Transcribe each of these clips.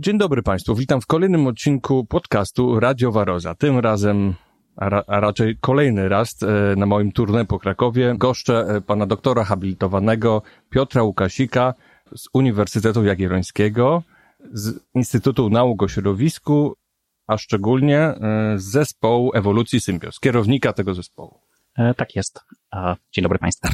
Dzień dobry Państwu, witam w kolejnym odcinku podcastu Radio Waroza. Tym razem, a, ra, a raczej kolejny raz e, na moim turnę po Krakowie goszczę e, pana doktora habilitowanego Piotra Łukasika z Uniwersytetu Jagiellońskiego, z Instytutu Nauk o Środowisku, a szczególnie e, z zespołu ewolucji symbios, kierownika tego zespołu. E, tak jest. E, dzień dobry Państwu.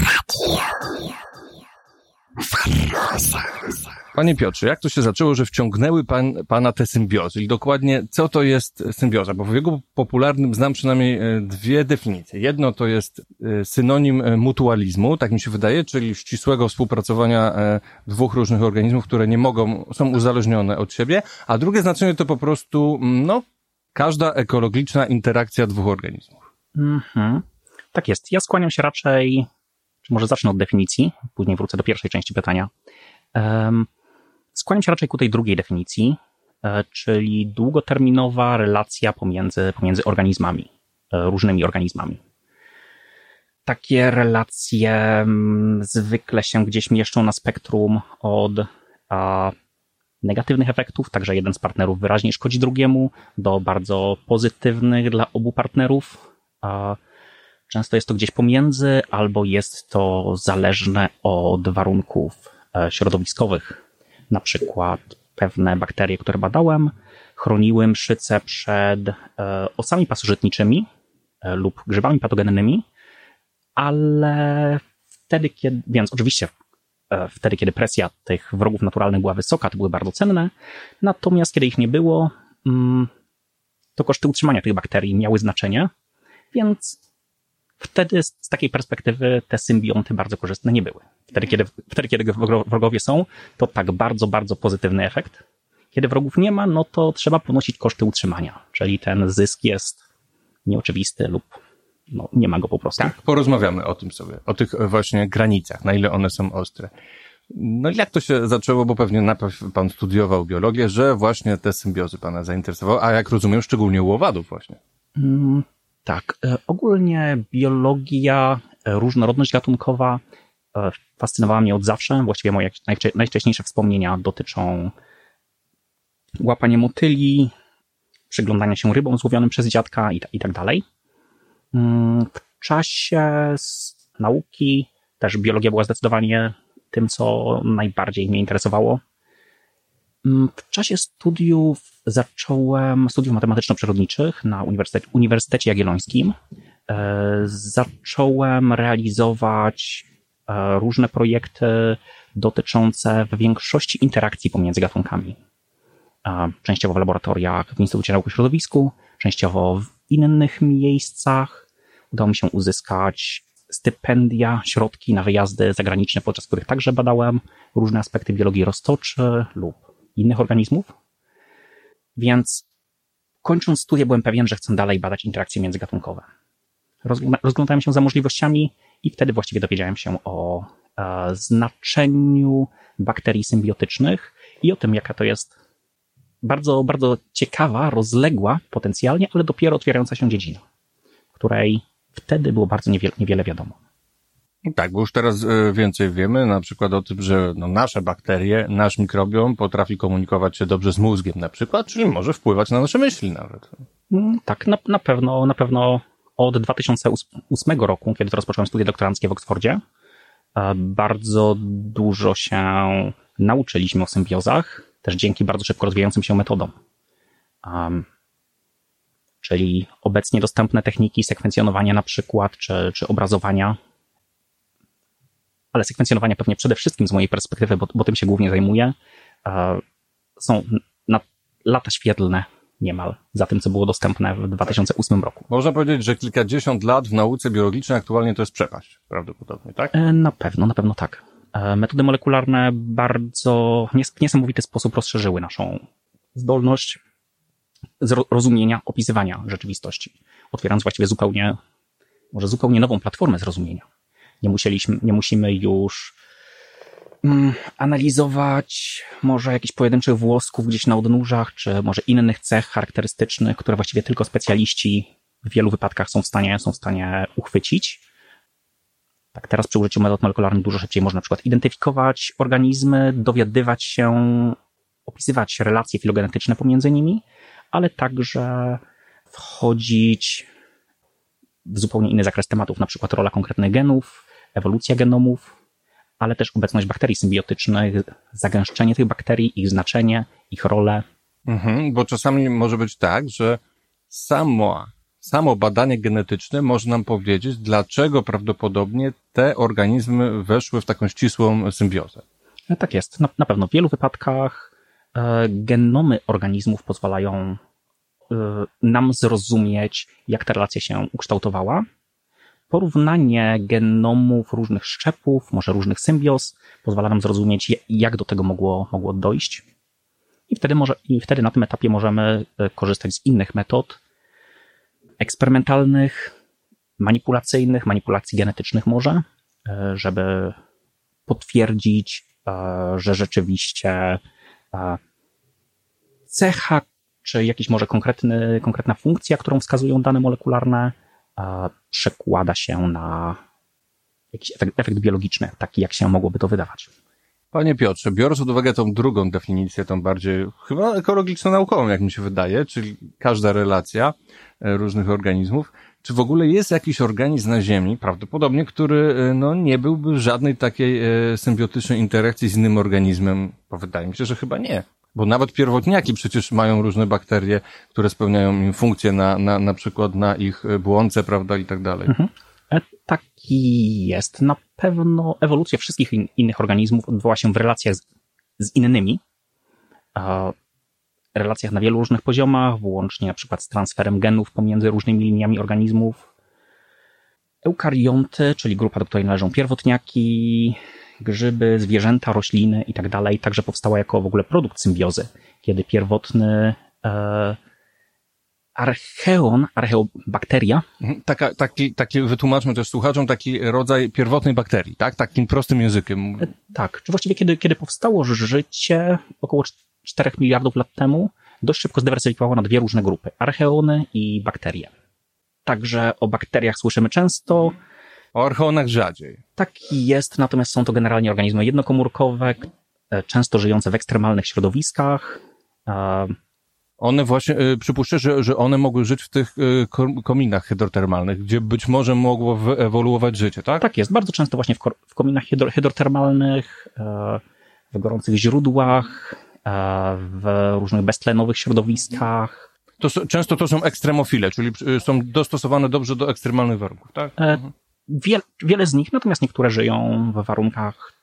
Panie Piotrze, jak to się zaczęło, że wciągnęły pan, pana te symbiozy? I dokładnie, co to jest symbioza? Bo w wieku popularnym znam przynajmniej e, dwie definicje. Jedno to jest e, synonim e, mutualizmu, tak mi się wydaje, czyli ścisłego współpracowania dwóch różnych organizmów, które nie mogą, są uzależnione od siebie, a drugie znaczenie to po prostu, mm, no, każda ekologiczna interakcja dwóch organizmów. Mhm. Tak jest. Ja skłaniam się raczej, czy może zacznę od definicji, później wrócę do pierwszej części pytania. Skłaniam się raczej ku tej drugiej definicji, e, czyli długoterminowa relacja pomiędzy, pomiędzy organizmami, e, różnymi organizmami. Takie relacje mm, zwykle się gdzieś mieszczą na spektrum od a, negatywnych efektów, także jeden z partnerów wyraźnie szkodzi drugiemu, do bardzo pozytywnych dla obu partnerów. A, często jest to gdzieś pomiędzy, albo jest to zależne od warunków e, środowiskowych, na przykład pewne bakterie, które badałem, chroniły mszyce przed e, osami pasożytniczymi e, lub grzybami patogennymi, ale wtedy, kiedy, więc oczywiście e, wtedy, kiedy presja tych wrogów naturalnych była wysoka, to były bardzo cenne, natomiast kiedy ich nie było, mm, to koszty utrzymania tych bakterii miały znaczenie, więc wtedy z takiej perspektywy te symbionty bardzo korzystne nie były. Wtedy kiedy, wtedy, kiedy wrogowie są, to tak bardzo, bardzo pozytywny efekt. Kiedy wrogów nie ma, no to trzeba ponosić koszty utrzymania, czyli ten zysk jest nieoczywisty lub no, nie ma go po prostu. Tak, porozmawiamy o tym sobie, o tych właśnie granicach, na ile one są ostre. No jak to się zaczęło, bo pewnie najpierw pan studiował biologię, że właśnie te symbiozy pana zainteresowały, a jak rozumiem, szczególnie u owadów właśnie. Tak, e, ogólnie biologia, e, różnorodność gatunkowa e, fascynowała mnie od zawsze. Właściwie moje najwcześniejsze wspomnienia dotyczą łapania motyli, przyglądania się rybom złowionym przez dziadka i, i tak dalej. Mm, w czasie nauki też biologia była zdecydowanie tym, co najbardziej mnie interesowało. Mm, w czasie studiów zacząłem studiów matematyczno-przyrodniczych na Uniwersytecie, Uniwersytecie Jagiellońskim. E, zacząłem realizować e, różne projekty dotyczące w większości interakcji pomiędzy gatunkami. E, częściowo w laboratoriach w Instytucie Nauk o Środowisku, częściowo w innych miejscach. Udało mi się uzyskać stypendia, środki na wyjazdy zagraniczne, podczas których także badałem różne aspekty biologii roztoczy lub innych organizmów. Więc kończąc studia byłem pewien, że chcę dalej badać interakcje międzygatunkowe. Rozglądałem się za możliwościami i wtedy właściwie dowiedziałem się o e, znaczeniu bakterii symbiotycznych i o tym, jaka to jest bardzo, bardzo ciekawa, rozległa potencjalnie, ale dopiero otwierająca się dziedzina, której wtedy było bardzo niewiele, niewiele wiadomo. Tak, bo już teraz e, więcej wiemy, na przykład o tym, że no, nasze bakterie, nasz mikrobiom potrafi komunikować się dobrze z mózgiem na przykład, czyli może wpływać na nasze myśli nawet. Mm, tak, na, na pewno, na pewno od 2008 roku, kiedy rozpocząłem studia doktoranckie w Oksfordzie, e, bardzo dużo się nauczyliśmy o symbiozach, też dzięki bardzo szybko rozwijającym się metodom. Um, czyli obecnie dostępne techniki sekwencjonowania na przykład, czy, czy obrazowania ale sekwencjonowania pewnie przede wszystkim z mojej perspektywy, bo, bo tym się głównie zajmuję, e, są na lata świetlne niemal za tym, co było dostępne w 2008 roku. Można powiedzieć, że kilkadziesiąt lat w nauce biologicznej aktualnie to jest przepaść, prawdopodobnie, tak? E, na pewno, na pewno tak. E, metody molekularne bardzo w niesamowity sposób rozszerzyły naszą zdolność zrozumienia, opisywania rzeczywistości, otwierając właściwie zupełnie, może zupełnie nową platformę zrozumienia. Nie, musieliśmy, nie musimy już mm, analizować może jakichś pojedynczych włosków gdzieś na odnóżach, czy może innych cech charakterystycznych, które właściwie tylko specjaliści w wielu wypadkach są w stanie, są w stanie uchwycić. Tak, teraz przy użyciu metod molekularnych dużo szybciej można na przykład identyfikować organizmy, dowiadywać się opisywać relacje filogenetyczne pomiędzy nimi, ale także wchodzić zupełnie inny zakres tematów, na przykład rola konkretnych genów, ewolucja genomów, ale też obecność bakterii symbiotycznych, zagęszczenie tych bakterii, ich znaczenie, ich rolę. Mhm, bo czasami może być tak, że samo, samo badanie genetyczne może nam powiedzieć, dlaczego prawdopodobnie te organizmy weszły w taką ścisłą symbiozę. E, tak jest. Na, na pewno w wielu wypadkach e, genomy organizmów pozwalają nam zrozumieć, jak ta relacja się ukształtowała. Porównanie genomów różnych szczepów, może różnych symbioz, pozwala nam zrozumieć, jak do tego mogło, mogło dojść. I wtedy, może, I wtedy na tym etapie możemy e, korzystać z innych metod eksperymentalnych, manipulacyjnych, manipulacji genetycznych może, e, żeby potwierdzić, że rzeczywiście cecha, czy jakiś może konkretny, konkretna funkcja, którą wskazują dane molekularne, przekłada się na jakiś efekt, efekt biologiczny, taki jak się mogłoby to wydawać. Panie Piotrze, biorąc pod uwagę tą drugą definicję, tą bardziej chyba ekologiczno-naukową, jak mi się wydaje, czyli każda relacja e, różnych organizmów, czy w ogóle jest jakiś organizm na Ziemi, prawdopodobnie, który e, no, nie byłby w żadnej takiej e, symbiotycznej interakcji z innym organizmem? Bo wydaje mi się, że chyba nie. Bo nawet pierwotniaki przecież mają różne bakterie, które spełniają im funkcje na, na, na przykład na ich błonce, prawda, i tak dalej. Mhm. Taki jest. Na pewno ewolucja wszystkich in, innych organizmów odbyła się w relacjach z, z innymi. relacjach na wielu różnych poziomach, włącznie na przykład z transferem genów pomiędzy różnymi liniami organizmów. Eukarionty, czyli grupa, do której należą pierwotniaki, grzyby, zwierzęta, rośliny i tak dalej, także powstała jako w ogóle produkt symbiozy, kiedy pierwotny e, archeon, archeobakteria. Mhm. Taka, taki, taki, wytłumaczmy też słuchaczom, taki rodzaj pierwotnej bakterii, tak? Takim prostym językiem. E, tak. Czy właściwie kiedy, kiedy powstało życie około 4 miliardów lat temu, dość szybko zdywersyfikowało na dwie różne grupy. Archeony i bakterie. Także o bakteriach słyszymy często. O archeonach rzadziej. Tak jest, natomiast są to generalnie organizmy jednokomórkowe, e, często żyjące w ekstremalnych środowiskach, one właśnie, y, przypuszczę, że, że one mogły żyć w tych kominach hydrotermalnych, gdzie być może mogło wyewoluować życie, tak? Tak jest. Bardzo często właśnie w, w kominach hydro hydrotermalnych, e, w gorących źródłach, e, w różnych beztlenowych środowiskach. To, często to są ekstremofile, czyli są dostosowane dobrze do ekstremalnych warunków, tak? E, mhm. Wiele, wiele z nich, natomiast niektóre żyją w warunkach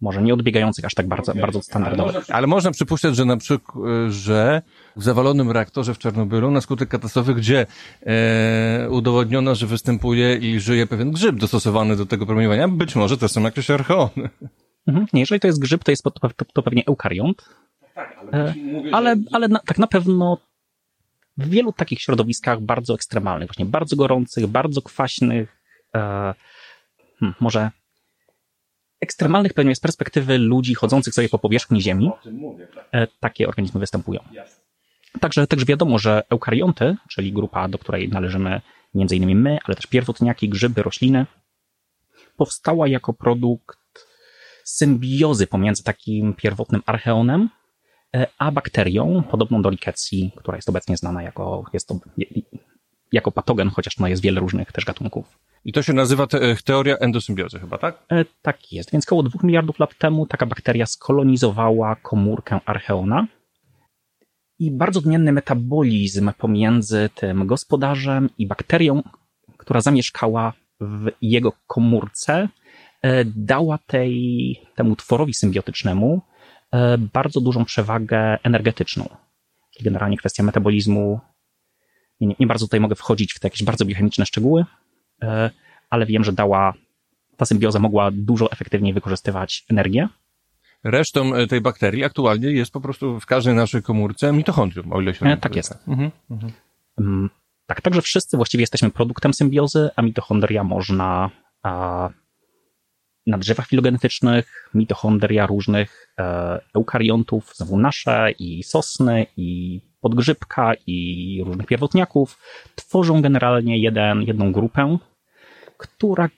może nie odbiegających aż tak bardzo, okay. bardzo standardowych. Ale, ale można przypuszczać, że na przykład, że w zawalonym reaktorze w Czarnobylu na skutek katastrofy, gdzie e, udowodniono, że występuje i żyje pewien grzyb dostosowany do tego promieniowania, być może to są jakieś archeony. Mhm. Nie, jeżeli to jest grzyb, to jest to, to, to pewnie eukariont. Tak, ale, e, mówię, ale, że... ale na, tak na pewno w wielu takich środowiskach bardzo ekstremalnych, właśnie bardzo gorących, bardzo kwaśnych, hmm, może ekstremalnych pewnie z perspektywy ludzi chodzących sobie po powierzchni Ziemi, tak. E, takie organizmy występują. Także, także wiadomo, że eukarionty, czyli grupa, do której należymy między innymi my, ale też pierwotniaki, grzyby, rośliny, powstała jako produkt symbiozy pomiędzy takim pierwotnym archeonem e, a bakterią podobną do Rickettsi, która jest obecnie znana jako, jest to, jako patogen, chociaż no jest wiele różnych też gatunków. I to się nazywa te, e, teoria endosymbiozy chyba, tak? E, tak jest. Więc około dwóch miliardów lat temu taka bakteria skolonizowała komórkę archeona i bardzo odmienny metabolizm pomiędzy tym gospodarzem i bakterią, która zamieszkała w jego komórce, e, dała tej, temu tworowi symbiotycznemu e, bardzo dużą przewagę energetyczną. Generalnie kwestia metabolizmu. Nie, nie bardzo tutaj mogę wchodzić w te jakieś bardzo biochemiczne szczegóły, ale wiem, że dała, ta symbioza mogła dużo efektywniej wykorzystywać energię. Resztą e, tej bakterii aktualnie jest po prostu w każdej naszej komórce mitochondrium, o ile się e, Tak jest. Mhm, mhm. Mm, tak, także wszyscy właściwie jesteśmy produktem symbiozy, a mitochondria można a, na drzewach filogenetycznych, mitochondria różnych e, eukariontów, znowu nasze i sosny i podgrzybka i różnych pierwotniaków, tworzą generalnie jeden, jedną grupę, która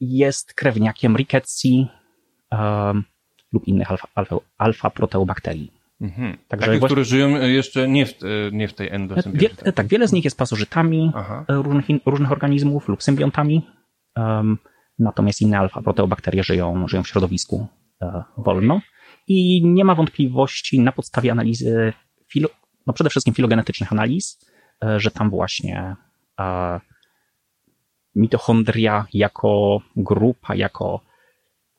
jest krewniakiem Rickettsi, lub innych alfa, alfa. Mhm. Także Takie, właśnie... które żyją jeszcze nie w, nie w tej endosymbiozie. Wie, tak? tak, wiele z nich jest pasożytami różnych, różnych organizmów lub symbiontami, um, natomiast inne alfa proteobakterie żyją, żyją w środowisku e, wolno. I nie ma wątpliwości na podstawie analizy, filo, no przede wszystkim filogenetycznych analiz, e, że tam właśnie e, mitochondria jako grupa, jako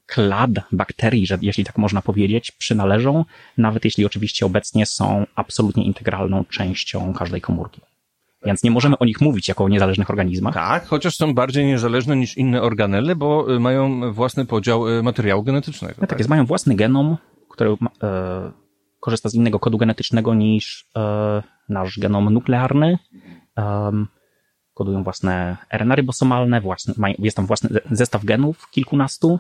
klad bakterii, że jeśli tak można powiedzieć, przynależą, nawet jeśli oczywiście obecnie są absolutnie integralną częścią każdej komórki. Więc nie możemy o nich mówić jako o niezależnych organizmach. Tak, chociaż są bardziej niezależne niż inne organele, bo y, mają własny podział y, materiału genetycznego. No tak, jest, mają własny genom, który e, korzysta z innego kodu genetycznego niż e, nasz genom nuklearny. E, kodują własne RNA ribosomalne, własne, jest tam własny zestaw genów kilkunastu.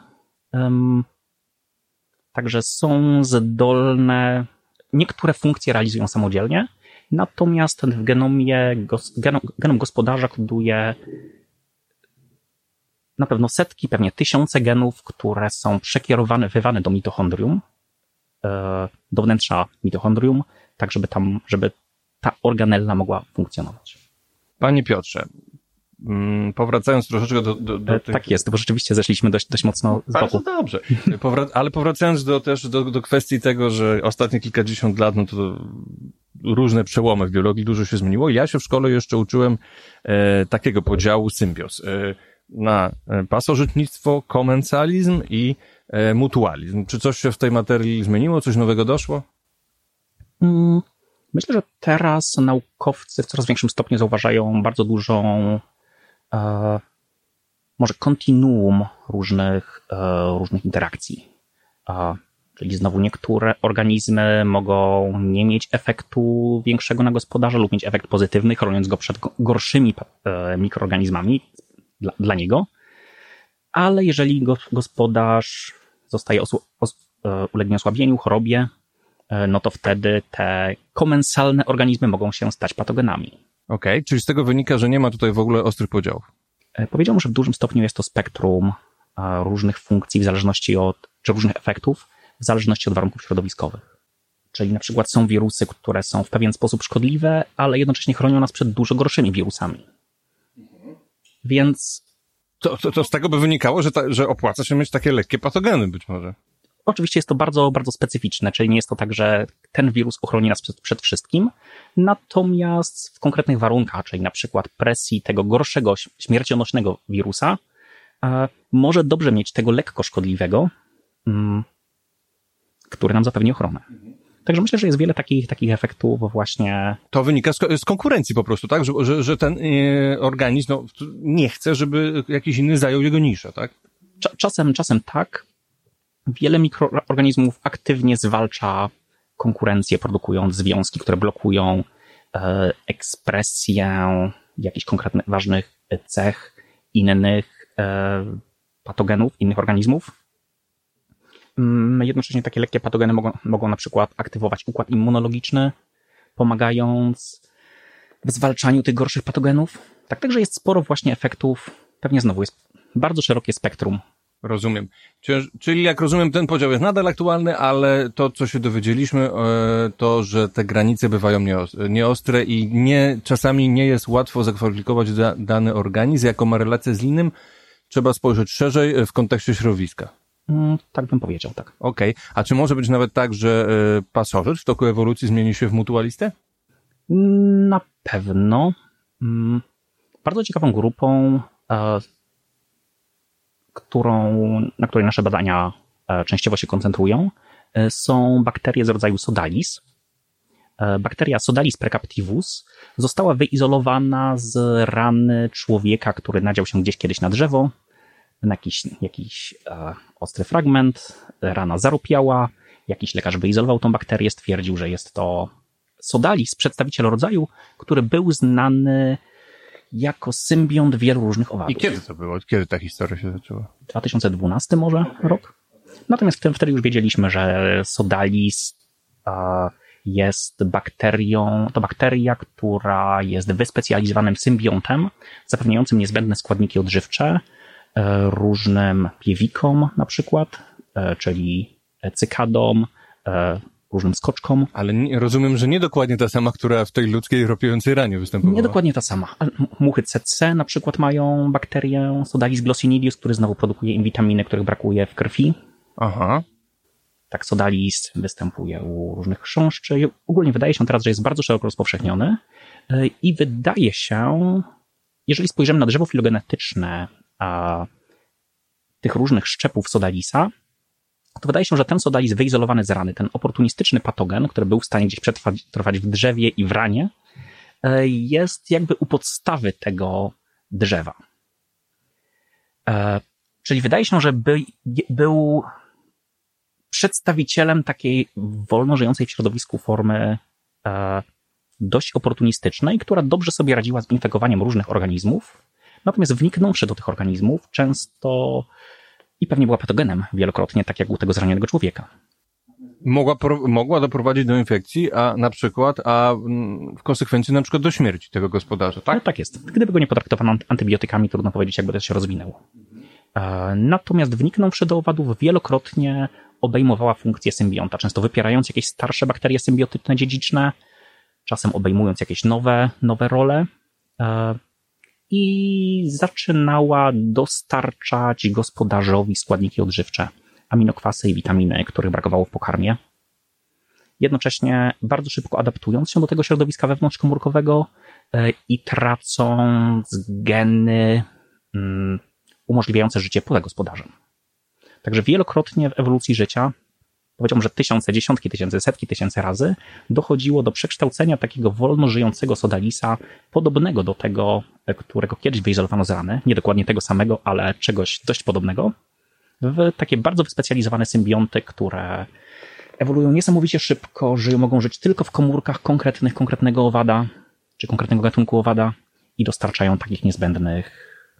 Także są zdolne, niektóre funkcje realizują samodzielnie, natomiast w genomie, genom, genom gospodarza koduje na pewno setki, pewnie tysiące genów, które są przekierowane, wywane do mitochondrium, e, do wnętrza mitochondrium, tak żeby tam, żeby ta organella mogła funkcjonować. Panie Piotrze, mm, powracając troszeczkę do, do, do e, tych... Tak jest, bo rzeczywiście zeszliśmy dość, dość mocno z boku. Bardzo dobrze. Powra... Ale powracając do, też do, do kwestii tego, że ostatnie kilkadziesiąt lat, no to różne przełomy w biologii, dużo się zmieniło. Ja się w szkole jeszcze uczyłem e, takiego podziału symbios e, na e, pasożytnictwo, komensalizm i e, mutualizm. Czy coś się w tej materii zmieniło? Coś nowego doszło? Mm, myślę, że teraz naukowcy w coraz większym stopniu zauważają bardzo dużą e, może kontinuum różnych, e, różnych interakcji. Czyli znowu niektóre organizmy mogą nie mieć efektu większego na gospodarza lub mieć efekt pozytywny, chroniąc go przed gorszymi e, mikroorganizmami dla, dla niego. Ale jeżeli go, gospodarz zostaje osł- os- e, ulegnie osłabieniu, chorobie, e, no to wtedy te komensalne organizmy mogą się stać patogenami. Okej, okay, czyli z tego wynika, że nie ma tutaj w ogóle ostrych podziałów. Powiedziałbym, że w dużym stopniu jest to spektrum różnych funkcji w zależności od, czy różnych efektów, w zależności od warunków środowiskowych. Czyli na przykład są wirusy, które są w pewien sposób szkodliwe, ale jednocześnie chronią nas przed dużo gorszymi wirusami. Więc. To, to, to z tego by wynikało, że, ta, że opłaca się mieć takie lekkie patogeny być może. Oczywiście jest to bardzo, bardzo specyficzne, czyli nie jest to tak, że ten wirus ochroni nas przed, przed wszystkim, natomiast w konkretnych warunkach, czyli na przykład presji tego gorszego, śmiercionośnego wirusa, e, może dobrze mieć tego lekko szkodliwego, mm, który nam zapewni ochronę. Także myślę, że jest wiele takich, takich efektów właśnie. To wynika z, z konkurencji po prostu, tak? Że, że, że ten e, organizm no, nie chce, żeby jakiś inny zajął jego niszę, tak? Czasem, czasem tak. Wiele mikroorganizmów aktywnie zwalcza konkurencję, produkując związki, które blokują e, ekspresję jakichś konkretnych ważnych cech innych e, patogenów, innych organizmów. Mm, jednocześnie takie lekkie patogeny mogą, mogą na przykład aktywować układ immunologiczny, pomagając w zwalczaniu tych gorszych patogenów. Tak także jest sporo właśnie efektów, pewnie znowu jest bardzo szerokie spektrum. Rozumiem. Czyli jak rozumiem, ten podział jest nadal aktualny, ale to, co się dowiedzieliśmy, e, to, że te granice bywają nieostre i nie, czasami nie jest łatwo zakwalifikować dany organizm, jaką ma relację z innym. Trzeba spojrzeć szerzej w kontekście środowiska. Mm, tak bym powiedział, tak. Okej. Okay. A czy może być nawet tak, że y, pasożyt w toku ewolucji zmieni się w mutualistę? Na pewno. Mm, bardzo ciekawą grupą, e, którą, na której nasze badania e, częściowo się koncentrują, e, są bakterie z rodzaju Sodalis. Bakteria Sodalis precaptivus została wyizolowana z rany człowieka, który nadział się gdzieś kiedyś na drzewo na jakiś, jakiś e, ostry fragment, rana zaropiała, jakiś lekarz wyizolował tą bakterię, stwierdził, że jest to Sodalis, przedstawiciel rodzaju, który był znany jako symbiont wielu różnych owadów. I kiedy to było? Kiedy ta historia się zaczęła? 2012 może rok. Natomiast wtedy już wiedzieliśmy, że Sodalis e, jest bakterią, to bakteria, która jest wyspecjalizowanym symbiontem, zapewniającym niezbędne składniki odżywcze, E, różnym piewikom na przykład, e, czyli cykadom, różnym skoczkom. Ale nie, rozumiem, że nie dokładnie ta sama, która w tej ludzkiej ropiącej ranie występowała. Nie dokładnie ta sama. Muchy CC na przykład mają bakterię Sodalis glossinidius, który znowu produkuje im witaminy, których brakuje w krwi. Aha. Tak, Sodalis występuje u różnych chrząszczy. Ogólnie wydaje się teraz, że jest bardzo szeroko rozpowszechniony e, i wydaje się, jeżeli spojrzymy na drzewo filogenetyczne a, tych różnych szczepów Sodalisa, to wydaje się, że ten sodalis wyizolowany z rany, ten oportunistyczny patogen, który był w stanie gdzieś przetrwać w drzewie i w ranie, e, jest jakby u podstawy tego drzewa. E, czyli wydaje się, że by, był przedstawicielem takiej wolno żyjącej w środowisku formy e, dość oportunistycznej, która dobrze sobie radziła z infekowaniem różnych organizmów, natomiast wniknąwszy do tych organizmów, często i pewnie była patogenem wielokrotnie, tak jak u tego zranionego człowieka. Mogła, mogła doprowadzić do infekcji, a na przykład, a w konsekwencji na przykład do śmierci tego gospodarza, tak? No, tak jest. Gdyby go nie potraktowano antybiotykami, trudno powiedzieć, jakby to się rozwinęło. E, natomiast wniknąwszy do owadów, wielokrotnie obejmowała funkcję symbionta, często wypierając jakieś starsze bakterie symbiotyczne dziedziczne, czasem obejmując jakieś nowe, nowe role. I zaczynała dostarczać gospodarzowi składniki odżywcze, aminokwasy i witaminy, których brakowało w pokarmie. Jednocześnie bardzo szybko adaptując się do tego środowiska wewnątrzkomórkowego e, i tracąc geny mm, umożliwiające życie poza gospodarzem. Także wielokrotnie w ewolucji życia powiedziałbym, że tysiące, dziesiątki tysięcy, setki tysięcy razy dochodziło do przekształcenia takiego wolno żyjącego sodalisa, podobnego do tego, którego kiedyś wyizolowano z rany, nie dokładnie tego samego, ale czegoś dość podobnego, w takie bardzo wyspecjalizowane symbionty, które ewoluują niesamowicie szybko, żyją, mogą żyć tylko w komórkach konkretnych, konkretnego owada, czy konkretnego gatunku owada i dostarczają takich niezbędnych,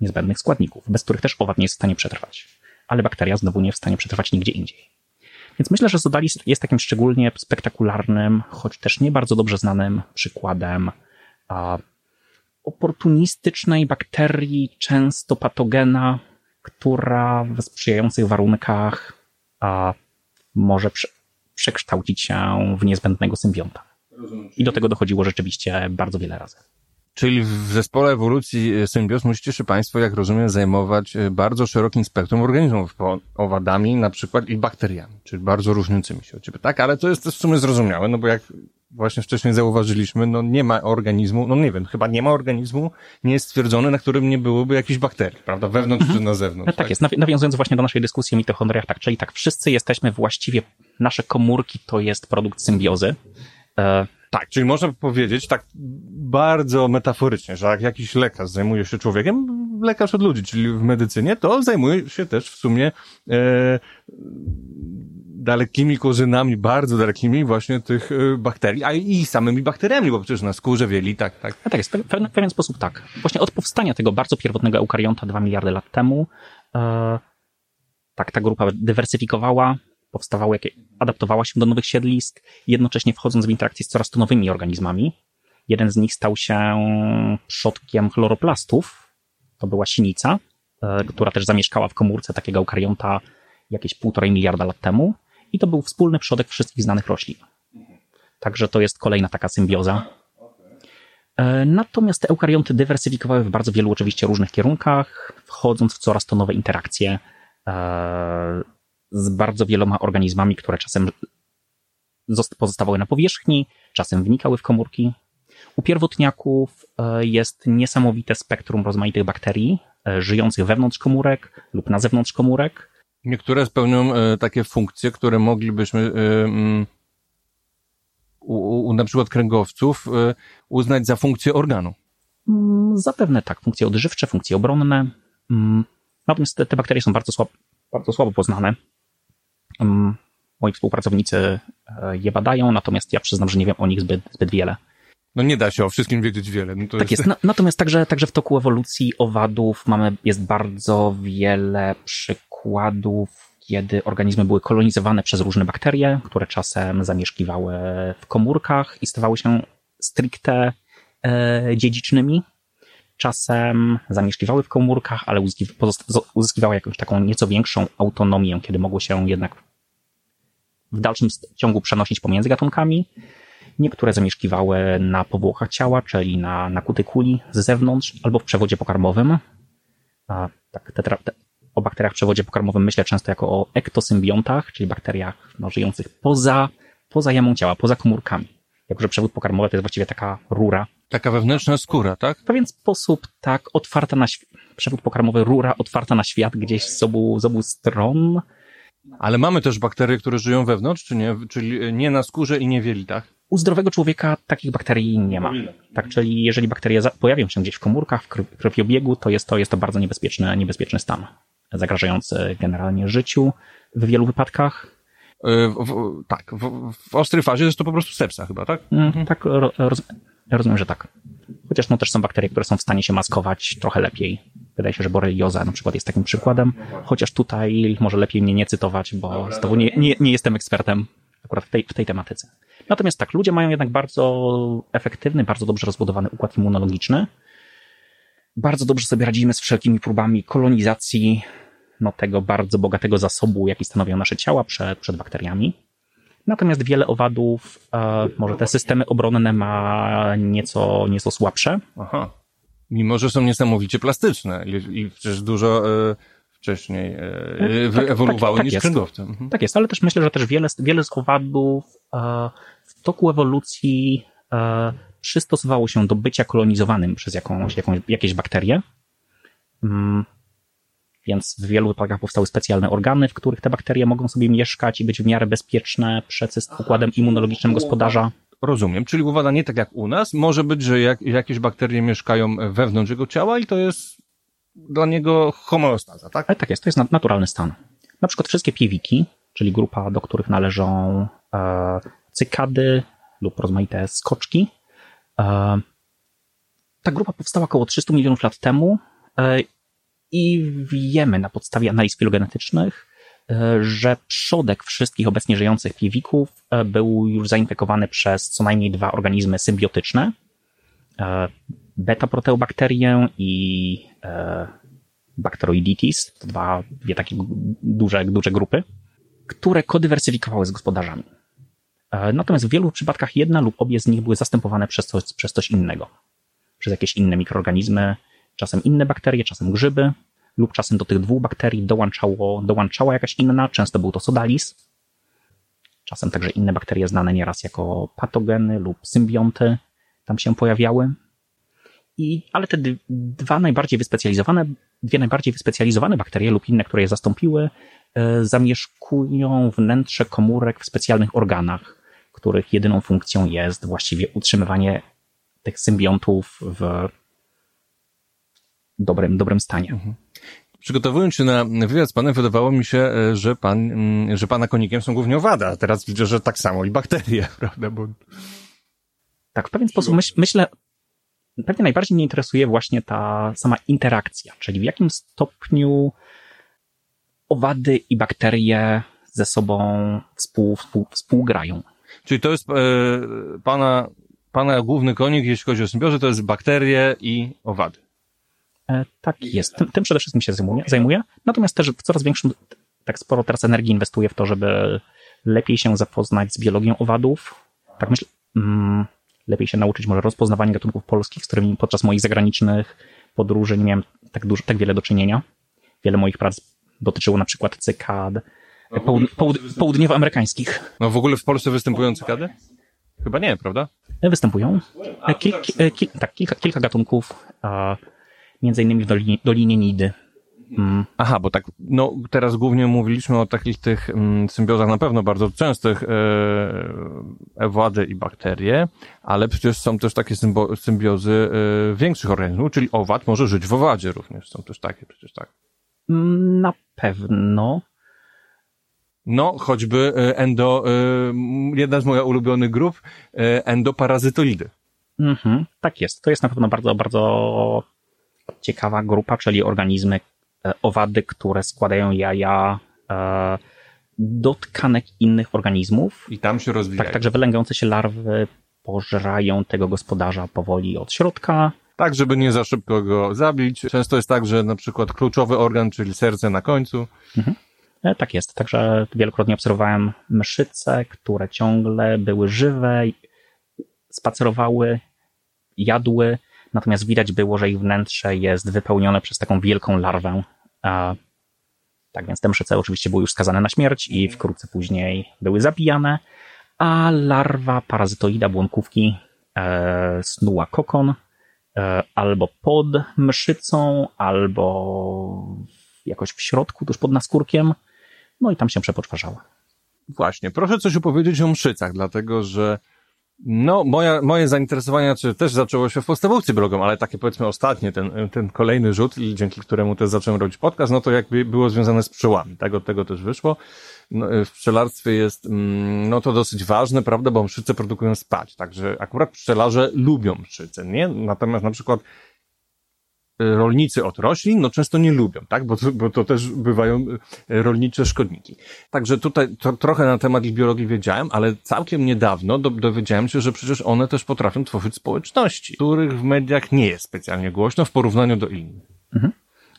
niezbędnych składników, bez których też owad nie jest w stanie przetrwać. Ale bakteria znowu nie jest w stanie przetrwać nigdzie indziej. Więc myślę, że Sodalis jest takim szczególnie spektakularnym, choć też nie bardzo dobrze znanym przykładem a, oportunistycznej bakterii, często patogena, która w sprzyjających warunkach a, może prze, przekształcić się w niezbędnego symbionta. I do tego dochodziło rzeczywiście bardzo wiele razy. Czyli w zespole ewolucji e, symbios musicie się Państwo, jak rozumiem, zajmować e, bardzo szerokim spektrum organizmów, owadami na przykład i bakteriami, czyli bardzo różniącymi się od Ciebie. Tak, ale to jest też w sumie zrozumiałe, no bo jak właśnie wcześniej zauważyliśmy, no nie ma organizmu, no nie wiem, chyba nie ma organizmu, nie jest stwierdzone, na którym nie byłoby jakichś bakterii, prawda, wewnątrz mhm. czy na zewnątrz. No tak, tak, jest, nawiązując właśnie do naszej dyskusji o mitochondriach, tak, czyli tak, wszyscy jesteśmy właściwie, nasze komórki to jest produkt symbiozy, e, tak, czyli można powiedzieć tak bardzo metaforycznie, że jak jakiś lekarz zajmuje się człowiekiem, lekarz od ludzi, czyli w medycynie, to zajmuje się też w sumie e, dalekimi korzynami, bardzo dalekimi właśnie tych e, bakterii, a i samymi bakteriami, bo przecież na skórze wieli, tak, tak. A tak jest, w pewien, sposób tak. Właśnie od powstania tego bardzo pierwotnego eukariota dwa miliardy lat temu, e, tak ta grupa dywersyfikowała, powstawały, adaptowała się do nowych siedlisk, jednocześnie wchodząc w interakcję z coraz to nowymi organizmami. Jeden z nich stał się przodkiem chloroplastów. To była sinica, e, która też zamieszkała w komórce takiego eukarionta jakieś półtorej miliarda lat temu. I to był wspólny przodek wszystkich znanych roślin. Także to jest kolejna taka symbioza. E, natomiast te eukarionty dywersyfikowały w bardzo wielu oczywiście różnych kierunkach, wchodząc w coraz to nowe interakcje e, z bardzo wieloma organizmami, które czasem pozostawały na powierzchni, czasem wnikały w komórki. U pierwotniaków e, jest niesamowite spektrum rozmaitych bakterii e, żyjących wewnątrz komórek lub na zewnątrz komórek. Niektóre spełnią e, takie funkcje, które moglibyśmy mm, u, u na przykład kręgowców uznać za funkcje organu. Mm, zapewne tak, funkcje odżywcze, funkcje obronne. Mm, natomiast te, te bakterie są bardzo słabo, bardzo słabo poznane. Moi współpracownicy e, je badają, natomiast ja przyznam, że nie wiem o nich zbyt, zbyt wiele. No nie da się o wszystkim wiedzieć wiele. No tak jest. jest. Natomiast także, także w toku ewolucji owadów mamy, jest bardzo wiele przykładów, kiedy organizmy były kolonizowane przez różne bakterie, które czasem zamieszkiwały w komórkach i stawały się stricte e, dziedzicznymi. Czasem zamieszkiwały w komórkach, ale uzyskiwały jakąś taką nieco większą autonomię, kiedy mogły się jednak w dalszym ciągu przenosić pomiędzy gatunkami. Niektóre zamieszkiwały na powłokach ciała, czyli na, na kutykuli z zewnątrz albo w przewodzie pokarmowym. A, tak, te, o bakteriach w przewodzie pokarmowym myślę często jako o ektosymbiontach, czyli bakteriach no, żyjących poza, poza jamą ciała, poza komórkami. Jako, że przewód pokarmowy to jest właściwie taka rura. Taka wewnętrzna skóra, tak? W pewien sposób tak otwarta na przewód pokarmowy, rura otwarta na świat gdzieś z obu, z obu stron. Ale mamy też bakterie, które żyją wewnątrz, czy nie? Czyli nie na skórze i nie w jelitach? U zdrowego człowieka takich bakterii nie ma. Tak, czyli jeżeli bakterie pojawią się gdzieś w komórkach, w krwiobiegu, to jest to, jest to bardzo niebezpieczny, niebezpieczny stan, zagrażający generalnie życiu w wielu wypadkach. E, w, tak, w, w, ostrej fazie jest to po prostu sepsa chyba, tak? Mm, tak, roz, rozumiem, że tak. Chociaż no też są bakterie, które są w stanie się maskować trochę lepiej. Wydaje się, że borelioza na przykład jest takim przykładem, chociaż tutaj może lepiej mnie nie cytować, bo znowu nie, nie, nie jestem ekspertem akurat w tej, w tej tematyce. Natomiast tak, ludzie mają jednak bardzo efektywny, bardzo dobrze rozbudowany układ immunologiczny. Bardzo dobrze sobie radzimy z wszelkimi próbami kolonizacji no, tego bardzo bogatego zasobu, jaki stanowią nasze ciała przed, przed bakteriami. Natomiast wiele owadów, e, może te systemy obronne ma nieco, nieco słabsze. Aha. Mimo, że są niesamowicie plastyczne i, i przecież dużo e, wcześniej e, tak, wyewoluowały tak, tak, niż kręgowce. Mhm. Tak jest, ale też myślę, że też wiele, wiele z owadów e, w toku ewolucji e, przystosowało się do bycia kolonizowanym przez jakąś, jakąś, jakieś bakterie. Więc w wielu wypadkach powstały specjalne organy, w których te bakterie mogą sobie mieszkać i być w miarę bezpieczne przed układem immunologicznym gospodarza. Rozumiem, czyli uwaga nie tak jak u nas. Może być, że jak, jakieś bakterie mieszkają wewnątrz jego ciała i to jest dla niego homeostaza, tak? Ale tak jest, to jest naturalny stan. Na przykład wszystkie piewiki, czyli grupa, do których należą e, cykady lub rozmaite skoczki. E, ta grupa powstała około 300 milionów lat temu e, i wiemy na podstawie analiz filogenetycznych, e, że przodek wszystkich obecnie żyjących piewików e, był już zainfekowany przez co najmniej dwa organizmy symbiotyczne. E, beta-proteobakterię i Bacteroiditis, to dwa, dwie takie duże, duże grupy, które kodywersyfikowały z gospodarzami. Natomiast w wielu przypadkach jedna lub obie z nich były zastępowane przez coś, przez coś innego. Przez jakieś inne mikroorganizmy, czasem inne bakterie, czasem grzyby, lub czasem do tych dwóch bakterii dołączało, dołączała jakaś inna, często był to sodalis, czasem także inne bakterie znane nieraz jako patogeny lub symbionty tam się pojawiały. I, ale te dwa najbardziej wyspecjalizowane, dwie najbardziej wyspecjalizowane bakterie lub inne, które je zastąpiły, e, zamieszkują wnętrze komórek w specjalnych organach, których jedyną funkcją jest właściwie utrzymywanie tych symbiontów w dobrym, dobrym stanie. Mhm. Przygotowując się na wywiad z panem, wydawało mi się, e, że pan, mm, że pana konikiem są głównie owady, a teraz widzę, że tak samo i bakterie, prawda? Bo... Tak, w pewien sposób myśl, myślę, pewnie najbardziej mnie interesuje właśnie ta sama interakcja, czyli w jakim stopniu owady i bakterie ze sobą współ, współ, współgrają. Czyli to jest e, pana, pana główny konik, jeśli chodzi o symbiozy, to jest bakterie i owady. E, tak jest. Tym, tym przede wszystkim się zajmuję, zajmuję. Natomiast też w coraz większym, tak sporo teraz energii inwestuję w to, żeby lepiej się zapoznać z biologią owadów. Tak myślę, mm, lepiej się nauczyć może rozpoznawania gatunków polskich, z którymi podczas moich zagranicznych podróży nie miałem tak, dużo, tak wiele do czynienia. Wiele moich prac dotyczyło na przykład cykad no, połud połud południowoamerykańskich. No w ogóle w Polsce występują cykady? Chyba nie, prawda? Występują. Tak, kilka, kilka gatunków między innymi w Dolinie, Dolinie Nidy. Mm. Aha, bo tak, no teraz głównie mówiliśmy o takich tych mm, symbiozach na pewno bardzo częstych, e, owady i bakterie, ale przecież są też takie symbo, symbiozy e, większych organizmów, czyli owad może żyć w owadzie również, są też takie przecież, tak? Mm, na pewno. No, choćby e, endo, e, jedna z moich ulubionych grup, e, endoparazytolidy. Mhm, tak jest. To jest na pewno bardzo, bardzo ciekawa grupa, czyli organizmy e, owady, które składają jaja e, do tkanek innych organizmów. I tam się rozwijają. Tak, także wylęgające się larwy pożerają tego gospodarza powoli od środka. Tak, żeby nie za szybko go zabić. Często jest tak, że na przykład kluczowy organ, czyli serce na końcu. Mhm. E, tak jest, także wielokrotnie obserwowałem mszyce, które ciągle były żywe, spacerowały, jadły, natomiast widać było, że ich wnętrze jest wypełnione przez taką wielką larwę. Tak więc te mszyce oczywiście były już skazane na śmierć i wkrótce później były zabijane, a larwa parazytoida błąkówki e, snuła kokon e, albo pod mszycą, albo jakoś w środku, tuż pod naskórkiem, no i tam się przepoczwarzała. Właśnie, proszę coś opowiedzieć o mszycach, dlatego że no, moja, moje zainteresowanie czy też zaczęło się w podstawówce blogom, ale takie powiedzmy ostatnie, ten, ten kolejny rzut, dzięki któremu też zacząłem robić podcast, no to jakby było związane z pszczołami. Tak od tego też wyszło. No, w pszczelarstwie jest, mm, no to dosyć ważne, prawda, bo mszyce produkują spać, także akurat pszczelarze lubią mszyce, nie? Natomiast na przykład rolnicy od roślin, no często nie lubią, tak? Bo, bo to też bywają e, rolnicze szkodniki. Także tutaj to, trochę na temat ich biologii wiedziałem, ale całkiem niedawno do, dowiedziałem się, że przecież one też potrafią tworzyć społeczności, których w mediach nie jest specjalnie głośno w porównaniu do innych. Mhm.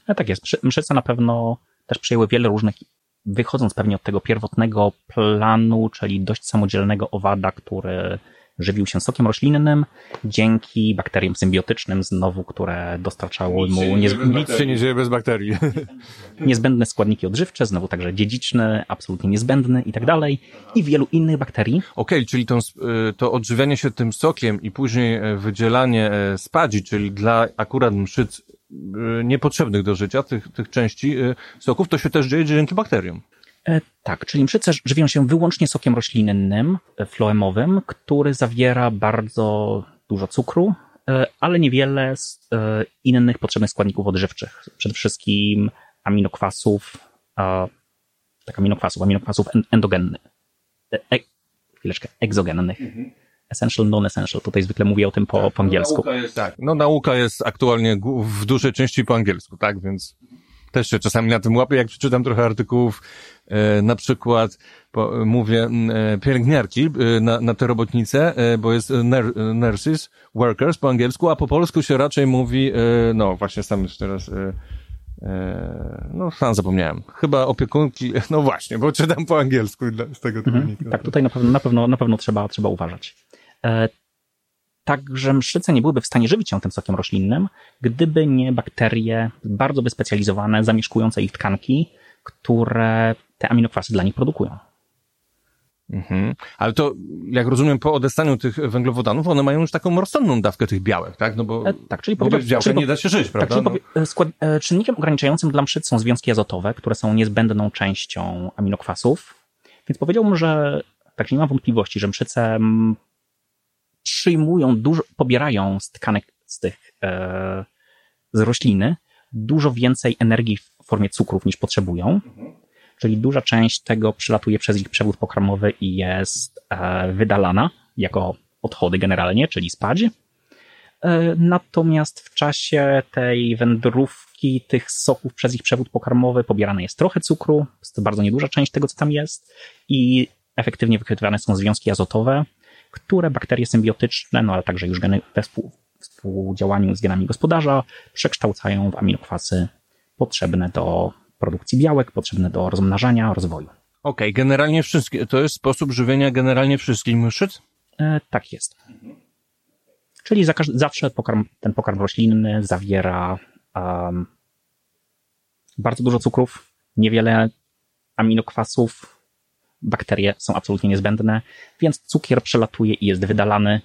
No tak jest. Mszyce na pewno też przyjęły wiele różnych, wychodząc pewnie od tego pierwotnego planu, czyli dość samodzielnego owada, który żywił się sokiem roślinnym dzięki bakteriom symbiotycznym znowu, które dostarczało nic mu niez... nic się nie dzieje bez bakterii. niezbędne składniki odżywcze, znowu także dziedziczny, absolutnie niezbędny i tak dalej i wielu innych bakterii. Okej, okay, czyli to, y, to odżywianie się tym sokiem i później e, wydzielanie e, spadzi, czyli dla akurat mszyc y, niepotrzebnych do życia, tych, tych części y, soków, to się też dzieje dzięki bakteriom. E, tak, czyli mszyce żywią się wyłącznie sokiem roślinnym, e, floemowym, który zawiera bardzo dużo cukru, e, ale niewiele z innych potrzebnych składników odżywczych. Przede wszystkim aminokwasów, tak, aminokwasów, aminokwasów endogennych. E, chwileczkę, egzogennych. Mhm. Essential, non-essential. Tutaj zwykle mówię o tym po, tak, po angielsku. Nauka jest, tak, no nauka jest aktualnie w dużej części po angielsku, tak, więc też się czasami na tym łapię, jak przeczytam trochę artykułów, e, na przykład po, mówię e, pielęgniarki e, na, na te robotnice, bo jest nurses, workers po angielsku, a po polsku się raczej mówi, no właśnie sam już teraz no, sam zapomniałem. Chyba opiekunki, no właśnie, bo czytam po angielsku z tego mhm. Tak, tutaj na pewno, na pewno, na pewno trzeba, trzeba uważać. Także mszyce nie byłyby w stanie żywić się tym sokiem roślinnym, gdyby nie bakterie bardzo wyspecjalizowane, zamieszkujące ich tkanki, które te aminokwasy dla nich produkują. Mhm. Ale to, jak rozumiem, po odestaniu tych węglowodanów, one mają już taką rozsądną dawkę tych białek, tak? No bo, e, tak, czyli bo bez białka nie da się żyć, prawda? Tak, czyli no. skład, e, czynnikiem ograniczającym dla mszyc są związki azotowe, które są niezbędną częścią aminokwasów. Więc powiedziałbym, że tak nie mam wątpliwości, że mszyce przyjmują dużo, pobierają z tkanek z tych, e, z rośliny dużo więcej energii w formie cukrów niż potrzebują. Czyli duża część tego przylatuje przez ich przewód pokarmowy i jest e, wydalana jako odchody generalnie, czyli spać. E, natomiast w czasie tej wędrówki tych soków przez ich przewód pokarmowy pobierane jest trochę cukru, jest to bardzo nieduża część tego, co tam jest i efektywnie wykrytywane są związki azotowe, które bakterie symbiotyczne, no ale także już geny we współdziałaniu z genami gospodarza przekształcają w aminokwasy potrzebne do produkcji białek, potrzebne do rozmnażania, rozwoju. Okej, okay, generalnie wszystkie, to jest sposób żywienia generalnie wszystkich mszyc? E, tak jest. Czyli za, zawsze pokarm, ten pokarm roślinny zawiera um, bardzo dużo cukrów, niewiele aminokwasów, bakterie są absolutnie niezbędne, więc cukier przelatuje i jest wydalany.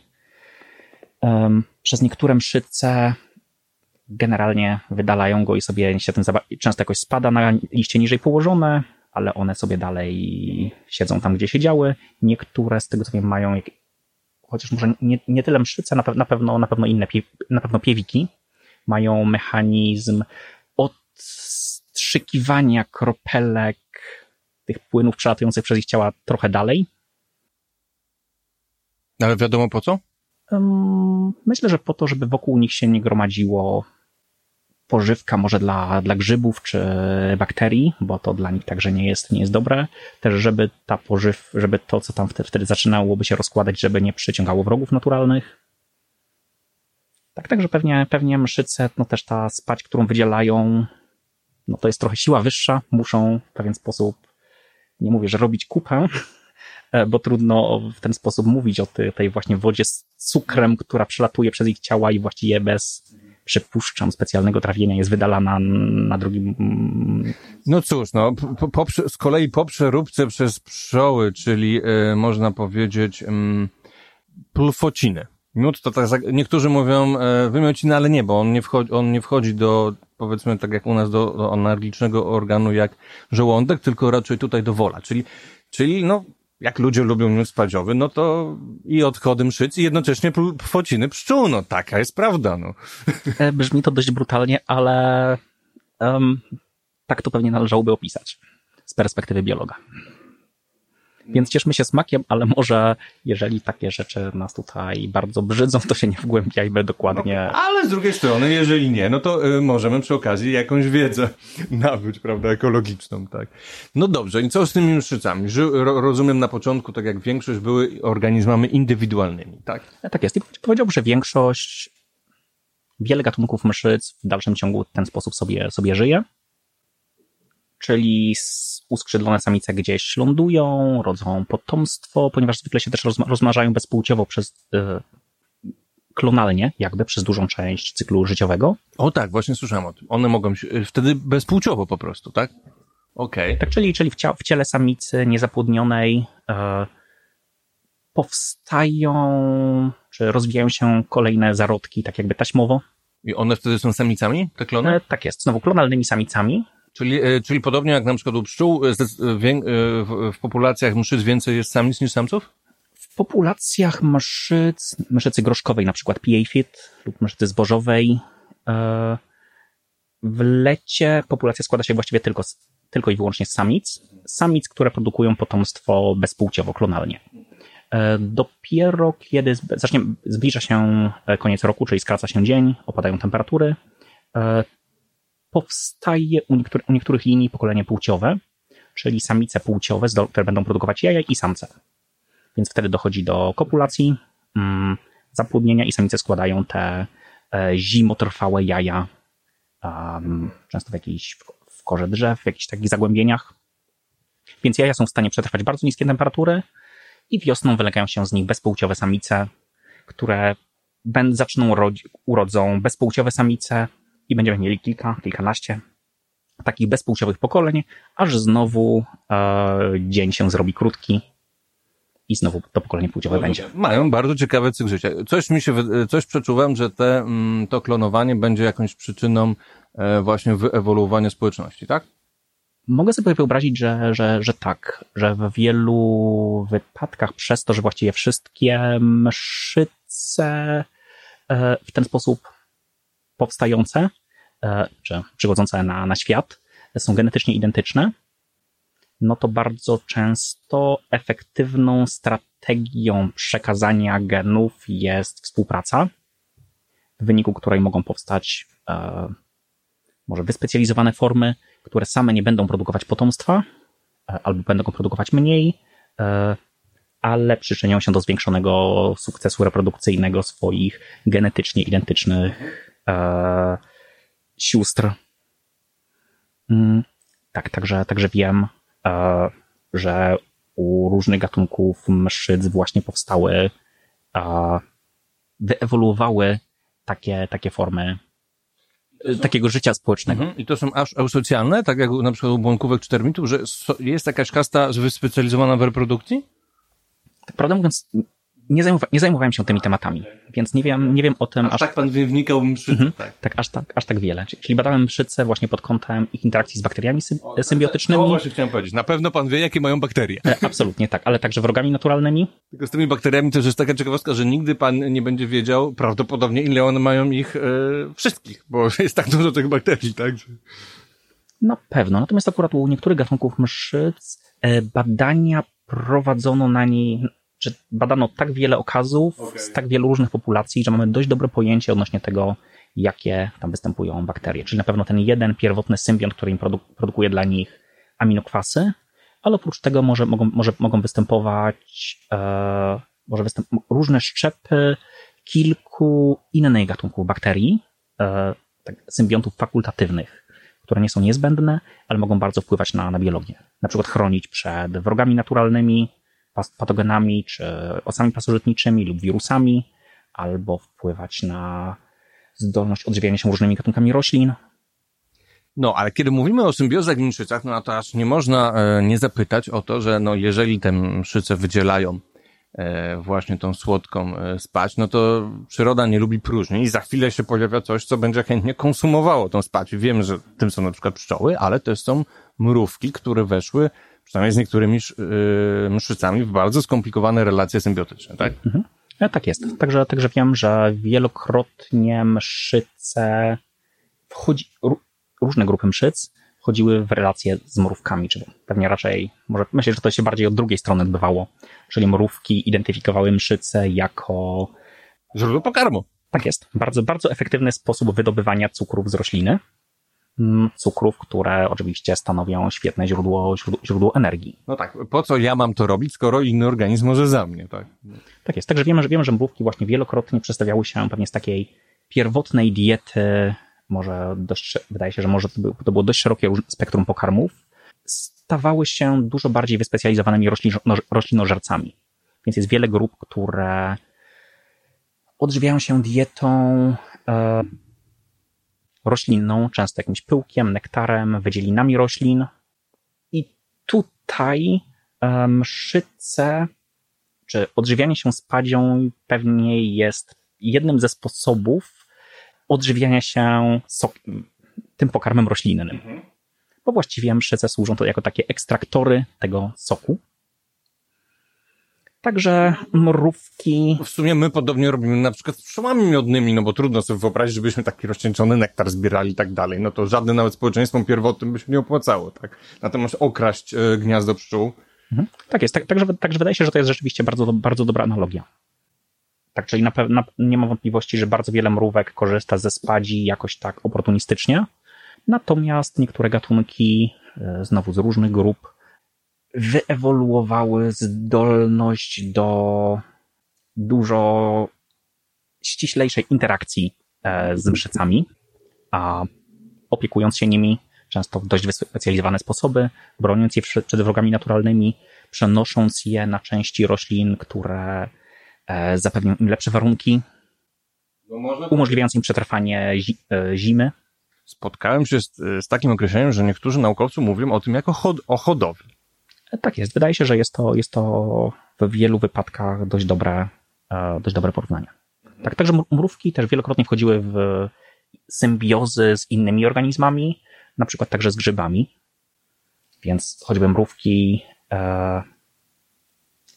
Przez niektóre mszyce generalnie wydalają go i sobie się ten często jakoś spada na liście niżej położone, ale one sobie dalej siedzą tam, gdzie siedziały. Niektóre z tego co wiem mają, chociaż może nie, nie tyle mszyce, na, na, pewno, na pewno inne, na pewno piewiki mają mechanizm odstrzykiwania kropelek tych płynów przelatujących przez ich ciała trochę dalej. Ale wiadomo po co? Myślę, że po to, żeby wokół nich się nie gromadziło pożywka może dla, dla grzybów czy bakterii, bo to dla nich także nie jest, nie jest dobre. Też, żeby ta pożyw, żeby to, co tam wtedy, wtedy zaczynałoby się rozkładać, żeby nie przyciągało wrogów naturalnych. Tak, także pewnie, pewnie mszyce, no też ta spać, którą wydzielają, no to jest trochę siła wyższa, muszą w pewien sposób nie mówię, że robić kupę, e, bo trudno w ten sposób mówić o tej właśnie wodzie z cukrem, która przelatuje przez ich ciała i właściwie bez, przypuszczam, specjalnego trawienia jest wydalana na drugim. No cóż, no, po, po, z kolei po przeróbce przez pszczoły, czyli y, można powiedzieć y, plufociny. Miód to tak, niektórzy mówią e, wymiociny, ale nie, bo on nie wchodzi, on nie wchodzi do, powiedzmy tak jak u nas, do, do analogicznego organu jak żołądek, tylko raczej tutaj do wola. Czyli, czyli no, jak ludzie lubią miód spadziowy, no to i odchody mszyc i jednocześnie pfociny pszczół, no taka jest prawda, no. E, brzmi to dość brutalnie, ale um, tak to pewnie należałoby opisać z perspektywy biologa. Więc cieszmy się smakiem, ale może jeżeli takie rzeczy nas tutaj bardzo brzydzą, to się nie wgłębiajmy dokładnie. No, ale z drugiej strony, jeżeli nie, no to y, możemy przy okazji jakąś wiedzę nabyć, prawda, ekologiczną, tak. No dobrze, i co z tymi mszycami? Ży, ro, rozumiem na początku, tak jak większość, były organizmami indywidualnymi, tak? Tak jest. I powiedziałbym, że większość, wiele gatunków mszyc w dalszym ciągu w ten sposób sobie, sobie żyje czyli uskrzydlone samice gdzieś lądują, rodzą potomstwo, ponieważ zwykle się też rozmnażają bezpłciowo przez e, klonalnie, jakby przez dużą część cyklu życiowego. O tak, właśnie słyszałem o tym. One mogą się, e, wtedy bezpłciowo po prostu, tak? Okej. Okay. Tak, czyli, czyli w, cia w ciele samicy niezapłodnionej e, powstają, czy rozwijają się kolejne zarodki, tak jakby taśmowo. I one wtedy są samicami, te klony? E, tak jest, znowu klonalnymi samicami, Czyli, e, czyli podobnie jak na przykład u pszczół, e, e, w, populacjach mszyc więcej jest samic niż samców? W populacjach mszyc, mszycy groszkowej, na przykład PA-fit lub mszycy zbożowej, w lecie populacja składa się właściwie tylko, tylko i wyłącznie z samic. Samic, które produkują potomstwo bezpłciowo, klonalnie. Dopiero kiedy zacznie, zbliża się koniec roku, czyli skraca się dzień, opadają temperatury, powstaje u, niektóry, u niektórych linii pokolenie płciowe, czyli samice płciowe, które będą produkować jaja i samce. Więc wtedy dochodzi do kopulacji, mm, zapłodnienia i samice składają te e, zimotrwałe jaja, często w jakiejś w korze drzew, w jakichś takich zagłębieniach. Więc jaja są w stanie przetrwać bardzo niskie temperatury i wiosną wylegają się z nich bezpłciowe samice, które zaczną urodzą bezpłciowe samice, i będziemy mieli kilka, kilkanaście takich bezpłciowych pokoleń, aż znowu e, dzień się zrobi krótki i znowu to pokolenie płciowe no, będzie. Mają bardzo ciekawy cykl życia. Coś mi się, coś przeczuwam, że te, mm, to klonowanie będzie jakąś przyczyną e, właśnie wyewoluowania społeczności, tak? Mogę sobie wyobrazić, że, że, że tak, że w wielu wypadkach przez to, że właściwie wszystkie mszyce e, w ten sposób powstające, e, czy przychodzące na, na świat, są genetycznie identyczne, no to bardzo często efektywną strategią przekazania genów jest współpraca, w wyniku której mogą powstać e, może wyspecjalizowane formy, które same nie będą produkować potomstwa, e, albo będą go produkować mniej, e, ale przyczynią się do zwiększonego sukcesu reprodukcyjnego swoich genetycznie identycznych sióstr. Mm, tak, także, także wiem, e, że u różnych gatunków mszyc właśnie powstały, e, wyewoluowały takie, takie formy takiego życia społecznego. Mhm. I to są aż eusocjalne, tak jak na przykład u błąkówek czy termitów, że jest jakaś kasta wyspecjalizowana w reprodukcji? Tak prawdę mówiąc, nie, zajmowa nie zajmowałem się tymi tematami, więc nie wiem, nie wiem o tym. Aż, aż tak pan wnikał w mszyce, mhm, tak. tak. aż tak, aż tak wiele. Czyli badałem mszyce właśnie pod kątem ich interakcji z bakteriami sy symbiotycznymi. To właśnie chciałem powiedzieć. Na pewno pan wie, jakie mają bakterie. E, absolutnie tak, ale także wrogami naturalnymi. Tylko z tymi bakteriami też jest taka ciekawostka, że nigdy pan nie będzie wiedział prawdopodobnie, ile one mają ich e, wszystkich, bo jest tak dużo tych bakterii, tak? Na pewno. Natomiast akurat u niektórych gatunków mszyc e, badania prowadzono na niej że badano tak wiele okazów okay. z tak wielu różnych populacji, że mamy dość dobre pojęcie odnośnie tego, jakie tam występują bakterie. Czyli na pewno ten jeden pierwotny symbiont, który im produ produkuje dla nich aminokwasy, ale oprócz tego może, mogą, może, mogą występować e, może występ różne szczepy kilku innych gatunków bakterii, e, tak, symbiontów fakultatywnych, które nie są niezbędne, ale mogą bardzo wpływać na, na biologię. Na przykład chronić przed wrogami naturalnymi, patogenami, czy osami pasożytniczymi lub wirusami, albo wpływać na zdolność odżywiania się różnymi gatunkami roślin. No, ale kiedy mówimy o symbiozach i mszycach, no to aż nie można e, nie zapytać o to, że no jeżeli te mszyce wydzielają e, właśnie tą słodką e, spać, no to przyroda nie lubi próżni i za chwilę się pojawia coś, co będzie chętnie konsumowało tą spać. Wiem, że tym są na przykład pszczoły, ale też są mrówki, które weszły przynajmniej z niektórymi mszycami w bardzo skomplikowane relacje symbiotyczne, tak? Mhm. Tak jest. Także, także wiem, że wielokrotnie mszyce wchodzi, różne grupy mszyc wchodziły w relacje z mrówkami, czy pewnie raczej, może myślę, że to się bardziej od drugiej strony odbywało, czyli mrówki identyfikowały mszyce jako źródło pokarmu. Tak jest. Bardzo, bardzo efektywny sposób wydobywania cukrów z rośliny. Mm, cukrów, które oczywiście stanowią świetne źródło, źródło, źródło, energii. No tak, po co ja mam to robić, skoro inny organizm może za mnie, tak? Tak jest. Także wiemy, że wiemy, że mrówki właśnie wielokrotnie przedstawiały się pewnie z takiej pierwotnej diety może dość, wydaje się, że może to, to było dość szerokie spektrum pokarmów, stawały się dużo bardziej wyspecjalizowanymi roślino, roślinożercami. Więc jest wiele grup, które odżywiają się dietą e, roślinną, często jakimś pyłkiem, nektarem, wydzielinami roślin. I tutaj e, mszyce, czy odżywianie się spadzią pewnie jest jednym ze sposobów, odżywiania się sok, tym pokarmem roślinnym. Mhm. Bo właściwie mszyce służą to jako takie ekstraktory tego soku. Także mrówki. W sumie my podobnie robimy na przykład z pszczołami miodnymi, no bo trudno sobie wyobrazić, żebyśmy taki rozcieńczony nektar zbierali i tak dalej. No to żadne nawet społeczeństwom pierwotnym by się nie opłacało, tak? Natomiast okraść e, gniazdo pszczół. Mhm. Tak jest, tak, także, także wydaje się, że to jest rzeczywiście bardzo, bardzo dobra analogia. Tak, czyli na pewno nie ma wątpliwości, że bardzo wiele mrówek korzysta ze spadzi jakoś tak oportunistycznie. Natomiast niektóre gatunki, e, znowu z różnych grup, wyewoluowały zdolność do dużo ściślejszej interakcji e, z mszycami, a opiekując się nimi często w dość wyspecjalizowane sposoby, broniąc je przed wrogami naturalnymi, przenosząc je na części roślin, które E, zapewnią im lepsze warunki, umożliwiając im przetrwanie e, zimy. Spotkałem się z, z takim określeniem, że niektórzy naukowcy mówią o tym jako chod, o hodowli. E, tak jest. Wydaje się, że jest to, jest to w wielu wypadkach dość dobre, dość dobre porównanie. Tak, także mrówki też wielokrotnie wchodziły w symbiozy z innymi organizmami, na przykład także z grzybami. Więc choćby mrówki e,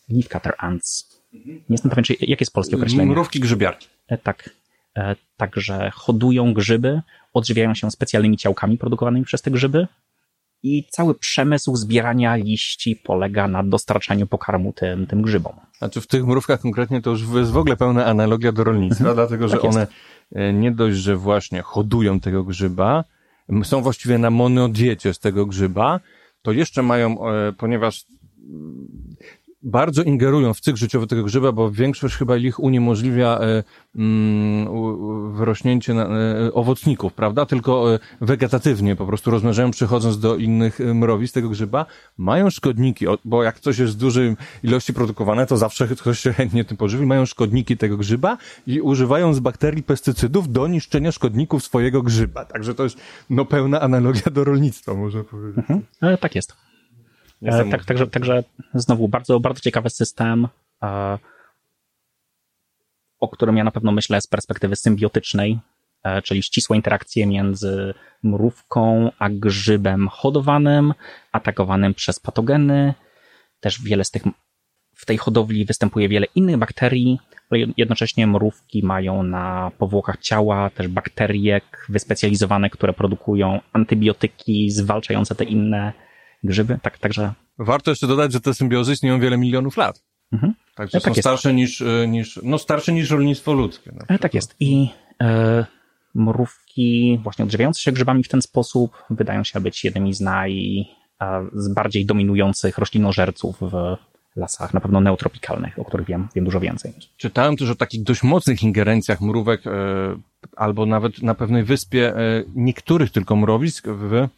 leafcutter ants nie jestem pewien, czy, jakie jest polskie określenie. Mrówki grzybiarki. E, tak. E, także hodują grzyby, odżywiają się specjalnymi ciałkami produkowanymi przez te grzyby i cały przemysł zbierania liści polega na dostarczaniu pokarmu tym, tym grzybom. Znaczy w tych mrówkach konkretnie to już jest w ogóle pełna analogia do rolnictwa, mhm. dlatego że tak one e, nie dość, że właśnie hodują tego grzyba, są właściwie na monodiecie z tego grzyba, to jeszcze mają, ponieważ bardzo ingerują w cykl życiowy tego grzyba, bo większość chyba ich uniemożliwia e, mm, wyrośnięcie e, owocników, prawda? Tylko e, wegetatywnie po prostu rozmnażają, przychodząc do innych mrowi z tego grzyba. Mają szkodniki, bo jak coś jest w dużej ilości produkowane, to zawsze ktoś się chętnie tym pożywi. Mają szkodniki tego grzyba i używają z bakterii pestycydów do niszczenia szkodników swojego grzyba. Także to jest no pełna analogia do rolnictwa, można powiedzieć. Mhm. E, tak jest. E, tak, także, także znowu bardzo, bardzo ciekawy system, e, o którym ja na pewno myślę z perspektywy symbiotycznej, e, czyli ścisłe interakcje między mrówką a grzybem hodowanym, atakowanym przez patogeny. Też wiele z tych, w tej hodowli występuje wiele innych bakterii, ale jednocześnie mrówki mają na powłokach ciała też bakterie wyspecjalizowane, które produkują antybiotyki zwalczające te inne grzyby, tak, także... Warto jeszcze dodać, że te symbiozy istnieją wiele milionów lat. Mhm. Także tak są jest. starsze niż, e, niż, no starsze niż rolnictwo ludzkie. E, tak jest. I e, mrówki właśnie odżywiające się grzybami w ten sposób wydają się być jednymi z naj, e, z bardziej dominujących roślinożerców w lasach, na pewno neotropikalnych, o których wiem, wiem dużo więcej. Czytałem też o takich dość mocnych ingerencjach mrówek, e, albo nawet na pewnej wyspie e, niektórych tylko mrowisk w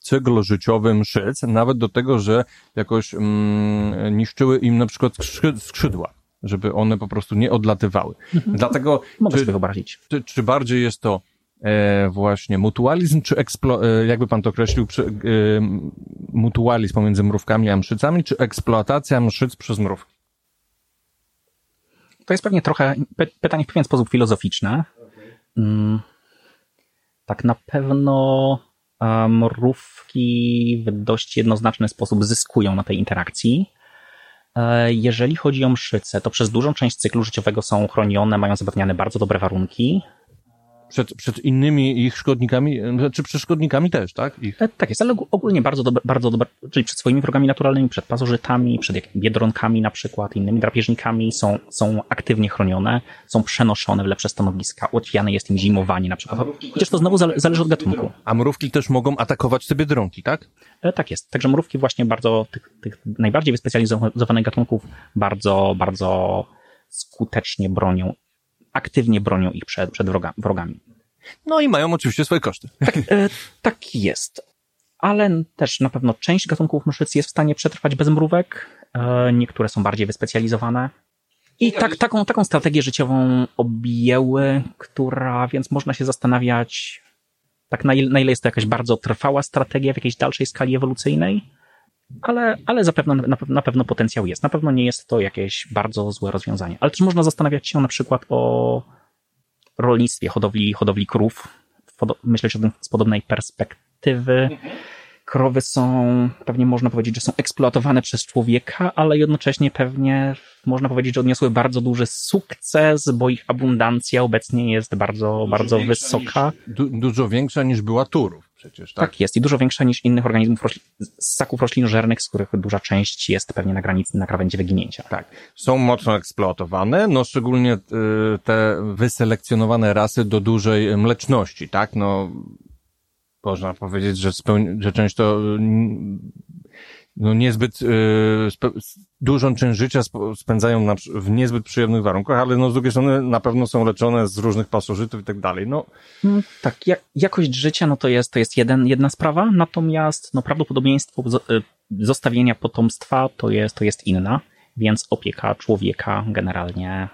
cykl życiowy mszyc, nawet do tego, że jakoś mm, niszczyły im na przykład skrzydła, żeby one po prostu nie odlatywały. Mhm. Dlatego... Mogę czy, sobie wyobrazić. Czy, czy bardziej jest to e, właśnie mutualizm, czy eksplo, e, jakby pan to określił, e, mutualizm pomiędzy mrówkami a mszycami, czy eksploatacja mszyc przez mrówki? To jest pewnie trochę pytanie w pewien sposób filozoficzne. Mm, tak na pewno mrówki w dość jednoznaczny sposób zyskują na tej interakcji. E, jeżeli chodzi o mszyce, to przez dużą część cyklu życiowego są chronione, mają zapewniane bardzo dobre warunki przed, przed innymi ich szkodnikami, czy przed szkodnikami też, tak? Ich. E, tak jest, ale ogólnie bardzo dobre, bardzo dobre, czyli przed swoimi wrogami naturalnymi, przed pasożytami, przed biedronkami na przykład, innymi drapieżnikami są, są aktywnie chronione, są przenoszone w lepsze stanowiska, ułatwiane jest im zimowanie na przykład. Chociaż to znowu zależy od gatunku. A mrówki też mogą atakować te biedronki, tak? E, tak jest. Także mrówki właśnie bardzo, tych, tych najbardziej wyspecjalizowanych gatunków bardzo, bardzo skutecznie bronią aktywnie bronią ich przed, przed wroga, wrogami. No i mają oczywiście swoje koszty. Tak, e, tak jest. Ale też na pewno część gatunków mszyc jest w stanie przetrwać bez mrówek. E, niektóre są bardziej wyspecjalizowane. I tak, taką, taką strategię życiową objęły, która, więc można się zastanawiać, tak na ile, na ile jest to jakaś bardzo trwała strategia w jakiejś dalszej skali ewolucyjnej, ale, ale zapewne na, na pewno potencjał jest. Na pewno nie jest to jakieś bardzo złe rozwiązanie. Ale też można zastanawiać się na przykład o rolnictwie, hodowli, hodowli krów. Myślę, że z podobnej perspektywy. Krowy są, pewnie można powiedzieć, że są eksploatowane przez człowieka, ale jednocześnie pewnie można powiedzieć, że odniosły bardzo duży sukces, bo ich abundancja obecnie jest bardzo, dużo bardzo wysoka. Niż, du, dużo większa niż była turów przecież, tak? Tak jest i dużo większa niż innych organizmów, rośli, ssaków roślinożernych, z których duża część jest pewnie na granicy, na krawędzi wyginięcia. Tak. Są mocno eksploatowane, no szczególnie y, te wyselekcjonowane rasy do dużej mleczności, tak? No, można powiedzieć, że, spełni, że często no niezbyt y, dużą część życia spędzają na, w niezbyt przyjemnych warunkach, ale no z drugiej strony na pewno są leczone z różnych pasożytów i tak dalej. No. Mm, tak, jak, jakość życia no to jest, to jest jeden, jedna sprawa, natomiast no prawdopodobieństwo y, zostawienia potomstwa to jest, to jest inna, więc opieka człowieka generalnie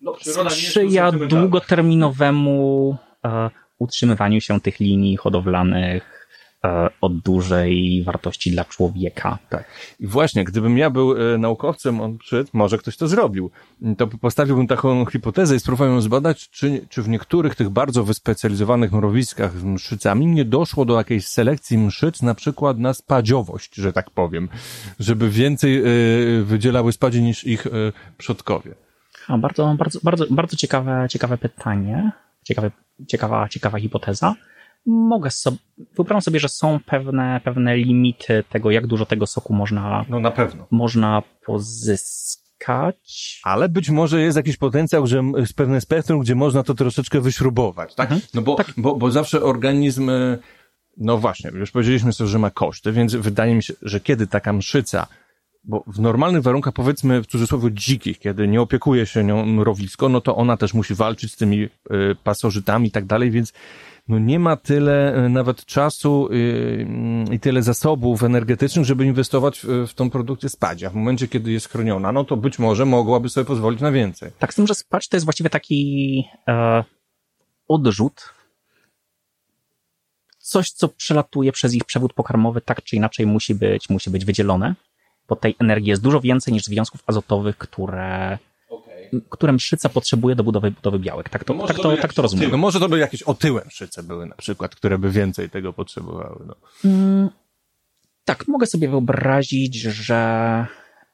no, sprzyja długoterminowemu e, utrzymywaniu się tych linii hodowlanych E, o dużej wartości dla człowieka. Tak. I właśnie, gdybym ja był e, naukowcem, on przyszedł, może ktoś to zrobił, to postawiłbym taką hipotezę i spróbowałem zbadać, czy, czy w niektórych tych bardzo wyspecjalizowanych mrowiskach z mszycami nie doszło do jakiejś selekcji mszyc, na przykład na spadziowość, że tak powiem, żeby więcej y, wydzielały spadzie niż ich przodkowie. A, bardzo, bardzo, bardzo, bardzo ciekawe, ciekawe pytanie, ciekawa, ciekawa hipoteza mogę sobie, wyobrażam sobie, że są pewne, pewne limity tego, jak dużo tego soku można, no na pewno. można pozyskać. Ale być może jest jakiś potencjał, że jest pewne spektrum, gdzie można to troszeczkę wyśrubować, tak? Mhm. No bo, tak. Bo, bo zawsze organizm, e, no właśnie, już powiedzieliśmy sobie, że ma koszty, więc wydaje mi się, że kiedy taka mszyca bo w normalnych warunkach, powiedzmy w cudzysłowie dzikich, kiedy nie opiekuje się nią mrowisko, no to ona też musi walczyć z tymi y, pasożytami i tak dalej, więc no nie ma tyle e, nawet czasu y, i tyle zasobów energetycznych, żeby inwestować w, w tą produkcję spadzia. W momencie, kiedy jest chroniona, no to być może mogłaby sobie pozwolić na więcej. Tak, z tym, że spać to jest właściwie taki e, odrzut, coś, co przelatuje przez ich przewód pokarmowy, tak czy inaczej musi być, musi być wydzielone, bo tej energii jest dużo więcej niż związków azotowych, które które mszyca potrzebuje do budowy, budowy białek. Tak to, no tak to, tak to rozumiem. No może to by jakieś otyłe mszyce były na przykład, które by więcej tego potrzebowały. No. Mm, tak, mogę sobie wyobrazić, że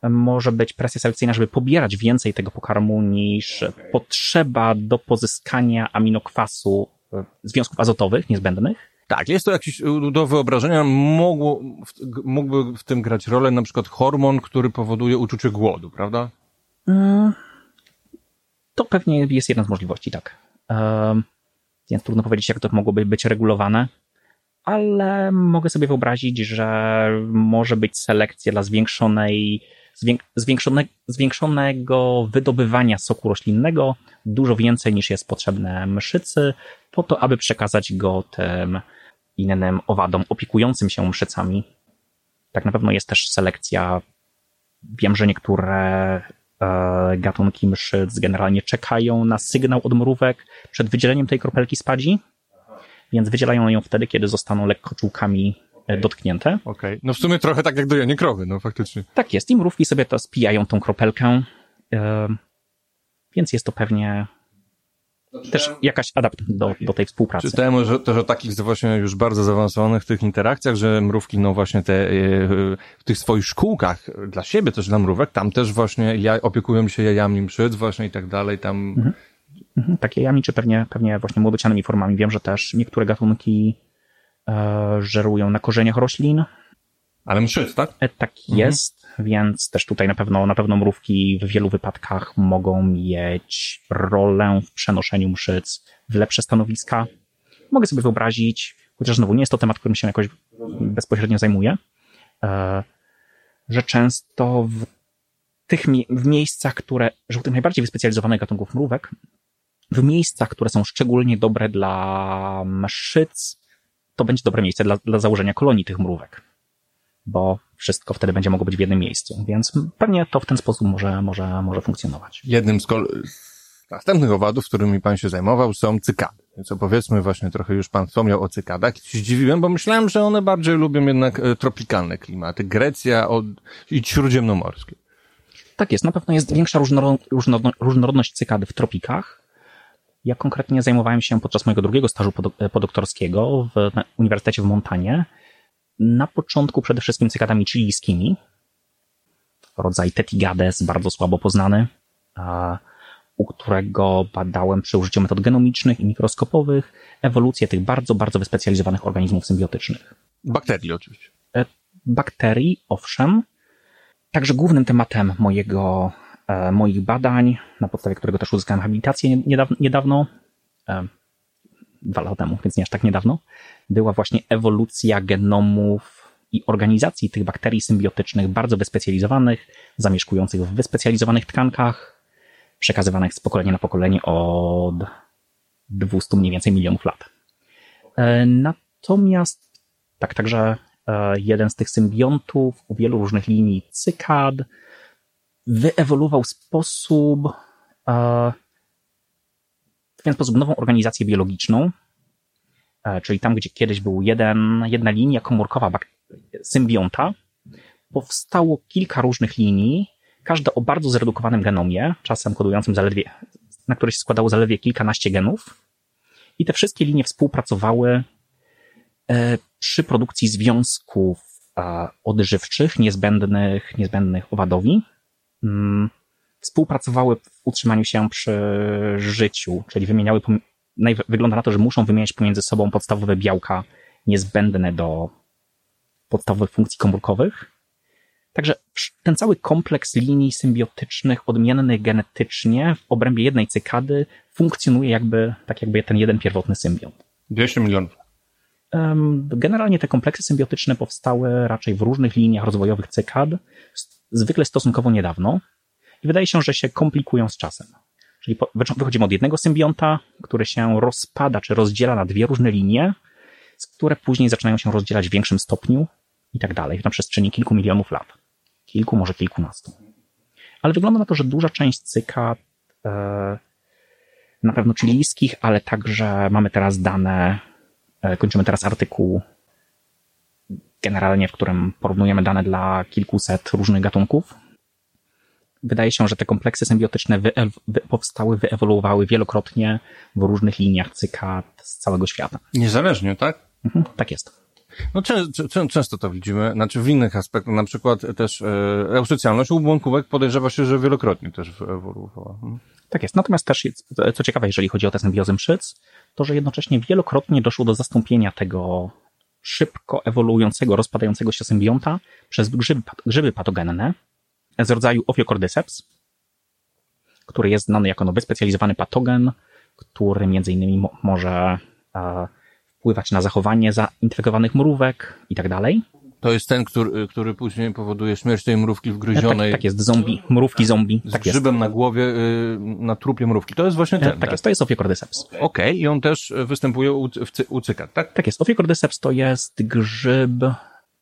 może być presja selekcyjna, żeby pobierać więcej tego pokarmu niż okay. potrzeba do pozyskania aminokwasu e, związków azotowych niezbędnych. Tak, jest to jakiś do wyobrażenia, mógł, mógłby w tym grać rolę na przykład hormon, który powoduje uczucie głodu, prawda? Mm, to pewnie jest jedna z możliwości, tak. Więc trudno powiedzieć, jak to mogłoby być regulowane, ale mogę sobie wyobrazić, że może być selekcja dla zwiększonej zwiększone, zwiększonego wydobywania soku roślinnego dużo więcej niż jest potrzebne mszycy, po to, aby przekazać go tym innym owadom opiekującym się mszycami. Tak na pewno jest też selekcja. Wiem, że niektóre e, gatunki mszyc generalnie czekają na sygnał od mrówek przed wydzieleniem tej kropelki spadzi, więc wydzielają ją wtedy, kiedy zostaną lekko czułkami e, dotknięte. Okej. Okay. No w sumie trochę tak jak dojenie krowy, no faktycznie. Tak jest. I mrówki sobie to spijają tą kropelkę. E, więc jest to pewnie też jakaś adapt do, do tej współpracy. Czytałem że, też o takich właśnie już bardzo zaawansowanych tych interakcjach, że mrówki, no właśnie te, e, w tych swoich szkółkach, dla siebie też dla mrówek, tam też właśnie ja, opiekują się jajami mszyc właśnie i tak dalej, tam... Mhm. Mhm. Takie jajami, czy pewnie, pewnie właśnie młodocianymi formami. Wiem, że też niektóre gatunki e, żerują na korzeniach roślin. Ale mszyc, tak? E, tak mhm. jest więc też tutaj na pewno, na pewno mrówki w wielu wypadkach mogą mieć rolę w przenoszeniu mszyc w lepsze stanowiska. Mogę sobie wyobrazić, chociaż znowu nie jest to temat, którym się jakoś bezpośrednio zajmuję, e, że często w tych w miejscach, które, że tych najbardziej wyspecjalizowanych gatunków mrówek, w miejscach, które są szczególnie dobre dla mszyc, to będzie dobre miejsce dla, dla założenia kolonii tych mrówek bo wszystko wtedy będzie mogło być w jednym miejscu, więc pewnie to w ten sposób może, może, może funkcjonować. Jednym z, następnych owadów, którymi pan się zajmował, są cykady. Więc opowiedzmy właśnie trochę już pan wspomniał o cykadach. I się zdziwiłem, bo myślałem, że one bardziej lubią jednak e, tropikalne klimaty. Grecja od... i śródziemnomorskie. Tak jest, na pewno jest większa różnorodność cykady w tropikach. Ja konkretnie zajmowałem się podczas mojego drugiego stażu podoktorskiego w Uniwersytecie w Montanie na początku przede wszystkim cykadami chilijskimi. Rodzaj Tetigades, bardzo słabo poznany, u którego badałem przy użyciu metod genomicznych i mikroskopowych ewolucję tych bardzo, bardzo wyspecjalizowanych organizmów symbiotycznych. Bakterii oczywiście. E, bakterii, owszem. Także głównym tematem mojego, e, moich badań, na podstawie którego też uzyskałem habilitację niedawno, niedawno e, dwa lata temu, więc nie aż tak niedawno, była właśnie ewolucja genomów i organizacji tych bakterii symbiotycznych, bardzo wyspecjalizowanych, zamieszkujących w wyspecjalizowanych tkankach, przekazywanych z pokolenia na pokolenie od 200 mniej więcej milionów lat. E, natomiast, tak, także e, jeden z tych symbiontów u wielu różnych linii cykad wyewoluował sposób, e, w ten sposób nową organizację biologiczną, czyli tam, gdzie kiedyś był jeden, jedna linia komórkowa symbionta, powstało kilka różnych linii, każda o bardzo zredukowanym genomie, czasem kodującym zaledwie, na które się składało zaledwie kilkanaście genów. I te wszystkie linie współpracowały e, przy produkcji związków e, odżywczych niezbędnych, niezbędnych owadowi. Mm, współpracowały w utrzymaniu się przy życiu, czyli wymieniały, wygląda na to, że muszą wymieniać pomiędzy sobą podstawowe białka niezbędne do podstawowych funkcji komórkowych. Także ten cały kompleks linii symbiotycznych, odmiennych genetycznie w obrębie jednej cykady funkcjonuje jakby, tak jakby ten jeden pierwotny symbiont. 200 milionów. Generalnie te kompleksy symbiotyczne powstały raczej w różnych liniach rozwojowych cykad, zwykle stosunkowo niedawno. I wydaje się, że się komplikują z czasem. Czyli wychodzimy od jednego symbionta, który się rozpada czy rozdziela na dwie różne linie, które później zaczynają się rozdzielać w większym stopniu i tak dalej, na przestrzeni kilku milionów lat. Kilku, może kilkunastu. Ale wygląda na to, że duża część cykad, e, na pewno chilijskich, ale także mamy teraz dane, e, kończymy teraz artykuł generalnie, w którym porównujemy dane dla kilkuset różnych gatunków wydaje się, że te kompleksy symbiotyczne wy, wy, powstały, wyewoluowały wielokrotnie w różnych liniach cykad z całego świata. Niezależnie, tak? Mhm, tak jest. No czę, czę, często to widzimy, znaczy w innych aspektach, na przykład też e, eusycjalność u błąkówek podejrzewa się, że wielokrotnie też ewoluowała. Hmm. Tak jest. Natomiast też, jest, co ciekawe, jeżeli chodzi o tę symbiozę mszyc, to że jednocześnie wielokrotnie doszło do zastąpienia tego szybko ewoluującego, rozpadającego się symbionta przez grzyby, grzyby patogenne, z rodzaju Ophiocordyceps, który jest znany jako no, wyspecjalizowany patogen, który między innymi mo może e, wpływać na zachowanie zainfekowanych mrówek i tak dalej. To jest ten, który, który później powoduje śmierć tej mrówki wgryzionej. Tak, tak jest, zombie, mrówki zombie. Z tak grzybem jest. na głowie, y, na trupie mrówki. To jest właśnie ten, Tak, jest, to jest Ophiocordyceps. Okej, i on też występuje u, u cykat, tak? Tak jest, Ophiocordyceps to jest grzyb,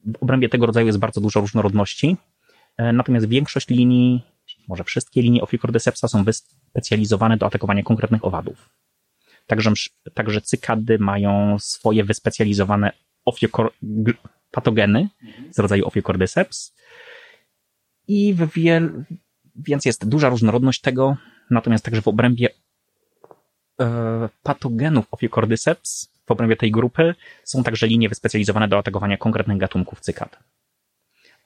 w obrębie tego rodzaju jest bardzo dużo różnorodności, E, natomiast większość linii, może wszystkie linie Ophiocordycepsa są wyspecjalizowane do atakowania konkretnych owadów. Także, także cykady mają swoje wyspecjalizowane patogeny z rodzaju Ophiocordyceps i w wiel... więc jest duża różnorodność tego, natomiast także w obrębie e, patogenów Ophiocordyceps, w obrębie tej grupy, są także linie wyspecjalizowane do atakowania konkretnych gatunków cykad.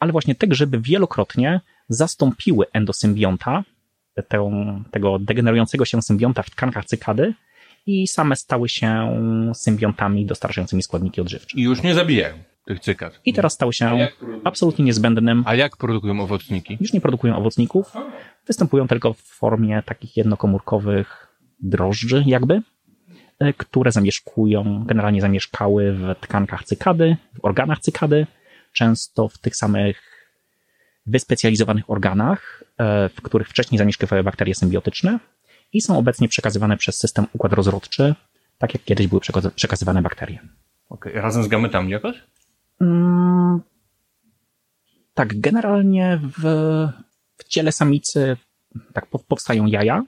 Ale właśnie te grzyby wielokrotnie zastąpiły endosymbionta, tę, tego degenerującego się symbionta w tkankach cykady i same stały się symbiontami dostarczającymi składniki odżywcze. I już nie zabijają tych cykad. I teraz stały się absolutnie niezbędnym. A jak produkują owocniki? Już nie produkują owocników, występują tylko w formie takich jednokomórkowych drożdży, jakby, e, które zamieszkują, generalnie zamieszkały w tkankach cykady, w organach cykady, często w tych samych wyspecjalizowanych organach, e, w których wcześniej zamieszkiwały bakterie symbiotyczne i są obecnie przekazywane przez system układ rozrodczy, tak jak kiedyś były przekazy- przekazywane bakterie. Okej, razem z gametami jakoś? Mm, tak, generalnie w, w ciele samicy tak po- powstają jaja.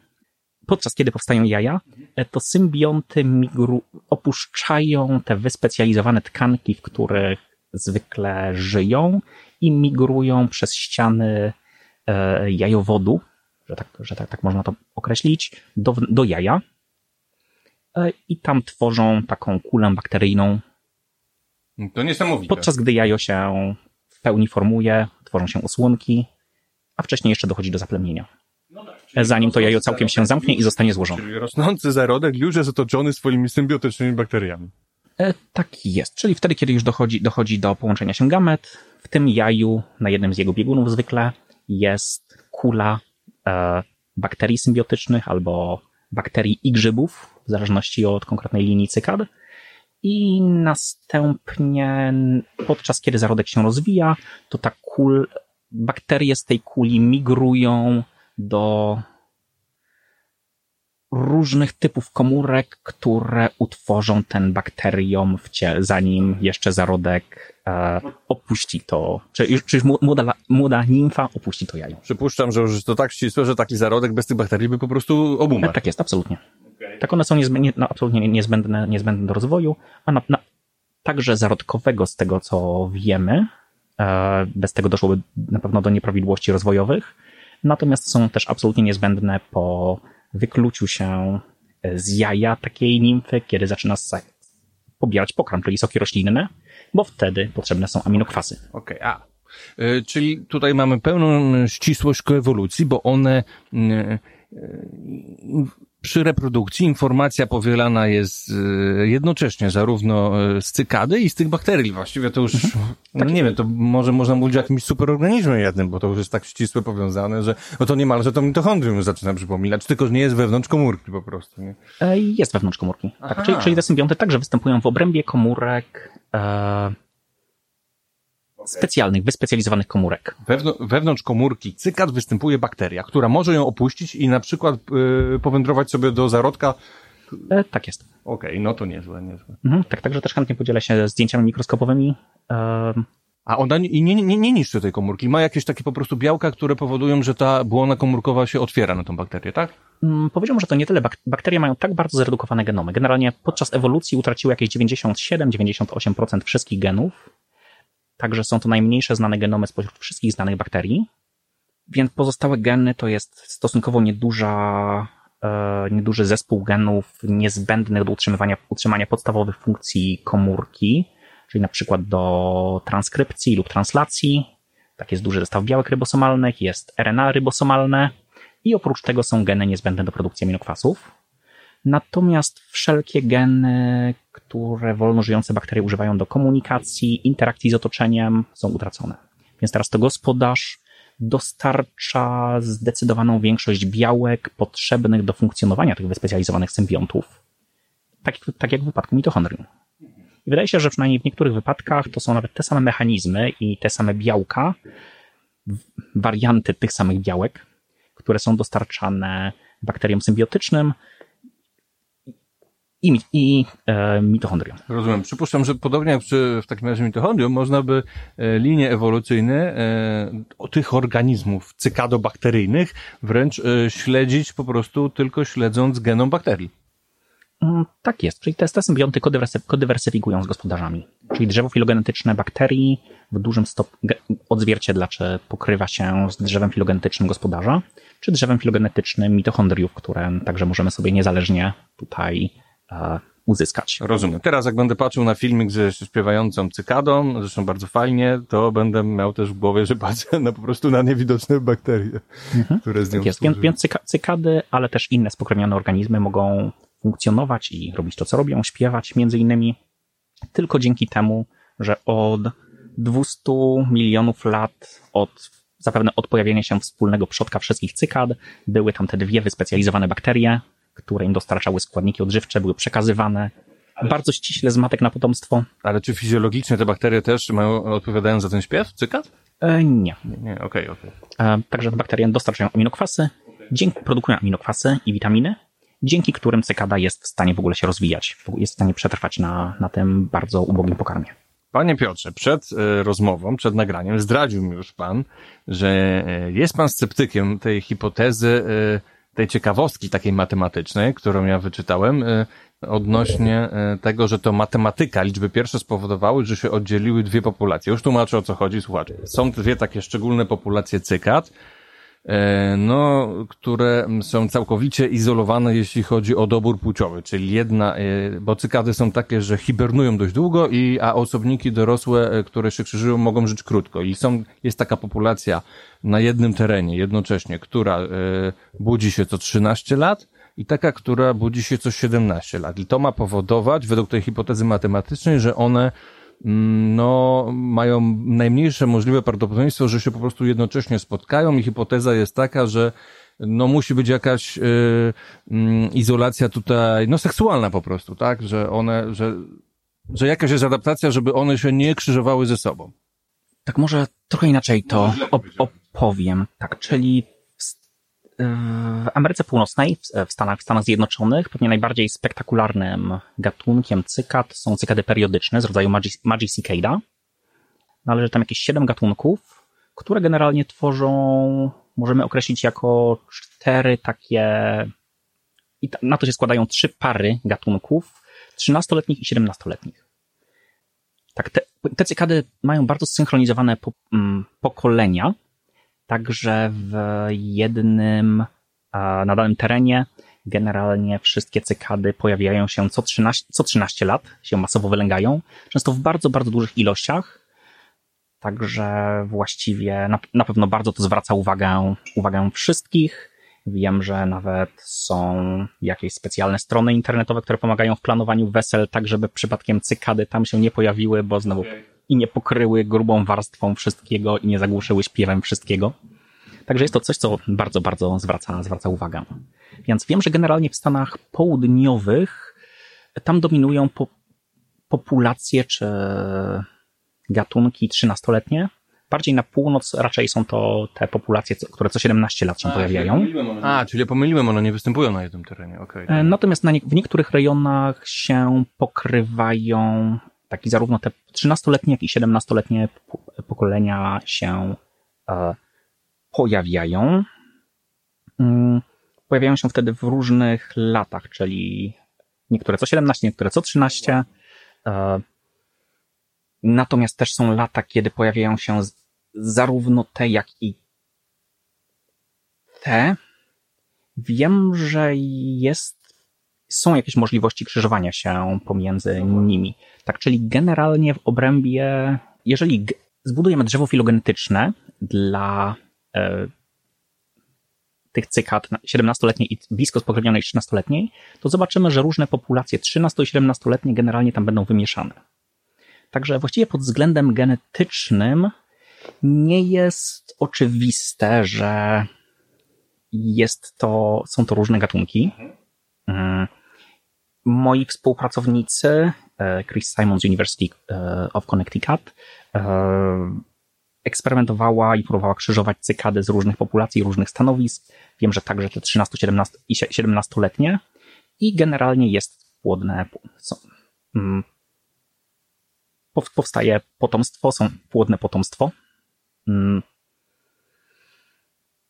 Podczas kiedy powstają jaja, e, to symbionty migru, opuszczają te wyspecjalizowane tkanki, w których zwykle żyją i migrują przez ściany e, jajowodu, że tak, że tak, tak można to określić, do, do jaja. E, I tam tworzą taką kulę bakteryjną, To niesamowite. Podczas gdy jajo się w pełni formuje, tworzą się osłonki, a wcześniej jeszcze dochodzi do zaplemienia. Zanim to jajo całkiem się zamknie i zostanie złożone. Czyli rosnący zarodek już jest otoczony swoimi symbiotycznymi bakteriami. E, tak jest, czyli wtedy, kiedy już dochodzi, dochodzi do połączenia się gamet, w tym jaju, na jednym z jego biegunów zwykle, jest kula e, bakterii symbiotycznych albo bakterii i grzybów, w zależności od konkretnej linii cykad. I następnie, podczas kiedy zarodek się rozwija, to ta kul, bakterie z tej kuli migrują do różnych typów komórek, które utworzą ten bakteriom w ciele, zanim jeszcze zarodek e, opuści to, czy już, czy młoda, młoda nimfa opuści to jajo. Przypuszczam, że już to tak ścisłe, że taki zarodek bez tych bakterii by po prostu obumarł. tak jest, absolutnie. Tak one są niezbędne, no, absolutnie niezbędne, niezbędne do rozwoju, a na, na, także zarodkowego z tego, co wiemy, e, bez tego doszłoby na pewno do nieprawidłowości rozwojowych, natomiast są też absolutnie niezbędne po wykluciu się z jaja takiej nimfy, kiedy zaczyna pobierać pokarm, czyli soki roślinne, bo wtedy potrzebne są aminokwasy. Okej, a. Y, Czyli tutaj mamy pełną ścisłość koewolucji, bo one y, y, przy reprodukcji informacja powielana jest y, jednocześnie zarówno y, z cykady i z tych bakterii. Właściwie to już, no nie wiem, to może można mówić o jakimś superorganizmie jednym, bo to już jest tak ścisłe powiązane, że no to niemalże to mitochondrium już zaczyna przypominać, tylko że nie jest wewnątrz komórki po prostu, nie? E, Jest wewnątrz komórki. Tak, czyli, czyli te symbionty także występują w obrębie komórek e, specjalnych, wyspecjalizowanych komórek. Wewnątrz, wewnątrz komórki cykad występuje bakteria, która może ją opuścić i na przykład y, powędrować sobie do zarodka. E, tak jest. Okej, no to niezłe, niezłe. Mhm, tak, także też chętnie podzielę się zdjęciami mikroskopowymi. A ona nie, nie, nie, nie niszczy tej komórki. Ma jakieś takie po prostu białka, które powodują, że ta błona komórkowa się otwiera na tą bakterię, tak? mm, powiedziałbym, że to nie tyle. Bak- bakterie mają tak bardzo zredukowane genomy. Generalnie podczas ewolucji utraciły jakieś 97-98% wszystkich genów. Także są to najmniejsze znane genomy spośród wszystkich znanych bakterii. Więc pozostałe geny to jest stosunkowo nieduża, e, nieduży zespół genów niezbędnych do utrzymywania, utrzymania podstawowych funkcji komórki, czyli na przykład do transkrypcji lub translacji. Tak jest duży zestaw białek rybosomalnych, jest RNA rybosomalne i oprócz tego są geny niezbędne do produkcji aminokwasów. Natomiast wszelkie geny, które wolno żyjące bakterie używają do komunikacji, interakcji z otoczeniem, są utracone. Więc teraz to gospodarz dostarcza zdecydowaną większość białek potrzebnych do funkcjonowania tych wyspecjalizowanych symbiontów. Tak, tak jak w wypadku mitochondrium. I wydaje się, że przynajmniej w niektórych wypadkach to są nawet te same mechanizmy i te same białka, warianty tych samych białek, które są dostarczane bakteriom symbiotycznym i, i e, mitochondrium. Rozumiem. Przypuszczam, że podobnie jak przy w takim razie mitochondrium, można by e, linie ewolucyjne e, tych organizmów cykadobakteryjnych wręcz e, śledzić po prostu tylko śledząc genom bakterii. Mm, tak jest, czyli te, te symbionty kodywersyfikują z gospodarzami. Czyli drzewo filogenetyczne bakterii w dużym stopniu odzwierciedla, czy pokrywa się z drzewem filogenetycznym gospodarza, czy drzewem filogenetycznym mitochondriów, które także możemy sobie niezależnie tutaj uzyskać. Rozumiem. Teraz jak będę patrzył na filmik ze śpiewającą cykadą, zresztą bardzo fajnie, to będę miał też w głowie, że patrzę na po prostu na niewidoczne bakterie, mhm. które z nią tak jest. Więc, więc cykady, ale też inne spokrewnione organizmy mogą funkcjonować i robić to, co robią, śpiewać między innymi tylko dzięki temu, że od 200 milionów lat od zapewne od pojawienia się wspólnego przodka wszystkich cykad były tam te dwie wyspecjalizowane bakterie, które im dostarczały składniki odżywcze, były przekazywane ale bardzo ściśle z matek na potomstwo. Ale czy fizjologicznie te bakterie też mają, odpowiadają za ten śpiew, cykad? E, nie. Nie, okej, okay. Okay. E, także te bakterie dostarczają aminokwasy, dzięki produkują aminokwasy i witaminy, dzięki którym cykada jest w stanie w ogóle się rozwijać, jest w stanie przetrwać na, na tym bardzo ubogim pokarmie. Panie Piotrze, przed e, rozmową, przed nagraniem zdradził mi już pan, że e, jest pan sceptykiem tej hipotezy, tej ciekawostki takiej matematycznej, którą ja wyczytałem, odnośnie tego, że to matematyka, liczby pierwsze spowodowały, że się oddzieliły dwie populacje. Już tłumaczę o co chodzi, słuchajcie. Są dwie takie szczególne populacje cykad, no, które są całkowicie izolowane, jeśli chodzi o dobór płciowy, czyli jedna, e, bo cykady są takie, że hibernują dość długo, i, a osobniki dorosłe, e, które się krzyżują, mogą żyć krótko. I są, jest taka populacja na jednym terenie jednocześnie, która budzi się co 13 lat, i taka, która budzi się co 17 lat. I to ma powodować, według tej hipotezy matematycznej, że one no, mają najmniejsze możliwe prawdopodobieństwo, że się po prostu jednocześnie spotkają i hipoteza jest taka, że no musi być jakaś y, y, izolacja tutaj, no seksualna po prostu, tak, że one, że, że jakaś jest adaptacja, żeby one się nie krzyżowały ze sobą. Tak może trochę inaczej to opowiem. Tak, czyli w Ameryce Północnej, w Stanach, w Stanach Zjednoczonych, pewnie najbardziej spektakularnym gatunkiem cykad są cykady periodyczne z rodzaju Magicicada. Należy tam jakieś siedem gatunków, które generalnie tworzą, możemy określić jako cztery takie, i na to się składają trzy pary gatunków, 13-letnich i 17-letnich. Tak, te, te cykady mają bardzo zsynchronizowane po, mm, pokolenia, Także w jednym, na danym terenie generalnie wszystkie cykady pojawiają się co 13, co 13 lat, się masowo wylęgają, często w bardzo, bardzo dużych ilościach. Także właściwie na, na pewno bardzo to zwraca uwagę, uwagę wszystkich. Wiem, że nawet są jakieś specjalne strony internetowe, które pomagają w planowaniu wesel, tak żeby przypadkiem cykady tam się nie pojawiły, bo znowu i nie pokryły grubą warstwą wszystkiego i nie zagłuszyły śpiewem wszystkiego. Także jest to coś, co bardzo, bardzo zwraca, zwraca uwagę. Więc wiem, że generalnie w Stanach południowych tam dominują po, populacje czy gatunki trzynastoletnie. Bardziej na północ raczej są to te populacje, które co 17 lat się A, pojawiają. A, czyli pomyliłem, one nie występują na jednym terenie. Okay. E, natomiast na nie, w niektórych rejonach się pokrywają taki zarówno te 13-letnie, jak i 17-letnie pokolenia się e, pojawiają. Mm, pojawiają się wtedy w różnych latach, czyli niektóre co 17, niektóre co 13. E, natomiast też są lata, kiedy pojawiają się zarówno te, jak i te. Wiem, że jest są jakieś możliwości krzyżowania się pomiędzy nimi. Tak, czyli generalnie w obrębie, jeżeli zbudujemy drzewo filogenetyczne dla e, tych cykad 17-letniej i blisko spokrewnionej 13-letniej, to zobaczymy, że różne populacje 13 i 17-letnie generalnie tam będą wymieszane. Także właściwie pod względem genetycznym nie jest oczywiste, że jest to, są to różne gatunki. Moi współpracownicy, e, Chris Simon z University e, of Connecticut, eksperymentowała i próbowała krzyżować cykady z różnych populacji, różnych stanowisk. Wiem, że także te 13, 17 i 17-letnie i generalnie jest płodne, są, mm, powstaje potomstwo, są płodne potomstwo. Mm.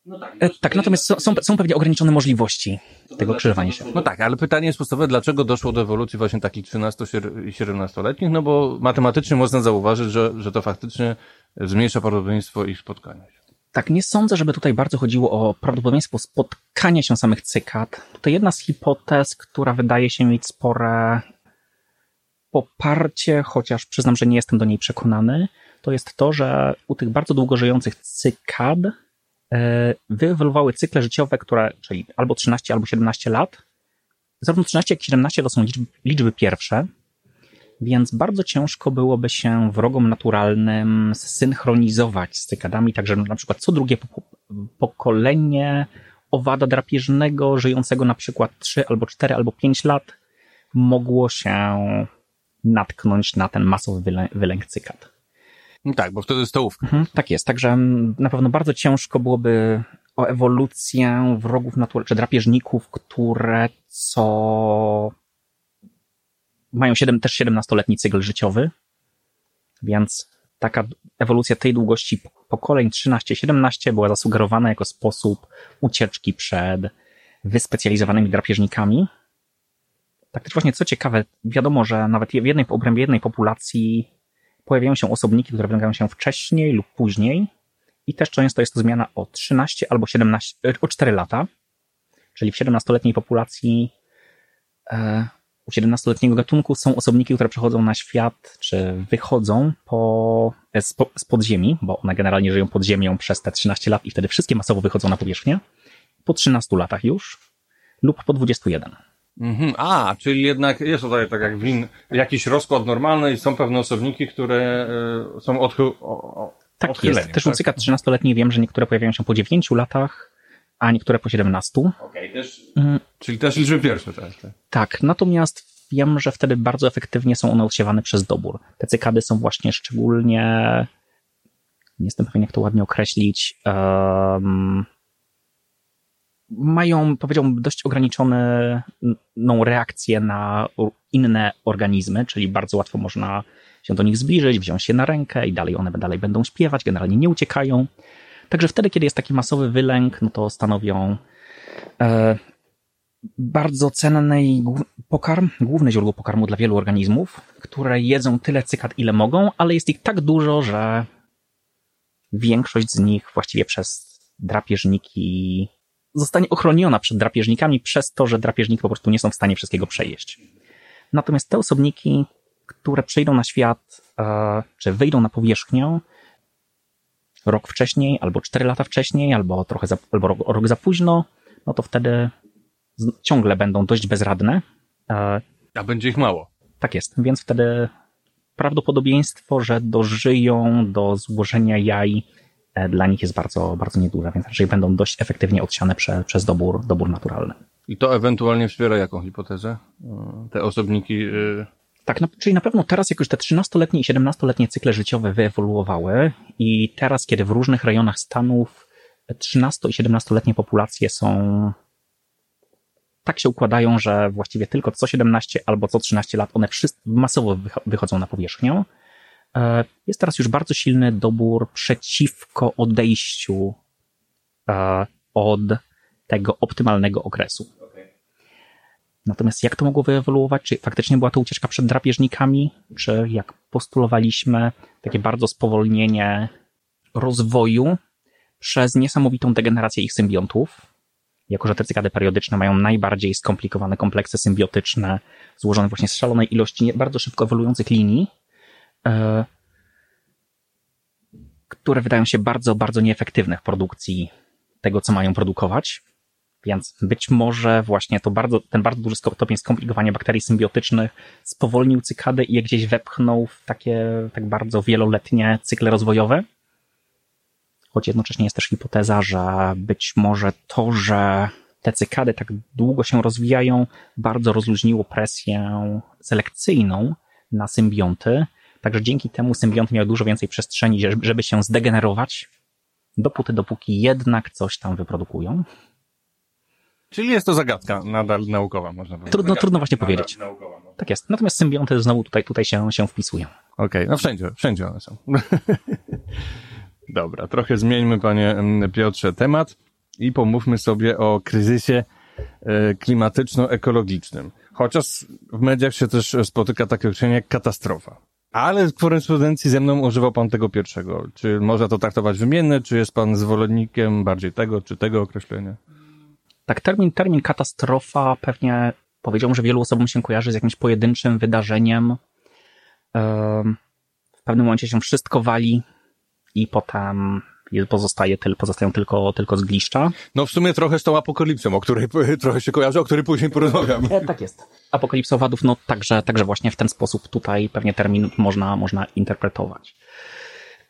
No tak, e, tak, natomiast są, są, są pewnie ograniczone możliwości tego krzyżowania się. No tak, ale pytanie jest podstawowe, dlaczego doszło do ewolucji właśnie takich 13 i 17-letnich? No bo matematycznie można zauważyć, że, że to faktycznie zmniejsza prawdopodobieństwo ich spotkania się. Tak, nie sądzę, żeby tutaj bardzo chodziło o prawdopodobieństwo spotkania się samych cykad. To jedna z hipotez, która wydaje się mieć spore poparcie, chociaż przyznam, że nie jestem do niej przekonany, to jest to, że u tych bardzo długo żyjących cykad wyewoluowały cykle życiowe, które, czyli albo 13, albo 17 lat. Zarówno 13, jak i 17 to są liczby, liczby pierwsze, więc bardzo ciężko byłoby się wrogom naturalnym synchronizować z cykadami, także na przykład co drugie pokolenie owada drapieżnego, żyjącego na przykład 3 albo 4 albo 5 lat, mogło się natknąć na ten masowy wylęk cykad. No tak, bo wtedy stołówka. Mhm, tak jest, także na pewno bardzo ciężko byłoby o ewolucję wrogów naturalnych, czy drapieżników, które co mają 7, też 17-letni cykl życiowy, więc taka ewolucja tej długości pokoleń 13-17 była zasugerowana jako sposób ucieczki przed wyspecjalizowanymi drapieżnikami. Tak też właśnie, co ciekawe, wiadomo, że nawet w jednej, w obrębie jednej populacji pojawiają się osobniki, które wynikają się wcześniej lub później i też często jest to zmiana o 13 albo 17, o 4 lata, czyli w 17-letniej populacji e, u 17-letniego gatunku są osobniki, które przychodzą na świat, czy wychodzą po, z, z podziemi, bo one generalnie żyją pod ziemią przez te 13 lat i wtedy wszystkie masowo wychodzą na powierzchnię, po 13 latach już, lub po 21. Mhm. A, czyli jednak jest tutaj tak jak win, jakiś rozkład normalny i są pewne osobniki, które y, są odchyl, o, tak jest. Też tak? u cyka 13-letniej wiem, że niektóre pojawiają się po 9 latach, a niektóre po 17. Okej, okay, też, mm. czyli też liczby pierwsze. Tak, tak. tak, natomiast wiem, że wtedy bardzo efektywnie są one odsiewane przez dobór. Te cykady są właśnie szczególnie, nie jestem pewien jak to ładnie określić, um, mają, powiedziałbym, dość ograniczoną reakcję na inne organizmy, czyli bardzo łatwo można się do nich zbliżyć, wziąć je na rękę i dalej one dalej będą śpiewać, generalnie nie uciekają. Także wtedy, kiedy jest taki masowy wylęk, no to stanowią e, bardzo cenne i pokarm, główne źródło pokarmu dla wielu organizmów, które jedzą tyle cykad, ile mogą, ale jest ich tak dużo, że większość z nich właściwie przez drapieżniki zostanie ochroniona przed drapieżnikami przez to, że drapieżniki po prostu nie są w stanie wszystkiego przejeść. Natomiast te osobniki, które przyjdą na świat, e, czy wyjdą na powierzchnię rok wcześniej, albo cztery lata wcześniej, albo trochę za, albo rok, rok za późno, no to wtedy ciągle będą dość bezradne. E, A będzie ich mało. Tak jest, więc wtedy prawdopodobieństwo, że dożyją do złożenia jaj dla nich jest bardzo, bardzo nieduże, więc raczej będą dość efektywnie odsiane prze, przez dobór, dobór naturalny. I to ewentualnie wspiera jaką hipotezę? E, te osobniki. Yy... Tak, no, czyli na pewno teraz, jak już te 13-letnie i 17-letnie cykle życiowe wyewoluowały i teraz, kiedy w różnych rejonach Stanów 13 i 17-letnie populacje są tak się układają, że właściwie tylko co 17 albo co 13 lat one wszystkie masowo wychodzą na powierzchnię. E, jest teraz już bardzo silny dobór przeciwko odejściu e, od tego optymalnego okresu. Natomiast jak to mogło wyewoluować? Czy faktycznie była to ucieczka przed drapieżnikami? Czy jak postulowaliśmy, takie bardzo spowolnienie rozwoju przez niesamowitą degenerację ich symbiontów? jako że te cykady periodyczne mają najbardziej skomplikowane kompleksy symbiotyczne, złożone właśnie z szalonej ilości bardzo szybko ewoluujących linii, które wydają się bardzo, bardzo nieefektywne w produkcji tego, co mają produkować. Więc być może właśnie to bardzo, ten bardzo duży stopień skomplikowania bakterii symbiotycznych spowolnił cykady i je gdzieś wepchnął w takie tak bardzo wieloletnie cykle rozwojowe choć jednocześnie jest też hipoteza, że być może to, że te cykady tak długo się rozwijają, bardzo rozluźniło presję selekcyjną na symbionty, także dzięki temu symbionty miały dużo więcej przestrzeni, żeby się zdegenerować, dopóty, dopóki jednak coś tam wyprodukują. Czyli jest to zagadka nadal naukowa, można powiedzieć. Trudno, trudno właśnie powiedzieć. Naukowa, no. Tak jest. Natomiast symbionty znowu tutaj, tutaj się, się wpisują. Okej, okay. no wszędzie, wszędzie one są. Dobra, trochę zmieńmy, panie Piotrze, temat i pomówmy sobie o kryzysie e, klimatyczno-ekologicznym. Chociaż w mediach się też spotyka takie określenie jak katastrofa. Ale w korespondencji ze mną używał pan tego pierwszego. Czy można to traktować wymienne, czy jest pan zwolennikiem bardziej tego, czy tego określenia? Tak, termin, termin katastrofa pewnie powiedziałbym, że wielu osobom się kojarzy z jakimś pojedynczym wydarzeniem. W pewnym momencie się wszystko wali i potem pozostaje, pozostają tylko, tylko zgliszcza. No w sumie trochę z tą apokalipsą, o której trochę się kojarzy, o której później porozmawiam. E, tak jest. Apokalipsa owadów, no także, także właśnie w ten sposób tutaj pewnie termin można, można interpretować.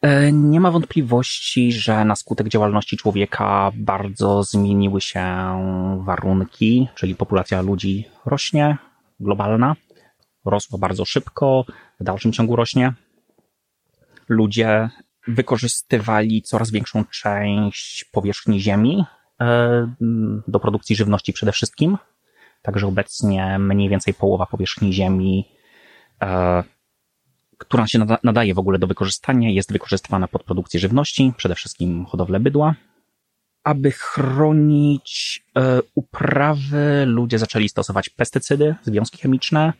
E, nie ma wątpliwości, że na skutek działalności człowieka bardzo zmieniły się warunki, czyli populacja ludzi rośnie, globalna, rosła bardzo szybko, w dalszym ciągu rośnie. Ludzie wykorzystywali coraz większą część powierzchni Ziemi e, do produkcji żywności przede wszystkim. Także obecnie mniej więcej połowa powierzchni Ziemi e, która się nadaje w ogóle do wykorzystania, jest wykorzystywana pod produkcję żywności, przede wszystkim hodowlę bydła. Aby chronić e, uprawy, ludzie zaczęli stosować pestycydy, związki chemiczne,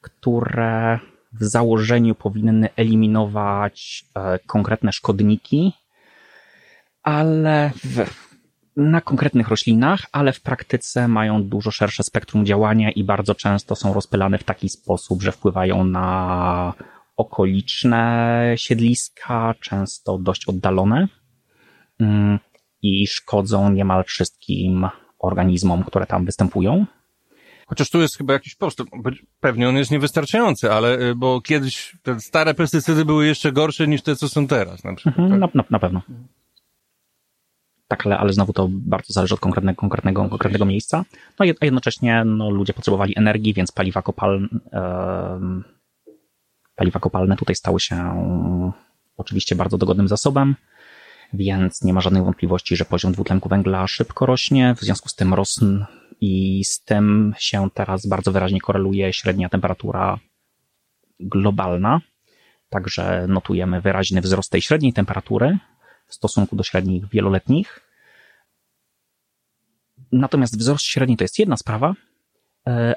które w założeniu powinny eliminować e, konkretne szkodniki, ale w, na konkretnych roślinach, ale w praktyce mają dużo szersze spektrum działania i bardzo często są rozpylane w taki sposób, że wpływają na okoliczne siedliska, często dość oddalone mm, i szkodzą niemal wszystkim organizmom, które tam występują. Chociaż tu jest chyba jakiś postęp. Pewnie on jest niewystarczający, ale y, bo kiedyś te stare pestycydy były jeszcze gorsze niż te, co są teraz. Na, przykład, mhm, tak? na, na, na pewno. Tak, ale, ale znowu to bardzo zależy od konkretnego, konkretnego, konkretnego miejsca. No a jednocześnie no, ludzie potrzebowali energii, więc paliwa kopalne, Paliwa kopalne tutaj stały się oczywiście bardzo dogodnym zasobem, więc nie ma żadnych wątpliwości, że poziom dwutlenku węgla szybko rośnie, w związku z tym rosn i z tym się teraz bardzo wyraźnie koreluje średnia temperatura globalna. Także notujemy wyraźny wzrost tej średniej temperatury w stosunku do średnich wieloletnich. Natomiast wzrost średni to jest jedna sprawa, e,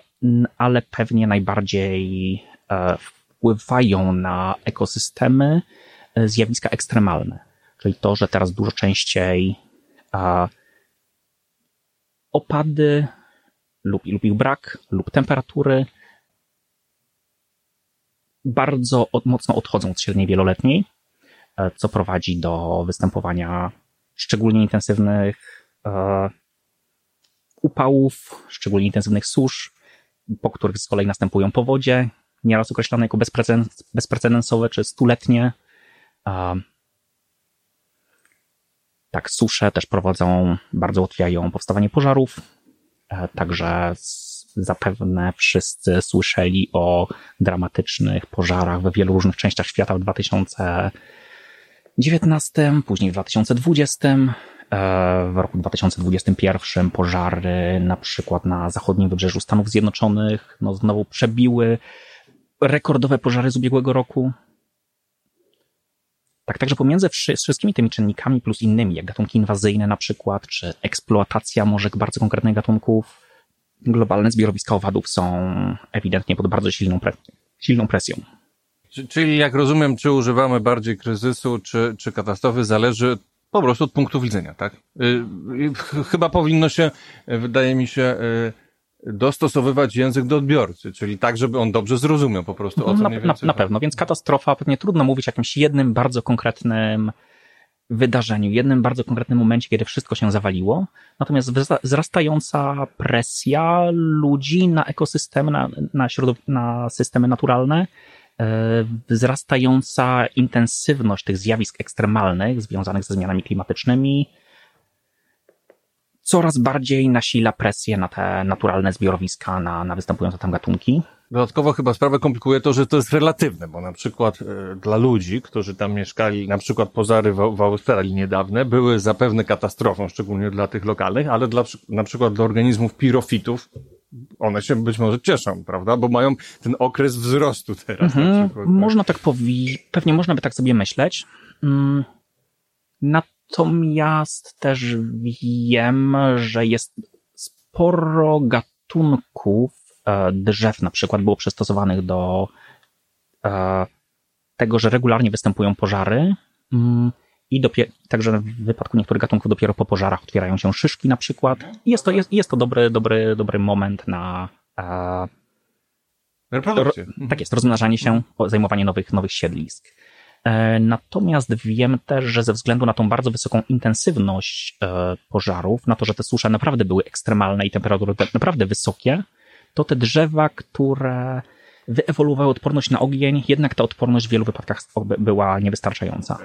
ale pewnie najbardziej e, wpływają na ekosystemy e, zjawiska ekstremalne. Czyli to, że teraz dużo częściej a, opady lub, lub ich brak, lub temperatury bardzo od, mocno odchodzą od średniej wieloletniej, e, co prowadzi do występowania szczególnie intensywnych e, upałów, szczególnie intensywnych susz, po których z kolei następują powodzie, nieraz określane jako bezprecedensowe czy stuletnie. Tak, susze też prowadzą, bardzo ułatwiają powstawanie pożarów. E, także zapewne wszyscy słyszeli o dramatycznych pożarach we wielu różnych częściach świata w 2019, później w 2020. E, w roku 2021 pożary na przykład na zachodnim wybrzeżu Stanów Zjednoczonych no znowu przebiły rekordowe pożary z ubiegłego roku. Tak, także pomiędzy wszystkimi tymi czynnikami plus innymi, jak gatunki inwazyjne na przykład, czy eksploatacja może bardzo konkretnych gatunków, globalne zbiorowiska owadów są ewidentnie pod bardzo silną, pre silną presją. Czyli jak rozumiem, czy używamy bardziej kryzysu, czy, czy katastrofy, zależy po prostu od punktu widzenia, tak? Yy, chyba powinno się, wydaje mi się, yy, dostosowywać język do odbiorcy, czyli tak, żeby on dobrze zrozumiał po prostu o co na, na, na pewno, więc katastrofa, pewnie trudno mówić o jakimś jednym bardzo konkretnym wydarzeniu, jednym bardzo konkretnym momencie, kiedy wszystko się zawaliło. Natomiast wzrastająca presja ludzi na ekosystemy, na, na, na systemy naturalne, e, wzrastająca intensywność tych zjawisk ekstremalnych związanych ze zmianami klimatycznymi, coraz bardziej nasila presję na te naturalne zbiorowiska, na, na występujące tam gatunki. Dodatkowo chyba sprawę komplikuje to, że to jest relatywne, bo na przykład e, dla ludzi, którzy tam mieszkali, na przykład pożary w, w Australii niedawne, były zapewne katastrofą, szczególnie dla tych lokalnych, ale dla, na przykład dla organizmów pirofitów one się być może cieszą, prawda? Bo mają ten okres wzrostu teraz. Mhm, tak? Można tak powi... pewnie można by tak sobie myśleć. Mm, natomiast też wiem, że jest sporo gatunków e, drzew na przykład było przystosowanych do e, tego, że regularnie występują pożary mm, i dopiero, także w wypadku niektórych gatunków dopiero po pożarach otwierają się szyszki na przykład. I jest to, jest, jest to dobry, dobry, dobry moment na e, reprodukcję. Tak jest, rozmnażanie się, zajmowanie nowych, nowych siedlisk. E, natomiast wiem też, że ze względu na tą bardzo wysoką intensywność e, pożarów, na to, że te susze naprawdę były ekstremalne i temperatury naprawdę wysokie, to te drzewa, które wyewoluowały odporność na ogień, jednak ta odporność w wielu wypadkach była niewystarczająca.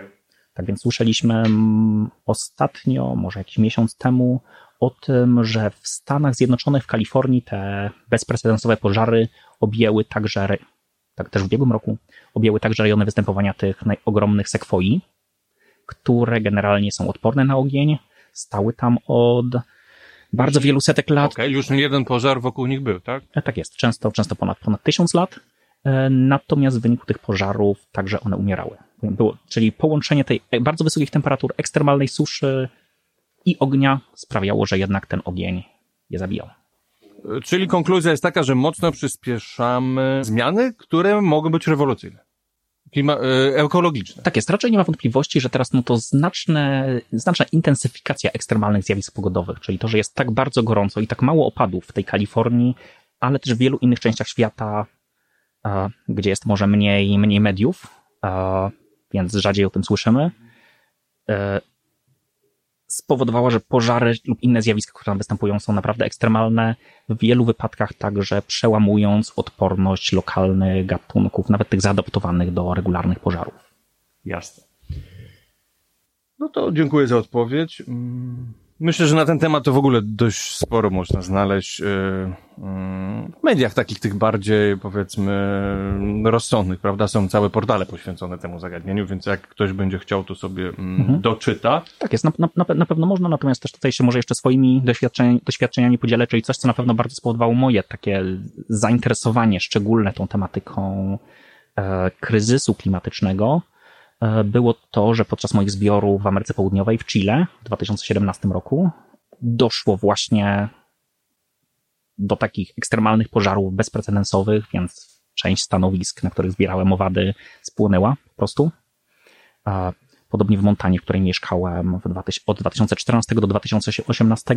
Tak więc słyszeliśmy ostatnio, może jakiś miesiąc temu, o tym, że w Stanach Zjednoczonych, w Kalifornii te bezprecedensowe pożary objęły także, tak też w ubiegłym roku, objęły także rejony występowania tych ogromnych sekwoi, które generalnie są odporne na ogień, stały tam od bardzo wielu setek lat. Okej, okay, już jeden pożar wokół nich był, tak? E, tak jest, często, często ponad, ponad tysiąc lat. E, natomiast w wyniku tych pożarów także one umierały. Było, czyli połączenie tej bardzo wysokich temperatur, ekstremalnej suszy i ognia sprawiało, że jednak ten ogień je zabijał. Czyli konkluzja jest taka, że mocno przyspieszamy zmiany, które mogą być rewolucyjne. Klima, e, ekologiczne. Tak jest, raczej nie ma wątpliwości, że teraz no to znaczne, znaczna intensyfikacja ekstremalnych zjawisk pogodowych, czyli to, że jest tak bardzo gorąco i tak mało opadów w tej Kalifornii, ale też w wielu innych częściach świata, gdzie jest może mniej, mniej mediów, więc rzadziej o tym słyszymy, e, spowodowała, że pożary lub inne zjawiska, które tam występują, są naprawdę ekstremalne, w wielu wypadkach także przełamując odporność lokalnych gatunków, nawet tych zaadaptowanych do regularnych pożarów. Jasne. No to dziękuję za odpowiedź. Myślę, że na ten temat to w ogóle dość sporo można znaleźć yy, yy, w mediach takich tych bardziej, powiedzmy, rozsądnych, prawda? Są całe portale poświęcone temu zagadnieniu, więc jak ktoś będzie chciał, to sobie mm, mhm. doczyta. Tak jest, na, na, na, pewno można, natomiast też tutaj się może jeszcze swoimi doświadczeń, doświadczeniami podzielę, czyli coś, co na pewno bardzo spowodowało moje takie zainteresowanie szczególne tą tematyką e, kryzysu klimatycznego było to, że podczas moich zbiorów w Ameryce Południowej, w Chile w 2017 roku, doszło właśnie do takich ekstremalnych pożarów bezprecedensowych, więc część stanowisk, na których zbierałem owady, spłonęła po prostu. E, podobnie w Montanie, w której mieszkałem od 2014 do 2018.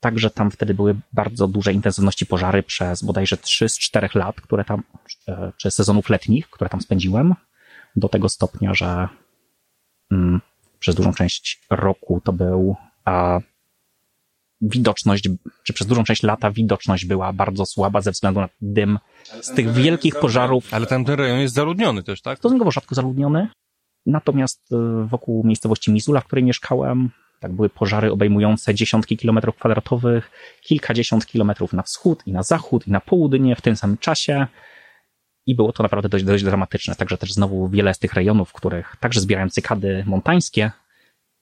Także tam wtedy były bardzo duże intensywności pożary przez bodajże 3 z 4 lat, które tam, e, czy sezonów letnich, które tam spędziłem do tego stopnia, że mm, przez dużą część roku to był a, widoczność, czy przez dużą część lata widoczność była bardzo słaba ze względu na dym z tych wielkich pożarów. Ale ten rejon jest zaludniony też, tak? Stosunkowo rzadko zaludniony. Natomiast y, wokół miejscowości Misula, w której mieszkałem, tak były pożary obejmujące dziesiątki kilometrów kwadratowych, kilkadziesiąt kilometrów na wschód i na zachód i na południe w tym samym czasie. I było to naprawdę dość, dość dramatyczne. Także też znowu wiele z tych rejonów, w których także zbierałem cykady montańskie,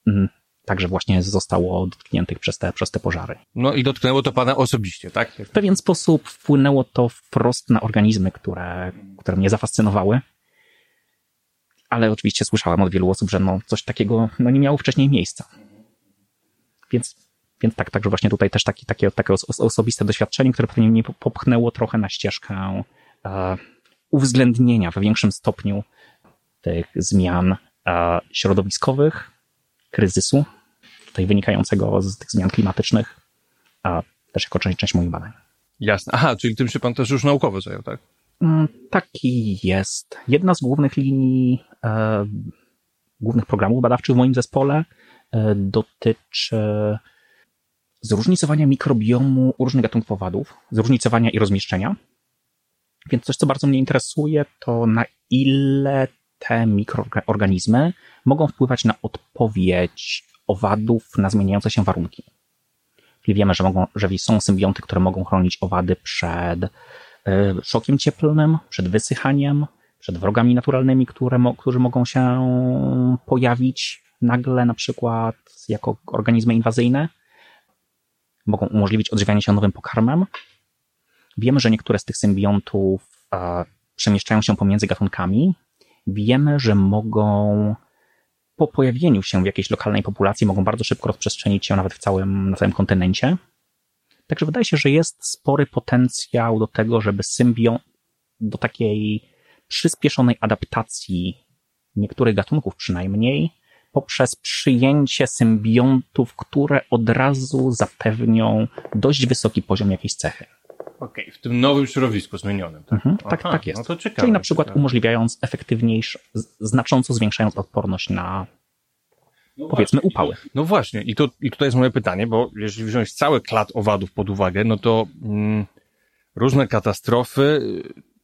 mm, także właśnie zostało dotkniętych przez te, przez te pożary. No i dotknęło to pana osobiście, tak? W pewien sposób wpłynęło to wprost na organizmy, które, które mnie zafascynowały. Ale oczywiście słyszałem od wielu osób, że no, coś takiego no, nie miało wcześniej miejsca. Więc, więc tak, także właśnie tutaj też taki, takie, takie osobiste doświadczenie, które pewnie mnie popchnęło trochę na ścieżkę e, uwzględnienia w większym stopniu tych zmian e, środowiskowych, kryzysu, tutaj wynikającego z tych zmian klimatycznych, a też jako część, część moich badań. Jasne. Aha, czyli tym się pan też już naukowo zajął, tak? Mm, taki jest. Jedna z głównych linii, e, głównych programów badawczych w moim zespole e, dotyczy zróżnicowania mikrobiomu różnych gatunków owadów, zróżnicowania i rozmieszczenia więc coś, co bardzo mnie interesuje, to na ile te mikroorganizmy mogą wpływać na odpowiedź owadów na zmieniające się warunki. Czyli wiemy, że, mogą, że są symbionty, które mogą chronić owady przed e, szokiem cieplnym, przed wysychaniem, przed wrogami naturalnymi, które, którzy mogą się pojawić nagle, na przykład jako organizmy inwazyjne. Mogą umożliwić odżywianie się nowym pokarmem. Wiemy, że niektóre z tych symbiontów przemieszczają się pomiędzy gatunkami. Wiemy, że mogą po pojawieniu się w jakiejś lokalnej populacji mogą bardzo szybko rozprzestrzenić się nawet w całym, na całym kontynencie. Także wydaje się, że jest spory potencjał do tego, żeby symbion, do takiej przyspieszonej adaptacji niektórych gatunków przynajmniej, poprzez przyjęcie symbiontów, które od razu zapewnią dość wysoki poziom jakiejś cechy. Okej, okay, w tym nowym środowisku zmienionym. Tak, mhm, tak, tak jest. No to ciekawe, Czyli na przykład ciekawe. umożliwiając efektywniejsze, znacząco zwiększając odporność na no powiedzmy właśnie, upały. No właśnie, i, to, i tutaj jest moje pytanie, bo jeżeli wziąć cały klat owadów pod uwagę, no to mm, różne katastrofy,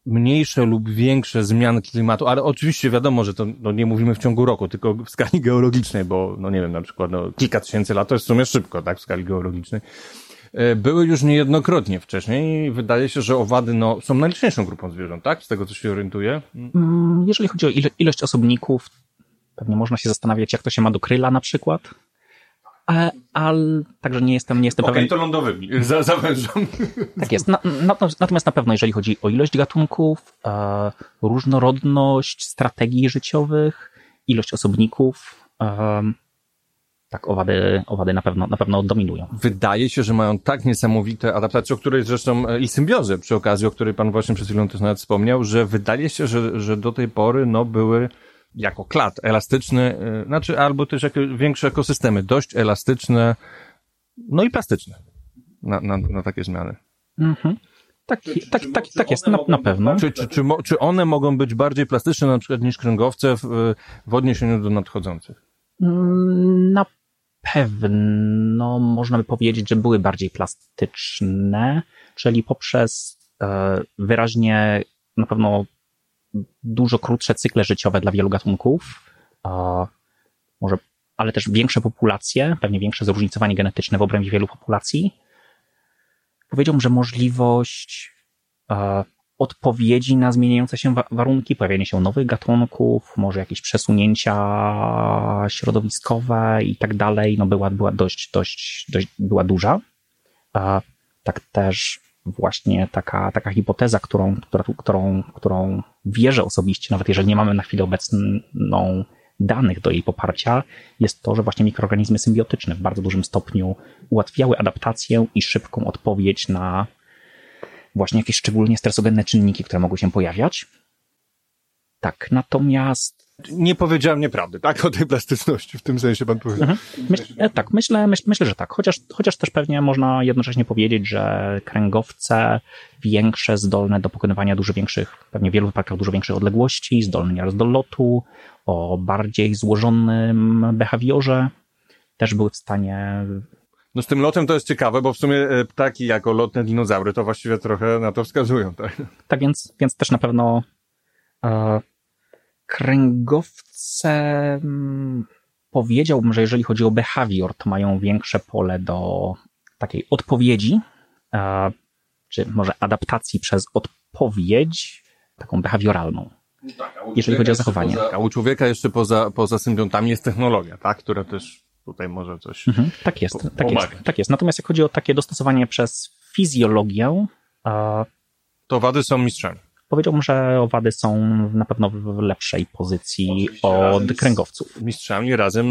mniejsze lub większe zmiany klimatu, ale oczywiście wiadomo, że to no, nie mówimy w ciągu roku, tylko w skali geologicznej, bo no nie wiem, na przykład no, kilka tysięcy lat to jest w sumie szybko, tak, w skali geologicznej. E, były już niejednokrotnie wcześniej i wydaje się, że owady no, są najliczniejszą grupą zwierząt, tak? Z tego, co się orientuję. Mm, jeżeli chodzi o ilość osobników, pewnie można się zastanawiać, jak to się ma do kryla na przykład. Ale, ale także nie jestem, nie jestem okay, pewien. to lądowymi, za, zawężam. Tak jest. Na, na, natomiast na pewno, jeżeli chodzi o ilość gatunków, e, różnorodność strategii życiowych, ilość osobników, e, tak, owady, owady na pewno, na pewno dominują. Wydaje się, że mają tak niesamowite adaptacje, o której zresztą e, i symbiozy przy okazji, o której pan właśnie przed chwilą też nawet wspomniał, że wydaje się, że, że do tej pory, no, były jako klat elastyczny, e, znaczy albo też jako większe ekosystemy, dość elastyczne, no i plastyczne na, na, na takie zmiany. Mhm. Tak, czy, tak, czy, tak, czy tak jest, na, na pewno. Czy, czy, czy, czy one mogą być bardziej plastyczne na przykład niż kręgowce w, w odniesieniu do nadchodzących? Mm, na pewno można by powiedzieć, że były bardziej plastyczne, czyli poprzez e, wyraźnie na pewno dużo krótsze cykle życiowe dla wielu gatunków, może, ale też większe populacje, pewnie większe zróżnicowanie genetyczne w obrębie wielu populacji. Powiedziałbym, że możliwość e, odpowiedzi na zmieniające się warunki, pojawienie się nowych gatunków, może jakieś przesunięcia środowiskowe i tak dalej, no była, była dość, dość, dość była duża. Tak też właśnie taka, taka hipoteza, którą, która, którą, którą wierzę osobiście, nawet jeżeli nie mamy na chwilę obecną danych do jej poparcia, jest to, że właśnie mikroorganizmy symbiotyczne w bardzo dużym stopniu ułatwiały adaptację i szybką odpowiedź na właśnie jakieś szczególnie stresogenne czynniki, które mogły się pojawiać. Tak, natomiast. Nie powiedziałem nieprawdy, tak? O tej plastyczności, w tym sensie pan powiedział. Mhm. Myśl, e, tak, myślę, myśl, myślę, że tak. Chociaż, chociaż też pewnie można jednocześnie powiedzieć, że kręgowce większe, zdolne do pokonywania dużo większych, pewnie w wielu wypadkach dużo większych odległości, zdolne nieraz do lotu, o bardziej złożonym behawiorze, też były w stanie no z tym lotem to jest ciekawe, bo w sumie e, ptaki jako lotne dinozaury to właściwie trochę na to wskazują, tak? Tak więc, więc też na pewno e, kręgowce mm, powiedziałbym, że jeżeli chodzi o behawior, to mają większe pole do takiej odpowiedzi, e, czy może adaptacji przez odpowiedź, taką behawioralną. Tak, jeżeli chodzi o zachowanie. Poza, a u człowieka jeszcze poza, poza symbiontami jest technologia, tak? Która też tutaj może coś. Mhm, tak jest, po, tak jest, tak jest. Natomiast jak chodzi o takie dostosowanie przez fizjologię, to wady są mistrzami. Powiedziałbym, że owady są na pewno w lepszej pozycji Oczywiście od kręgowców. Mistrzami razem,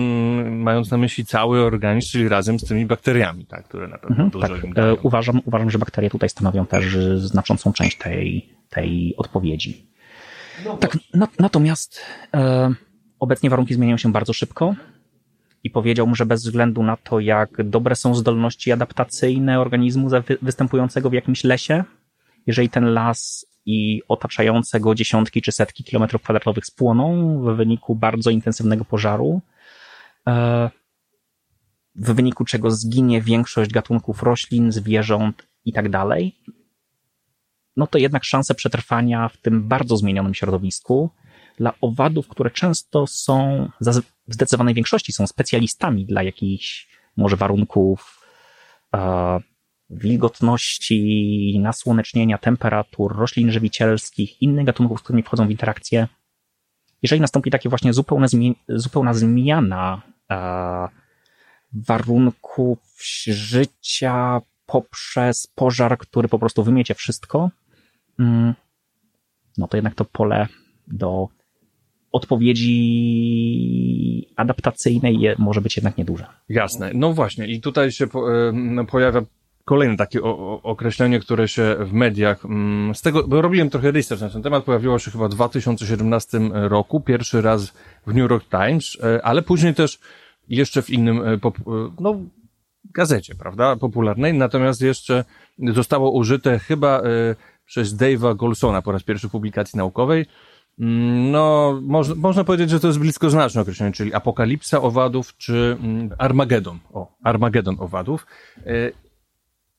mając na myśli cały organizm, czyli razem z tymi bakteriami, tak, które na pewno mhm, dużo tak. im dają. Uważam, uważam, że bakterie tutaj stanowią też znaczącą część tej, tej odpowiedzi. No tak, na, natomiast e, obecnie warunki zmieniają się bardzo szybko i powiedziałbym, że bez względu na to, jak dobre są zdolności adaptacyjne organizmu występującego w jakimś lesie, jeżeli ten las i otaczające go dziesiątki czy setki kilometrów kwadratowych spłoną w wyniku bardzo intensywnego pożaru, e, w wyniku czego zginie większość gatunków roślin, zwierząt i tak dalej, no to jednak szanse przetrwania w tym bardzo zmienionym środowisku dla owadów, które często są, w zdecydowanej większości są specjalistami dla jakichś może warunków wilgotności, nasłonecznienia, temperatur, roślin żywicielskich, innych gatunków, z którymi wchodzą w interakcję. Jeżeli nastąpi takie właśnie zupełna, zupełna zmiana e, warunków życia poprzez pożar, który po prostu wymiecie wszystko, mm, no to jednak to pole do odpowiedzi adaptacyjnej może być jednak nieduże. Jasne. No właśnie. I tutaj się po, pojawia kolejne takie określenie, które się w mediach, mm, z tego, bo robiłem trochę research na ten temat, pojawiło się chyba w 2017 roku, pierwszy raz w New York Times, e, ale później też jeszcze w innym, e, no, gazecie, prawda, popularnej, natomiast jeszcze zostało użyte chyba przez Dave'a Golsona po raz pierwszy w publikacji naukowej, no, można, można powiedzieć, że to jest bliskoznaczne określenie, czyli apokalipsa owadów czy mm, Armagedon. O, Armagedon owadów. E,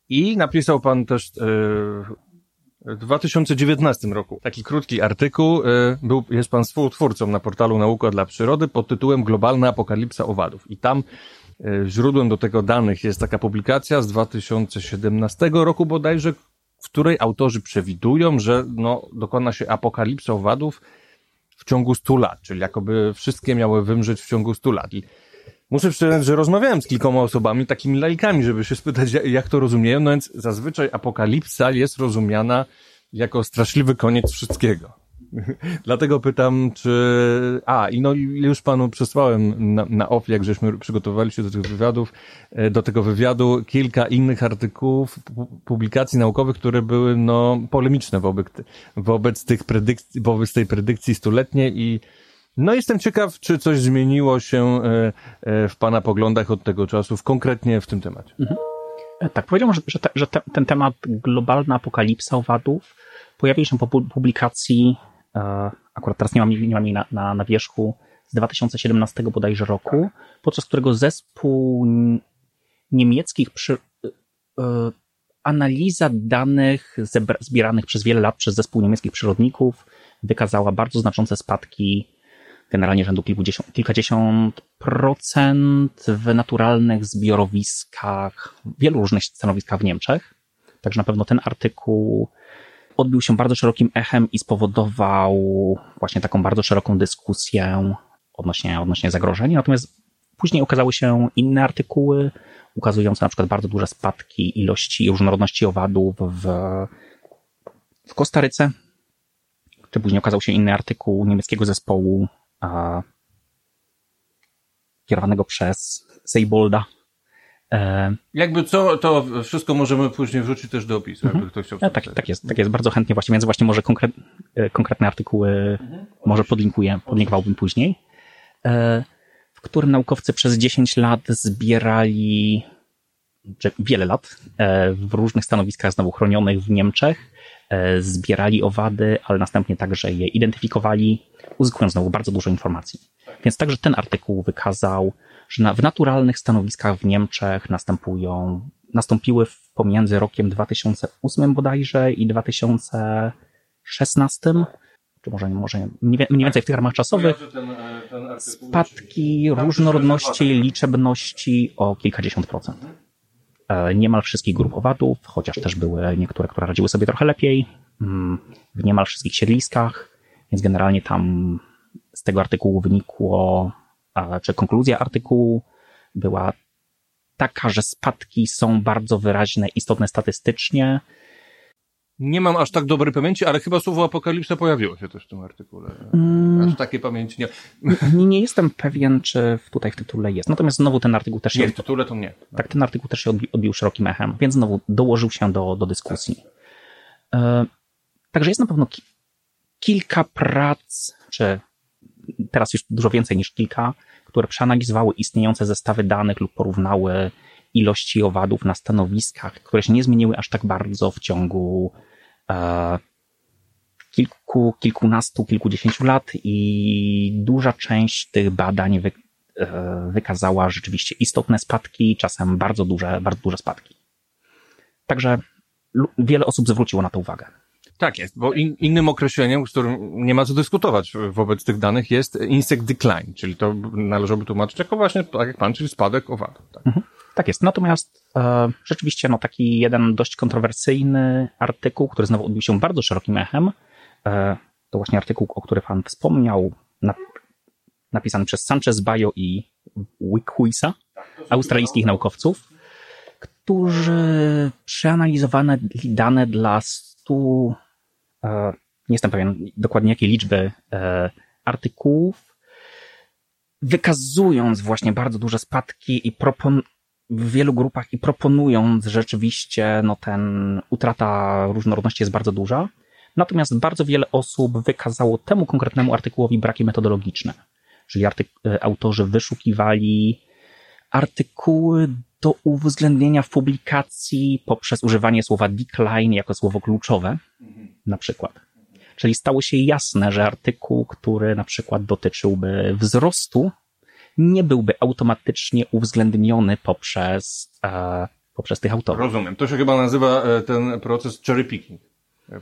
I napisał pan też e, w 2019 roku taki krótki artykuł. E, był, jest pan współtwórcą na portalu Nauka dla Przyrody pod tytułem Globalna apokalipsa owadów. I tam źródłem do tego danych jest taka publikacja z 2017 roku bodajże, w której autorzy przewidują, że no, dokona się apokalipsa owadów w ciągu 100 lat, czyli jakoby wszystkie miały wymrzeć w ciągu 100 lat. I muszę przyznać, że rozmawiałem z kilkoma osobami, takimi laikami, żeby się spytać, jak to rozumieją, no więc zazwyczaj apokalipsa jest rozumiana jako straszliwy koniec wszystkiego. Dlatego pytam, czy... A, i no już panu przesłałem na, na off, jak żeśmy przygotowywali się do tych wywiadów, e, do tego wywiadu, kilka innych artykułów, publikacji naukowych, które były, no, polemiczne wobec, wobec tych predykcji, wobec tej predykcji stuletniej i no jestem ciekaw, czy coś zmieniło się e, e, w pana poglądach od tego czasu, w, konkretnie w tym temacie. Mhm. Tak, powiedziałbym, że, że, te, że te, ten temat globalna apokalipsa owadów pojawił się po publikacji akurat teraz nie mam, nie mam jej na, na, na wierzchu, z 2017 bodajże roku, podczas którego zespół niemieckich przy, e, analiza danych zbieranych przez wiele lat przez zespół niemieckich przyrodników wykazała bardzo znaczące spadki, generalnie rzędu kilkudziesiąt, kilkadziesiąt procent w naturalnych zbiorowiskach, wielu różnych stanowiskach w Niemczech. Także na pewno ten artykuł odbił się bardzo szerokim echem i spowodował właśnie taką bardzo szeroką dyskusję odnośnie, odnośnie zagrożeń. Natomiast później ukazały się inne artykuły, ukazujące na przykład bardzo duże spadki ilości i różnorodności owadów w, w Kostaryce. Czy później okazał się inny artykuł niemieckiego zespołu a, kierowanego przez Seibolda, E, jakby co, to wszystko możemy później wrzucić też do opisu, jakby mhm. ktoś chciał. tak, tak jest, tak jest, bardzo chętnie właśnie, więc właśnie może konkret, e, konkretne artykuły mhm. może podlinkuję, podlinkowałbym później, e, w którym naukowcy przez 10 lat zbierali, wiele lat, w różnych stanowiskach znowu chronionych w Niemczech, zbierali owady, ale następnie także je identyfikowali, uzyskując znowu bardzo dużo informacji. Więc także ten artykuł wykazał, że na, w naturalnych stanowiskach w Niemczech następują, nastąpiły pomiędzy rokiem 2008 bodajże i 2016, czy może, może mniej więcej w tych ramach czasowych, spadki różnorodności, liczebności o kilkadziesiąt procent. E, niemal wszystkich grup owadów, chociaż też były niektóre, które radziły sobie trochę lepiej, mm, w niemal wszystkich siedliskach, więc generalnie tam z tego artykułu wynikło czy konkluzja artykułu była taka, że spadki są bardzo wyraźne, istotne statystycznie. Nie mam aż tak dobrej pamięci, ale chyba słowo apokalipsa pojawiło się też w tym artykule. Mm. Aż takiej pamięci nie. nie. Nie jestem pewien, czy tutaj w tytule jest. Natomiast znowu ten artykuł też się... Nie, w tytule to nie. Tak, ten artykuł też się odbił, szerokim echem, więc znowu dołożył się do, do dyskusji. Tak. E, także jest na pewno ki kilka prac, czy teraz już dużo więcej niż kilka, które przeanalizowały istniejące zestawy danych lub porównały ilości owadów na stanowiskach, które się nie zmieniły aż tak bardzo w ciągu e, kilku, kilkunastu, kilkudziesięciu lat i duża część tych badań wy, e, wykazała rzeczywiście istotne spadki, czasem bardzo duże, bardzo duże spadki. Także wiele osób zwróciło na to uwagę. Tak jest, bo in, innym określeniem, z którym nie ma co dyskutować wobec tych danych jest insect decline, czyli to należałoby tłumaczyć jako właśnie, tak jak pan, czyli spadek owadów. Tak, mhm. tak jest. Natomiast e, rzeczywiście no, taki jeden dość kontrowersyjny artykuł, który znowu odbił się bardzo szerokim echem, e, to właśnie artykuł, o którym pan wspomniał, na, napisany przez Sanchez Bayo i Wickwisa, australijskich naukowców, którzy przeanalizowano dane dla stu, e, nie jestem pewien dokładnie jakiej liczby e, artykułów, wykazując właśnie bardzo duże spadki i propon w wielu grupach i proponując rzeczywiście, no ten utrata różnorodności jest bardzo duża. Natomiast bardzo wiele osób wykazało temu konkretnemu artykułowi braki metodologiczne. Czyli e, autorzy wyszukiwali artykuły do uwzględnienia w publikacji poprzez używanie słowa decline jako słowo kluczowe, na przykład. Czyli stało się jasne, że artykuł, który na przykład dotyczyłby wzrostu, nie byłby automatycznie uwzględniony poprzez, e, poprzez tych autorów. Rozumiem. To się chyba nazywa e, ten proces cherry picking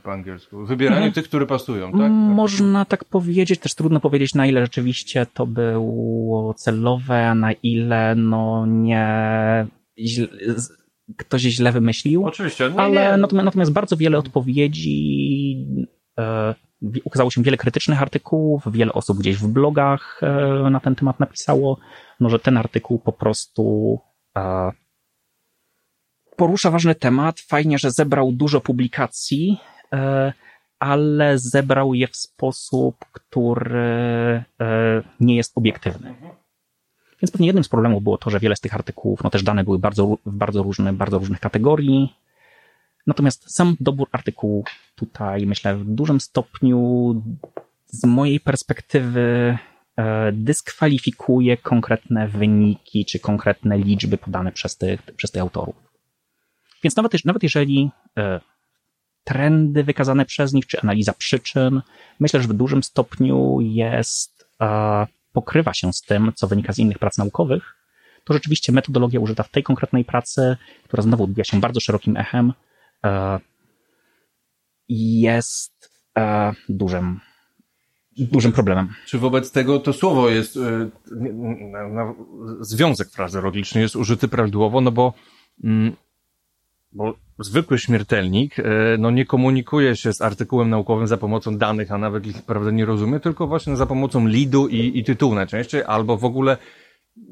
po angielsku. Wybieranie mhm. tych, które pasują, tak? Można tak powiedzieć, też trudno powiedzieć, na ile rzeczywiście to było celowe, a na ile no nie ktoś źle wymyślił. Oczywiście. Nie, ale nie. Natomiast, natomiast bardzo wiele odpowiedzi e, ukazało się wiele krytycznych artykułów, wiele osób gdzieś w blogach e, na ten temat napisało, no, że ten artykuł po prostu e, porusza ważny temat. Fajnie, że zebrał dużo publikacji, ale zebrał je w sposób, który e, nie jest obiektywny. Więc pewnie jednym z problemów było to, że wiele z tych artykułów, no też dane były bardzo, w bardzo, różne, bardzo różnych kategorii. Natomiast sam dobór artykułu tutaj, myślę, w dużym stopniu z mojej perspektywy e, dyskwalifikuje konkretne wyniki czy konkretne liczby podane przez tych, przez tych autorów. Więc nawet, nawet jeżeli trendy wykazane przez nich, czy analiza przyczyn, myślę, że w dużym stopniu jest, e, pokrywa się z tym, co wynika z innych prac naukowych, to rzeczywiście metodologia użyta w tej konkretnej pracy, która znowu odbija się bardzo szerokim echem, e, jest e, dużym, dużym problemem. Czy wobec tego to słowo jest, związek frazeologiczny jest użyty prawidłowo, no bo mm, bo zwykły śmiertelnik e, no nie komunikuje się z artykułem naukowym za pomocą danych, a nawet ich prawda nie rozumie, tylko właśnie za pomocą lidu i, i tytułu najczęściej, albo w ogóle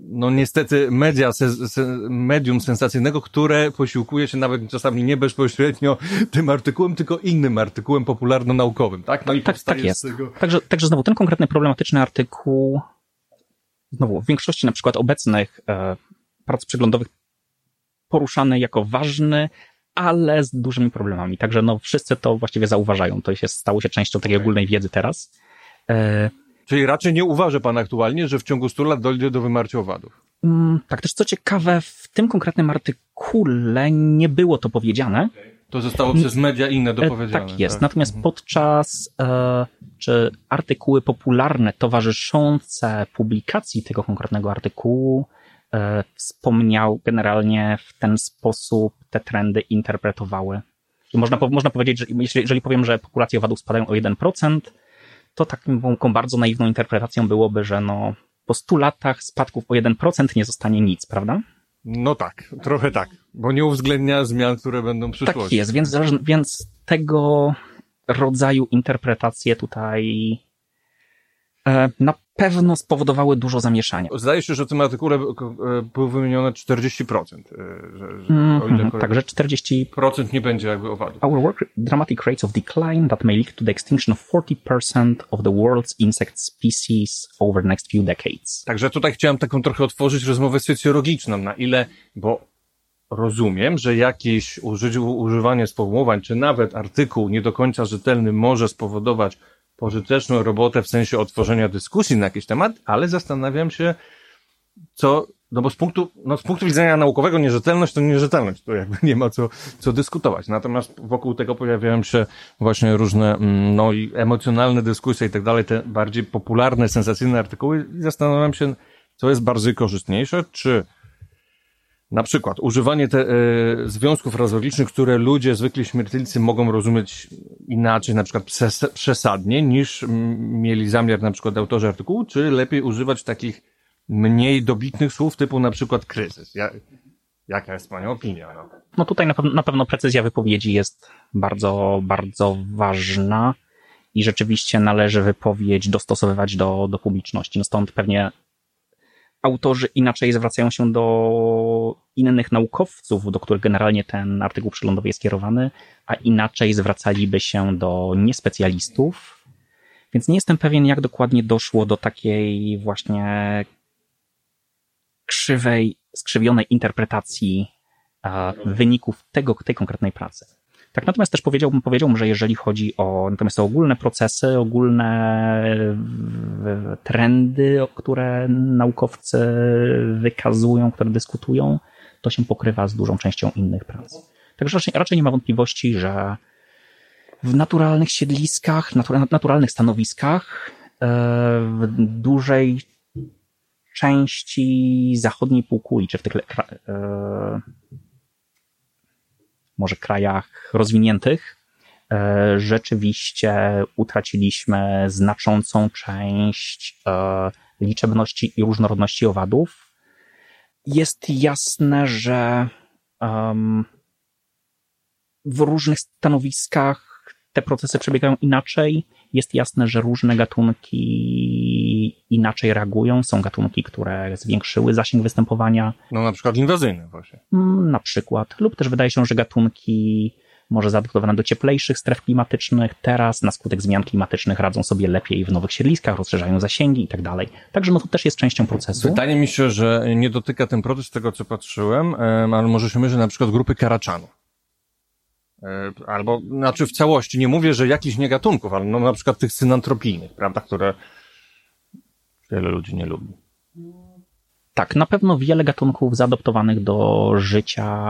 no niestety media, se, se, medium sensacyjnego, które posiłkuje się nawet czasami nie bezpośrednio tym artykułem, tylko innym artykułem popularno-naukowym, tak? No i tak, tak jest. Tego... Także, także znowu ten konkretny problematyczny artykuł, znowu w większości na przykład obecnych e, prac przeglądowych poruszany jako ważny, ale z dużymi problemami. Także no, wszyscy to właściwie zauważają. To się stało się częścią takiej ogólnej wiedzy teraz. E... Czyli raczej nie uważa pan aktualnie, że w ciągu 100 lat dojdzie do wymarcia owadów? Mm, tak, też co ciekawe, w tym konkretnym artykule nie było to powiedziane. To zostało przez media inne dopowiedziane. Tak jest. Tak? Natomiast mhm. podczas e, czy artykuły popularne towarzyszące publikacji tego konkretnego artykułu E, wspomniał, generalnie w ten sposób te trendy interpretowały. I można, można powiedzieć, że jeśli, jeżeli powiem, że populacje owadów spadają o 1%, to taką bardzo naiwną interpretacją byłoby, że no, po 100 latach spadków o 1% nie zostanie nic, prawda? No tak, trochę tak, bo nie uwzględnia zmian, które będą w przyszłości. Tak jest, więc, więc tego rodzaju interpretacje tutaj e, na pewno spowodowały dużo zamieszania. Zdaje się, że w tym artykule e, było wymienione 40%. E, że, że mm -hmm, także 40% procent nie będzie jakby owadów. Our work dramatic rates of decline that may lead to the extinction of 40% of the world's insect species over the next few decades. Także tutaj chciałem taką trochę otworzyć rozmowę socjologiczną, na ile, bo rozumiem, że jakieś używanie sformułowań, czy nawet artykuł nie do końca rzetelny może spowodować pożyteczną robotę w sensie otworzenia dyskusji na jakiś temat, ale zastanawiam się, co, no bo z punktu, no z punktu widzenia naukowego nierzetelność to nierzetelność, to jakby nie ma co, co dyskutować. Natomiast wokół tego pojawiają się właśnie różne, mm, no i emocjonalne dyskusje i tak dalej, te bardziej popularne, sensacyjne artykuły i zastanawiam się, co jest bardziej korzystniejsze, czy na przykład używanie te, e, związków razologicznych, które ludzie, zwykli śmiertelnicy mogą rozumieć inaczej, na przykład przesadnie, niż mieli zamiar na przykład autorzy artykułu, czy lepiej używać takich mniej dobitnych słów typu na przykład kryzys? Ja, jaka jest Pani opinia? No, no tutaj na, pe na pewno precyzja wypowiedzi jest bardzo, bardzo ważna i rzeczywiście należy wypowiedź dostosowywać do, do publiczności. No stąd pewnie autorzy inaczej zwracają się do innych naukowców, do których generalnie ten artykuł przylądowy jest kierowany, a inaczej zwracaliby się do niespecjalistów. Więc nie jestem pewien, jak dokładnie doszło do takiej właśnie krzywej, skrzywionej interpretacji wyników tego, tej konkretnej pracy. Tak, natomiast też powiedziałbym, powiedziałbym, że jeżeli chodzi o natomiast o ogólne procesy, ogólne trendy, które naukowcy wykazują, które dyskutują, to się pokrywa z dużą częścią innych prac. Także raczej, raczej nie ma wątpliwości, że w naturalnych siedliskach, naturalnych stanowiskach, e, w dużej części zachodniej półkuli, czy w tych e, może krajach rozwiniętych, e, rzeczywiście utraciliśmy znaczącą część e, liczebności i różnorodności owadów. Jest jasne, że w różnych stanowiskach te procesy przebiegają inaczej. Jest jasne, że różne gatunki inaczej reagują. Są gatunki, które zwiększyły zasięg występowania. No na przykład inwazyjne właśnie. Mm, na przykład. Lub też wydaje się, że gatunki może zaadaptowane do cieplejszych stref klimatycznych, teraz na skutek zmian klimatycznych radzą sobie lepiej w nowych siedliskach, rozszerzają zasięgi i tak dalej. Także no to też jest częścią procesu. Wydaje mi się, że nie dotyka ten proces tego, co patrzyłem, ale może się myśleć na przykład grupy karaczanów. E, albo, znaczy w całości, nie mówię, że jakichś niegatunków, ale no na przykład tych synantropijnych, prawda, które wiele ludzi nie lubi. Tak, na pewno wiele gatunków zaadoptowanych do życia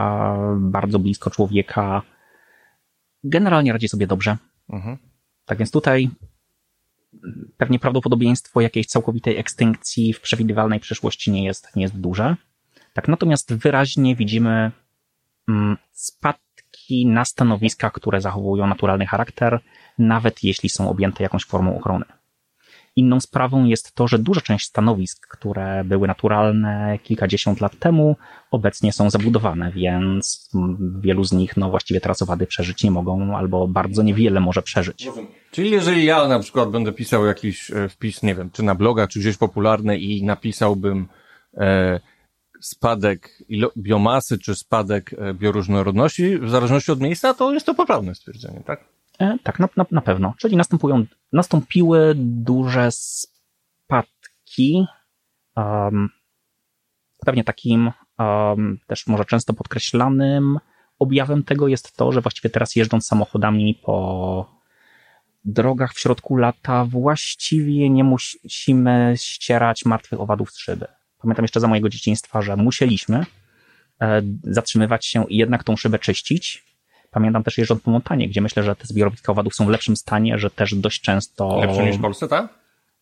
bardzo blisko człowieka generalnie radzi sobie dobrze. Mhm. Tak więc tutaj pewnie prawdopodobieństwo jakiejś całkowitej ekstynkcji w przewidywalnej przyszłości nie jest, nie jest duże. Tak, natomiast wyraźnie widzimy mm, spadki na stanowiskach, które zachowują naturalny charakter, nawet jeśli są objęte jakąś formą ochrony. Inną sprawą jest to, że duża część stanowisk, które były naturalne kilkadziesiąt lat temu, obecnie są zabudowane, więc wielu z nich, no właściwie teraz owady przeżyć nie mogą, albo bardzo niewiele może przeżyć. Czyli jeżeli ja na przykład będę pisał jakiś e, wpis, nie wiem, czy na bloga, czy gdzieś popularny i napisałbym e, spadek biomasy, czy spadek e, bioróżnorodności, w zależności od miejsca, to jest to poprawne stwierdzenie, tak? E, tak, na, na, na pewno. Czyli następują, nastąpiły duże spadki. Um, pewnie takim um, też może często podkreślanym objawem tego jest to, że właściwie teraz jeżdżąc samochodami po drogach w środku lata właściwie nie musimy ścierać martwych owadów z szyby. Pamiętam jeszcze za mojego dzieciństwa, że musieliśmy e, zatrzymywać się i jednak tą szybę czyścić, Pamiętam też jeżdżąc po Montanie, gdzie myślę, że te zbiorowiska owadów są w lepszym stanie, że też dość często... Lepsze niż w Polsce, tak?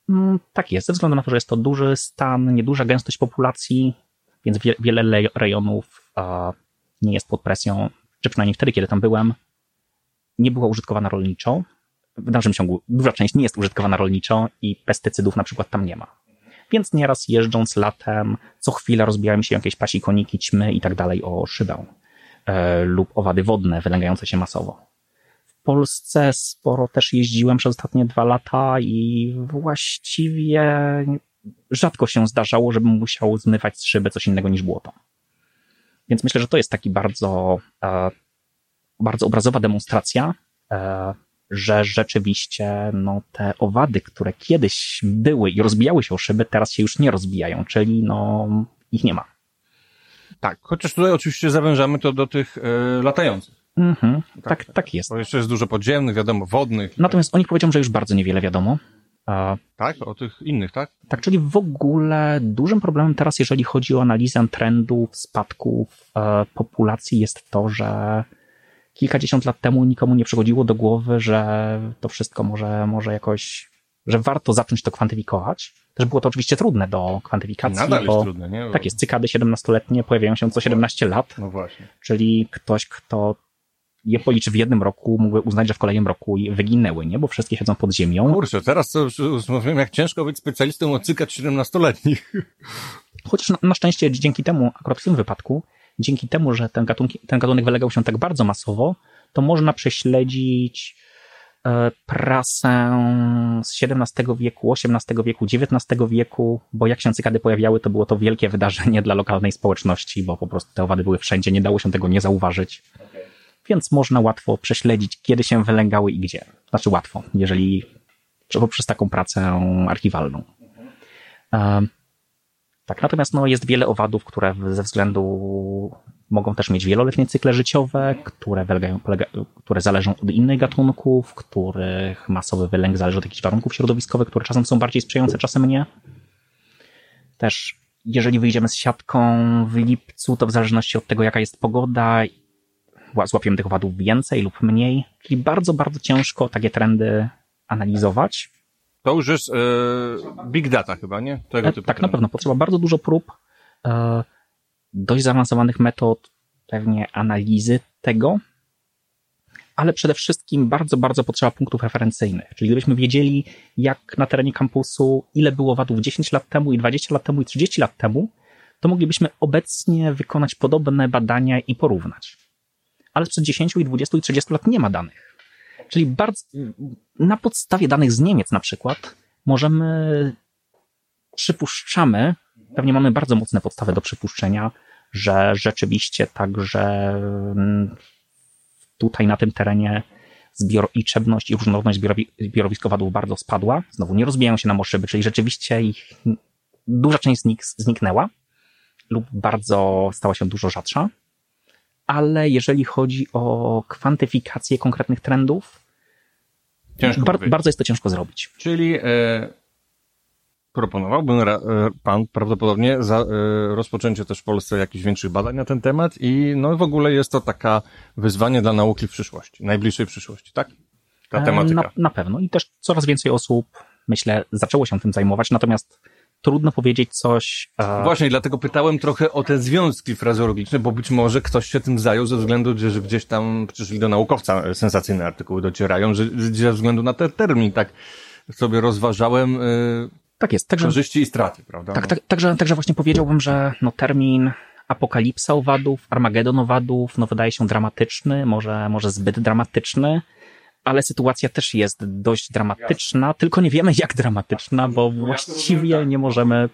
Mm, tak jest, ze względu na to, że jest to duży stan, nieduża gęstość populacji, więc wie, wiele rejonów nie jest pod presją, czy przynajmniej wtedy, kiedy tam byłem, nie była użytkowana rolniczo. W dalszym ciągu duża część nie jest użytkowana rolniczo i pestycydów na przykład tam nie ma. Więc nieraz jeżdżąc latem, co chwilę rozbijają się jakieś pasikoniki, ćmy i tak dalej o szybę. E, lub owady wodne wylęgające się masowo. W Polsce sporo też jeździłem przez ostatnie dwa lata i właściwie rzadko się zdarzało, żebym musiał zmywać z szyby coś innego niż błoto. Więc myślę, że to jest taki bardzo, e, bardzo obrazowa demonstracja, e, że rzeczywiście no, te owady, które kiedyś były i rozbijały się o szyby, teraz się już nie rozbijają, czyli no, ich nie ma. Tak, chociaż tutaj oczywiście zawężamy to do tych e, latających. Mhm, tak, tak, tak, jest. Bo jeszcze jest dużo podziemnych, wiadomo, wodnych. Natomiast tak. o nich powiedziałem, że już bardzo niewiele wiadomo. tak, o tych innych, tak? Tak, czyli w ogóle dużym problemem teraz, jeżeli chodzi o analizę trendów, spadków e, populacji, jest to, że kilkadziesiąt lat temu nikomu nie przychodziło do głowy, że to wszystko może, może jakoś, że warto zacząć to kwantyfikować. Też było to oczywiście trudne do kwantyfikacji. Nadal bo, jest trudne, nie? Bo... Tak jest, cykady 17-letnie pojawiają się co 17 lat. No właśnie. Czyli ktoś, kto je policzy w jednym roku, mógłby uznać, że w kolejnym roku wyginęły, nie? Bo wszystkie siedzą pod ziemią. Kurczę, teraz to już mówiłem, jak ciężko być specjalistą od cykać 17-letnich. Chociaż na, na, szczęście dzięki temu, akurat w tym wypadku, dzięki temu, że ten, gatunki, ten gatunek wylegał się tak bardzo masowo, to można prześledzić prasę z XVII wieku, XVIII wieku, XIX wieku, bo jak się cykady pojawiały, to było to wielkie wydarzenie dla lokalnej społeczności, bo po prostu te owady były wszędzie, nie dało się tego nie zauważyć. Okay. Więc można łatwo prześledzić, kiedy się wylęgały i gdzie. Znaczy łatwo, jeżeli poprzez taką pracę archiwalną. Mhm. Tak, natomiast no, jest wiele owadów, które ze względu mogą też mieć wieloletnie cykle życiowe, które, które zależą od innych gatunków, których masowy wylęk zależy od jakichś warunków środowiskowych, które czasem są bardziej sprzyjające, czasem nie. Też jeżeli wyjdziemy z siatką w lipcu, to w zależności od tego, jaka jest pogoda, złapiemy tych owadów więcej lub mniej, czyli bardzo, bardzo ciężko takie trendy analizować. To już jest e, big data chyba, nie? Tego e, typu tak, trendy. na pewno. Potrzeba bardzo dużo prób, e, dość zaawansowanych metod, pewnie analizy tego, ale przede wszystkim bardzo, bardzo potrzeba punktów referencyjnych. Czyli gdybyśmy wiedzieli, jak na terenie kampusu, ile było wadów 10 lat temu i 20 lat temu i 30 lat temu, to moglibyśmy obecnie wykonać podobne badania i porównać. Ale sprzed 10 i 20 i 30 lat nie ma danych. Czyli bardzo, na podstawie danych z Niemiec na przykład możemy, przypuszczamy, pewnie mamy bardzo mocne podstawy do przypuszczenia, że rzeczywiście także mm, tutaj na tym terenie zbior liczebność i różnorodność zbiorowisk owadów bardzo spadła. Znowu nie rozbijają się na moszyby, czyli rzeczywiście ich duża część z nich zniknęła lub bardzo stała się dużo rzadsza. Ale jeżeli chodzi o kwantyfikację konkretnych trendów, bar bardzo jest to ciężko zrobić. Czyli e, proponowałbym e, pan prawdopodobnie za, e, rozpoczęcie też w Polsce jakichś większych badań na ten temat i no w ogóle jest to taka wyzwanie dla nauki w przyszłości, najbliższej przyszłości, tak? Ta e, tematyka. Na, na pewno i też coraz więcej osób, myślę, zaczęło się tym zajmować, natomiast trudno powiedzieć coś. E... Właśnie, dlatego pytałem trochę o te związki frazeologiczne, bo być może ktoś się tym zajął ze względu, że gdzieś tam przyszli do naukowca sensacyjne artykuły docierają, że ze względu na ten termin tak sobie rozważałem. Yy tak jest. Także, Korzyści i straty, prawda? Tak, tak, także, także właśnie powiedziałbym, że no, termin apokalipsa owadów, Armagedon owadów, no wydaje się dramatyczny, może, może zbyt dramatyczny, ale sytuacja też jest dość dramatyczna, tylko nie wiemy jak dramatyczna, bo właściwie nie możemy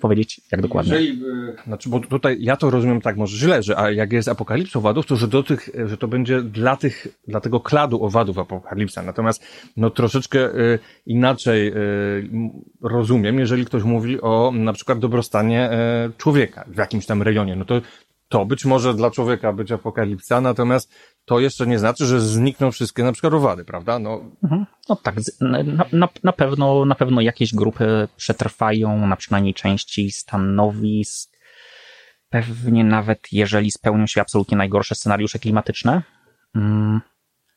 powiedzieć, jak dokładnie. Jeżeli, e, znaczy, bo tutaj ja to rozumiem tak może źle, że a jak jest apokalipsa owadów, to że do tych, że to będzie dla tych, dla tego kladu owadów apokalipsa. Natomiast no troszeczkę y, inaczej y, rozumiem, jeżeli ktoś mówi o na przykład dobrostanie y, człowieka w jakimś tam rejonie. No to to być może dla człowieka być apokalipsa, natomiast to jeszcze nie znaczy, że znikną wszystkie na przykład owady, prawda? No, mhm. no tak, na, na, na, pewno, na pewno jakieś grupy przetrwają, na przynajmniej części stanowisk, pewnie nawet jeżeli spełnią się absolutnie najgorsze scenariusze klimatyczne. Mm.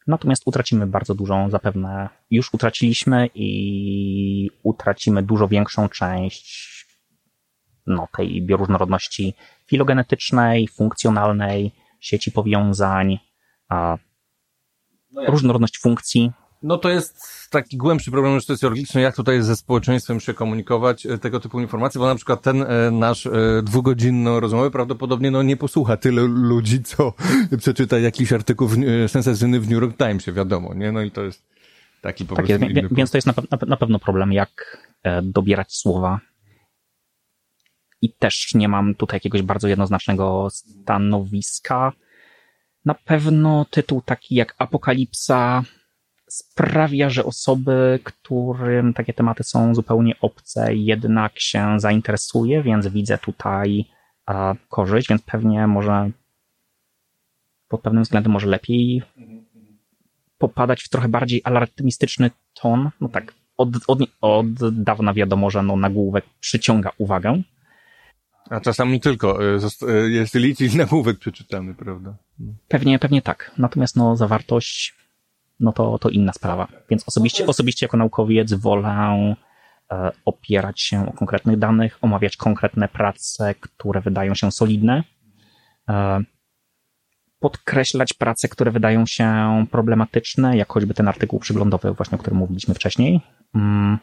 Natomiast utracimy bardzo dużą, zapewne już utraciliśmy i utracimy dużo większą część no, tej bioróżnorodności filogenetycznej, funkcjonalnej, sieci powiązań, a no różnorodność funkcji. No to jest taki głębszy problem już socjologiczny, jak tutaj ze społeczeństwem się komunikować e, tego typu informacje, bo na przykład ten e, nasz e, dwugodzinną rozmowę prawdopodobnie no nie posłucha tyle ludzi, co przeczyta jakiś artykuł w, sensacyjny w New York Timesie, wiadomo, nie? No i to jest taki po tak prostu jest, Więc to jest na, na, na pewno problem, jak dobierać słowa i też nie mam tutaj jakiegoś bardzo jednoznacznego stanowiska. Na pewno tytuł taki jak Apokalipsa sprawia, że osoby, którym takie tematy są zupełnie obce, jednak się zainteresuje, więc widzę tutaj a, korzyść, więc pewnie może pod pewnym względem może lepiej popadać w trochę bardziej alarmistyczny ton. No tak, od, od, od dawna wiadomo, że no, nagłówek przyciąga uwagę, a czasami tylko, e, e, jest liczyć nagłówek przeczytany, prawda? Pewnie, pewnie tak. Natomiast no, zawartość, no to, to inna sprawa. Więc osobiście, osobiście jako naukowiec wolę e, opierać się o konkretnych danych, omawiać konkretne prace, które wydają się solidne. podkreślać prace, które wydają się problematyczne, jak choćby ten artykuł przyglądowy, właśnie o którym mówiliśmy wcześniej. Mm.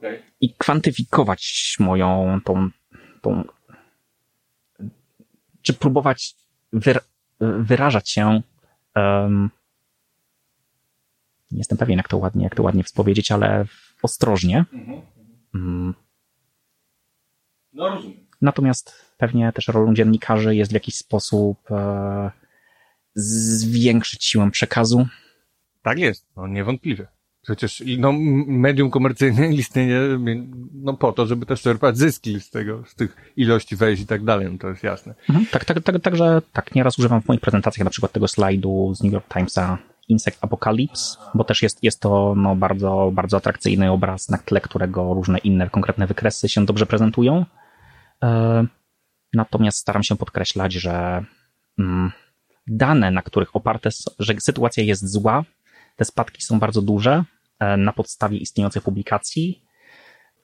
Okay. I kwantyfikować moją tą, tą czy próbować wyra wyrażać się um, nie jestem pewien, jak to ładnie, jak to ładnie wspowiedzieć, ale ostrożnie. Mhm. Mm. No rozumiem. Natomiast pewnie też rolą dziennikarzy jest w jakiś sposób e, zwiększyć siłę przekazu. Tak jest, no niewątpliwie. Przecież no, medium komercyjne istnieje no, po to, żeby też czerpać zyski z tego, z tych ilości wejść i tak dalej, no, to jest jasne. Mhm, tak, tak, tak, także tak, nieraz używam w moich prezentacjach na przykład tego slajdu z New York Timesa Insect Apocalypse, bo też jest, jest to no, bardzo, bardzo atrakcyjny obraz, na tle którego różne inne konkretne wykresy się dobrze prezentują. E, natomiast staram się podkreślać, że mm, dane, na których oparte, że sytuacja jest zła, te spadki są bardzo duże e, na podstawie istniejących publikacji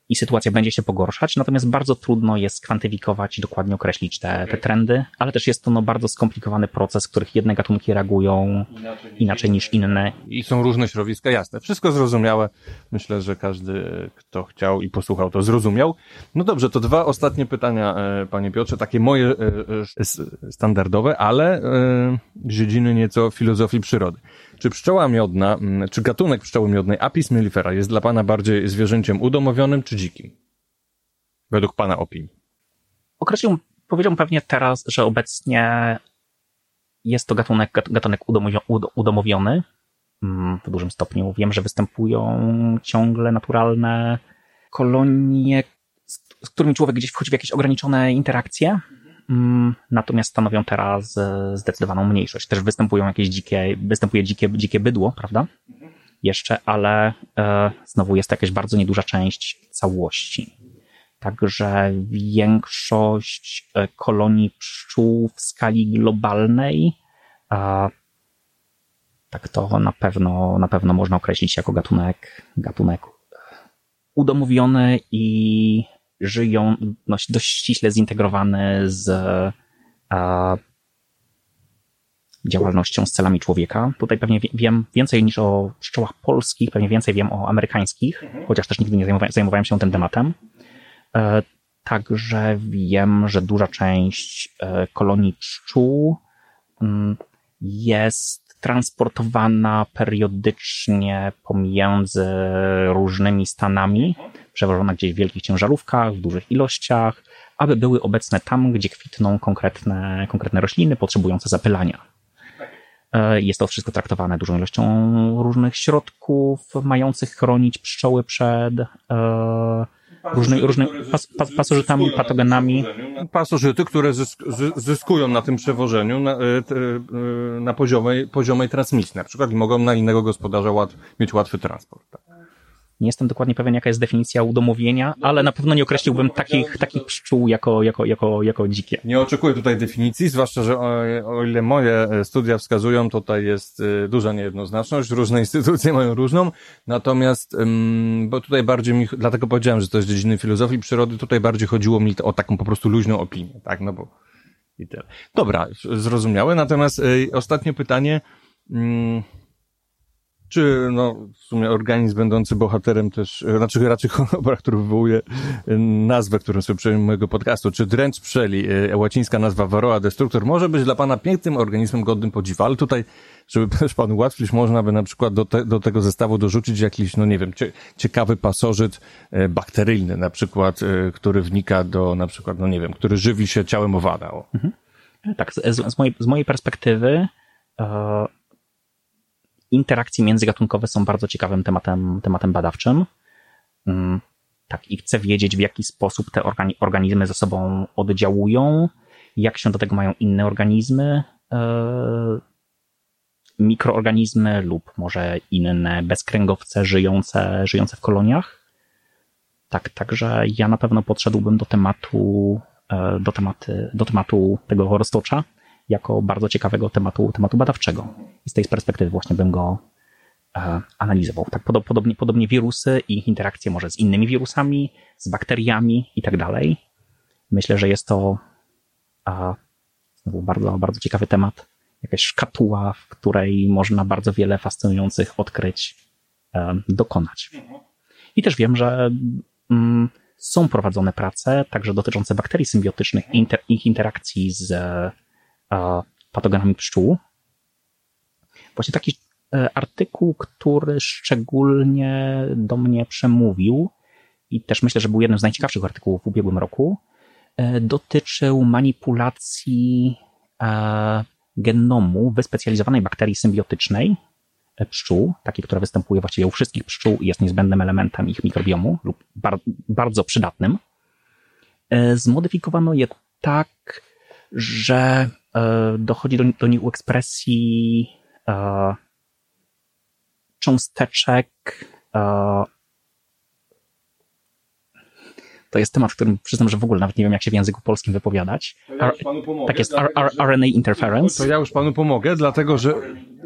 i sytuacja będzie się pogorszać, natomiast bardzo trudno jest kwantyfikować i dokładnie określić te, te trendy, ale też jest to no, bardzo skomplikowany proces, w których jedne gatunki reagują inaczej, inaczej niż inne. I są różne środowiska, jasne. Wszystko zrozumiałe. Myślę, że każdy, kto chciał i posłuchał, to zrozumiał. No dobrze, to dwa ostatnie pytania, e, panie Piotrze, takie moje e, standardowe, ale z dziedziny nieco filozofii przyrody. Czy pszczoła miodna, mm, czy gatunek pszczoły miodnej Apis mellifera jest dla pana bardziej zwierzęciem udomowionym czy dzikim? Według pana opinii. Określił, powiedziałbym pewnie teraz, że obecnie jest to gatunek, gatunek udomowiony mm, w dużym stopniu. Wiem, że występują ciągle naturalne kolonie, z którymi człowiek gdzieś wchodzi w jakieś ograniczone interakcje natomiast stanowią teraz e, zdecydowaną mniejszość. Też występują jakieś dzikie, występuje dzikie, dzikie bydło, prawda? Jeszcze, ale e, znowu jest to jakaś bardzo nieduża część całości. Także większość e, kolonii pszczół w skali globalnej tak to na pewno, na pewno można określić jako gatunek, gatunek udomowiony i żyją dość, dość ściśle zintegrowane z a, działalnością z celami człowieka. Tutaj pewnie wiem więcej niż o pszczołach polskich, pewnie więcej wiem o amerykańskich, mhm. chociaż też nigdy nie zajmowałem, zajmowałem się tym tematem. E, także wiem, że duża część e, kolonii pszczół mm, jest transportowana periodycznie pomiędzy różnymi stanami, przewożona gdzieś w wielkich ciężarówkach, w dużych ilościach, aby były obecne tam, gdzie kwitną konkretne, konkretne rośliny potrzebujące zapylania. E, jest to wszystko traktowane dużą ilością różnych środków mających chronić pszczoły przed e, różnymi różny, pas, pas, pasożytami, patogenami. Pasożyty, które zyskują na tym przewożeniu na, e, na poziomej, poziomej transmisji na przykład i mogą na innego gospodarza łat, mieć łatwy transport. Tak. Nie jestem dokładnie pewien, jaka jest definicja udomowienia, ale na pewno nie określiłbym takich, takich pszczół jako, jako, jako, jako dzikie. Nie oczekuję tutaj definicji, zwłaszcza, że o, o ile moje e, studia wskazują, tutaj jest e, duża niejednoznaczność, różne instytucje mają różną, natomiast, bo tutaj bardziej mi, dlatego powiedziałem, że to jest dziedziny filozofii przyrody, tutaj bardziej chodziło mi o taką po prostu luźną opinię, tak, no bo i tyle. Dobra, zrozumiałe, natomiast y, ostatnie pytanie, mm, czy no, w sumie organizm będący bohaterem też, e, znaczy raczej choroba, który wywołuje e, nazwę, którą sobie przyjąłem mojego podcastu, czy dręcz pszczeli, e, łacińska nazwa Varroa destructor, może być dla Pana pięknym organizmem godnym podziwu, ale tutaj, żeby też Panu ułatwić, można by na przykład do, te, do tego zestawu dorzucić jakiś, no nie wiem, cie, ciekawy pasożyt bakteryjny, na przykład, który wnika do, na przykład, no nie wiem, który żywi się ciałem owada. Mhm. Tak, z, z, mojej, z mojej perspektywy interakcje międzygatunkowe są bardzo ciekawym tematem, tematem badawczym. Mm, tak, i chcę wiedzieć, w jaki sposób te organizmy ze sobą oddziałują, jak się do tego mają inne organizmy, e, mikroorganizmy lub może inne bezkręgowce żyjące, żyjące w koloniach. Tak, także ja na pewno podszedłbym do tematu, e, do, tematy, do tematu tego roztocza jako bardzo ciekawego tematu, tematu badawczego. I z tej perspektywy właśnie bym go e, analizował. Tak podobnie, podobnie wirusy i ich interakcje może z innymi wirusami, z bakteriami i tak dalej. Myślę, że jest to e, Był bardzo, bardzo ciekawy temat. Jakaś szkatuła, w której można bardzo wiele fascynujących odkryć e, dokonać. I też wiem, że mm, są prowadzone prace, także dotyczące bakterii symbiotycznych i ich interakcji z patogenami pszczół. Właśnie taki e, artykuł, który szczególnie do mnie przemówił i też myślę, że był jednym z najciekawszych artykułów w ubiegłym roku, e, dotyczył manipulacji e, genomu wyspecjalizowanej bakterii symbiotycznej pszczół, takiej, która występuje właściwie u wszystkich pszczół i jest niezbędnym elementem ich mikrobiomu lub bar bardzo przydatnym. Zmodyfikowano je tak, że dochodzi do, do nich ekspresji e, cząsteczek. E, to jest temat, którym przyznam, że w ogóle nawet nie wiem, jak się w języku polskim wypowiadać. Ja pomogę, tak jest, RNA interference. To ja już panu pomogę, dlatego że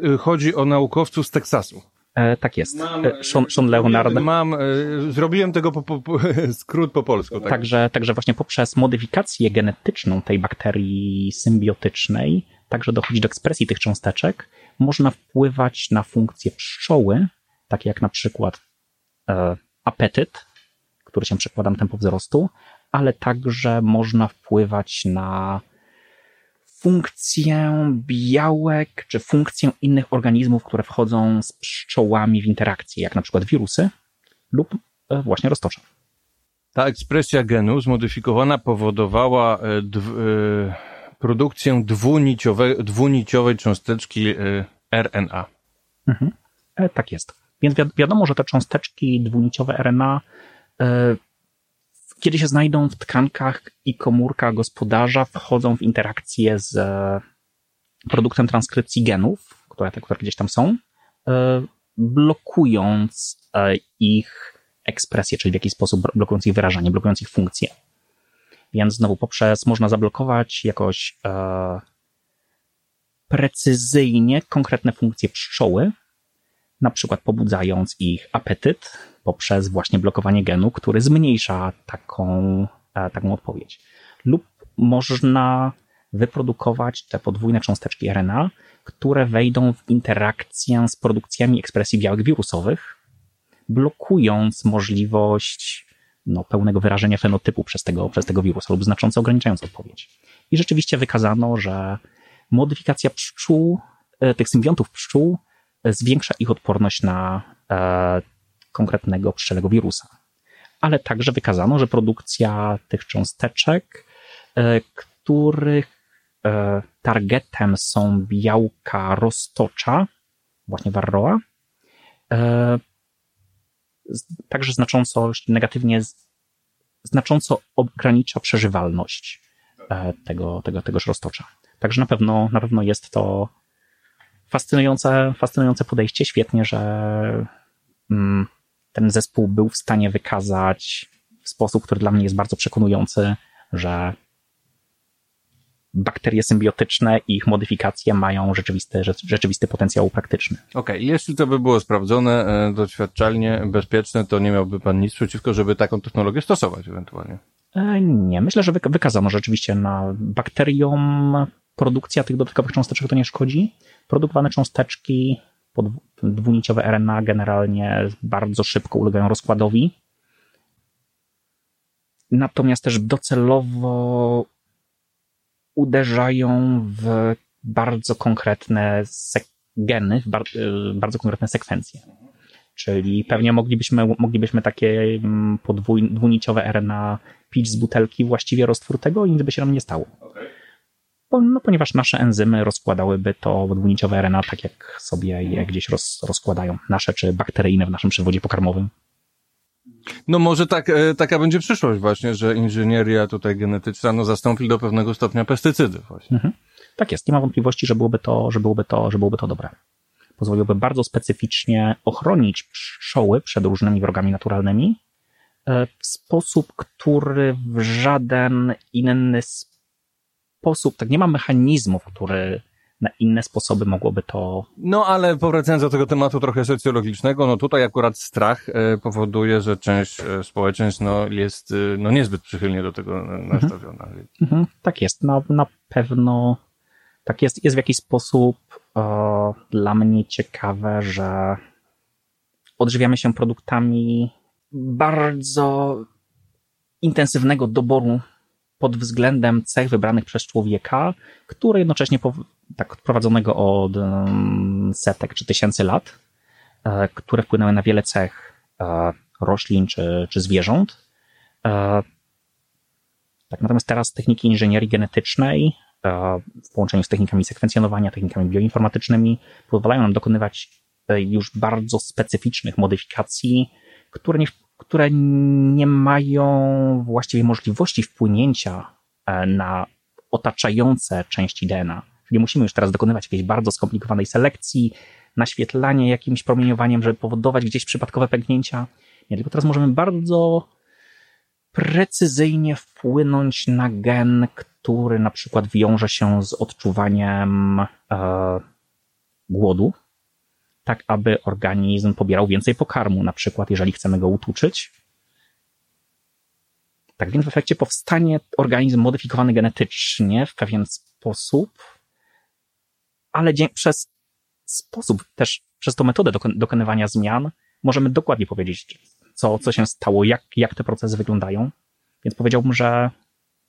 y, chodzi o naukowców z Teksasu. E, tak jest. Mam, e, Sean, Sean Leonard. Mam, e, zrobiłem tego po, po, skrót po polsku. Tak. Także, także właśnie poprzez modyfikację genetyczną tej bakterii symbiotycznej, także dochodzi do ekspresji tych cząsteczek, można wpływać na funkcje pszczoły, takie jak na przykład e, apetyt, który się przekłada na tempo wzrostu, ale także można wpływać na funkcję białek czy funkcję innych organizmów, które wchodzą z pszczołami w interakcję, jak na przykład wirusy lub e, właśnie roztocza. Ta ekspresja genu zmodyfikowana powodowała e, e, produkcję dwuniciowej, dwuniciowej cząsteczki RNA. Mhm. Tak jest. Więc wi wiadomo, że te cząsteczki dwuniciowe RNA kiedy się znajdą w tkankach i komórkach gospodarza, wchodzą w interakcję z e, produktem transkrypcji genów, które, które gdzieś tam są, e, blokując e, ich ekspresję, czyli w jakiś sposób blokując ich wyrażanie, blokując ich funkcję. Więc znowu poprzez można zablokować jakoś precyzyjnie konkretne funkcje pszczoły, na przykład pobudzając ich apetyt poprzez właśnie blokowanie genu, który zmniejsza taką, e, taką odpowiedź. Lub można wyprodukować te podwójne cząsteczki RNA, które wejdą w interakcję z produkcjami ekspresji białek wirusowych, blokując możliwość no, pełnego wyrażenia fenotypu przez tego, przez tego wirusa lub znacząco ograniczając odpowiedź. I rzeczywiście wykazano, że modyfikacja pszczół, e, tych symbiontów pszczół zwiększa ich odporność na e, konkretnego pszczelego wirusa. Ale także wykazano, że produkcja tych cząsteczek, e, których e, targetem są białka roztocza, właśnie varroa, także znacząco negatywnie, znacząco ogranicza przeżywalność tego, tego, tegoż roztocza. Także na pewno, na pewno jest to fascynujące, fascynujące podejście. Świetnie, że mm, ten zespół był w stanie wykazać w sposób, który dla mnie jest bardzo przekonujący, że bakterie symbiotyczne i ich modyfikacje mają rzeczywisty, rzeczywisty potencjał praktyczny. Okej, okay. jeśli to by było sprawdzone e, doświadczalnie, bezpieczne, to nie miałby Pan nic przeciwko, żeby taką technologię stosować ewentualnie? E, nie, myślę, że wykazano rzeczywiście na bakteriom produkcja tych dodatkowych cząsteczek to nie szkodzi. Produkowane cząsteczki dwuniciowe RNA generalnie bardzo szybko ulegają rozkładowi. Natomiast też docelowo uderzają w bardzo konkretne geny, w bar y, bardzo konkretne sekwencje. Czyli pewnie moglibyśmy, moglibyśmy takie mm, dwuniciowe RNA pić z butelki właściwie roztwórtego i nic by się nam nie stało. Okay no, ponieważ nasze enzymy rozkładałyby to dwuniciowe RNA tak, jak sobie je gdzieś roz, rozkładają. Nasze czy bakteryjne w naszym przewodzie pokarmowym. No może tak, e, taka będzie przyszłość właśnie, że inżynieria tutaj genetyczna no, zastąpi do pewnego stopnia pestycydy właśnie. Mhm. Tak jest, nie ma wątpliwości, że byłoby to, że byłoby to, że byłoby to dobre. Pozwoliłoby bardzo specyficznie ochronić pszczoły przed różnymi wrogami naturalnymi e, w sposób, który w żaden inny sposób sposób, tak nie ma mechanizmów, które na inne sposoby mogłoby to. No ale powracając do tego tematu trochę socjologicznego, no tutaj akurat strach e, powoduje, że część e, społeczeństw no, jest e, no, niezbyt przychylnie do tego nastawiona. Mhm. Mhm. Tak jest. Na, na pewno Tak jest, jest w jakiś sposób dla mnie ciekawe, że odżywiamy się produktami bardzo intensywnego doboru pod względem cech wybranych przez człowieka, które jednocześnie tak prowadzonego od setek czy tysięcy lat, e, które wpłynęły na wiele cech e, roślin czy, czy zwierząt. E, tak, natomiast teraz techniki inżynierii genetycznej w połączeniu z technikami sekwencjonowania, technikami bioinformatycznymi pozwalają nam dokonywać już bardzo specyficznych modyfikacji, które nie, które nie mają właściwie możliwości wpłynięcia na otaczające części DNA. Nie musimy już teraz dokonywać jakiejś bardzo skomplikowanej selekcji, naświetlania jakimś promieniowaniem, żeby powodować gdzieś przypadkowe pęknięcia. Nie, tylko teraz możemy bardzo precyzyjnie wpłynąć na gen, który na przykład wiąże się z odczuwaniem e, głodu, tak aby organizm pobierał więcej pokarmu, na przykład jeżeli chcemy go utuczyć. Tak więc w efekcie powstanie organizm modyfikowany genetycznie w pewien sposób, ale przez sposób też, przez tą metodę dokonywania zmian możemy dokładnie powiedzieć, co, co się stało, jak, jak te procesy wyglądają. Więc powiedziałbym, że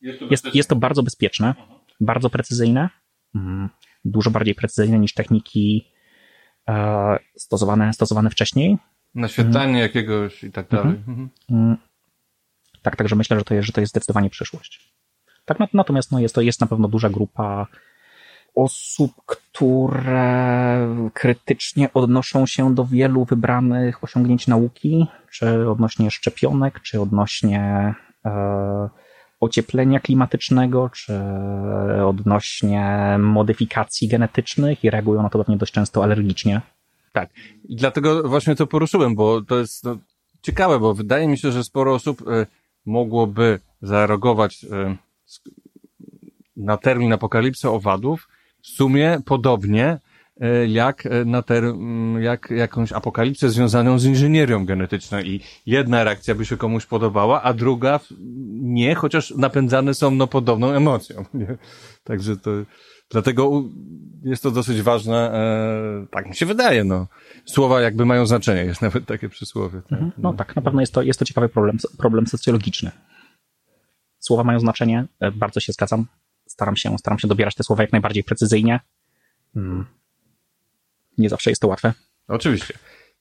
jest to, jest, jest to bardzo bezpieczne, bardzo precyzyjne, mm, dużo bardziej precyzyjne niż techniki stosowane, stosowane wcześniej. Naświetlanie mm. jakiegoś i tak dalej. Mhm. mhm. Mm. Tak, także myślę, że to jest, że to jest zdecydowanie przyszłość. Tak, natomiast no jest to jest na pewno duża grupa osób, które krytycznie odnoszą się do wielu wybranych osiągnięć nauki, czy odnośnie szczepionek, czy odnośnie e, ocieplenia klimatycznego, czy odnośnie modyfikacji genetycznych i reagują na to pewnie dość często alergicznie. Tak. I dlatego właśnie to poruszyłem, bo to jest no, ciekawe, bo wydaje mi się, że sporo osób y, mogłoby zareagować y, na termin apokalipsy owadów w sumie podobnie jak e, na ter, jak jakąś apokalipsę związaną z inżynierią genetyczną i jedna reakcja by się komuś podobała, a druga nie, chociaż napędzane są no podobną emocją. Nie? Także to, dlatego jest to dosyć ważne, e, tak mi się wydaje, no. Słowa jakby mają znaczenie, jest nawet takie przysłowie. Tak? Mhm. No tak, na pewno jest to, jest to ciekawy problem, problem socjologiczny. Słowa mają znaczenie, bardzo się zgadzam staram się, staram się dobierać te słowa jak najbardziej precyzyjnie. Hmm. Nie zawsze jest to łatwe. Oczywiście.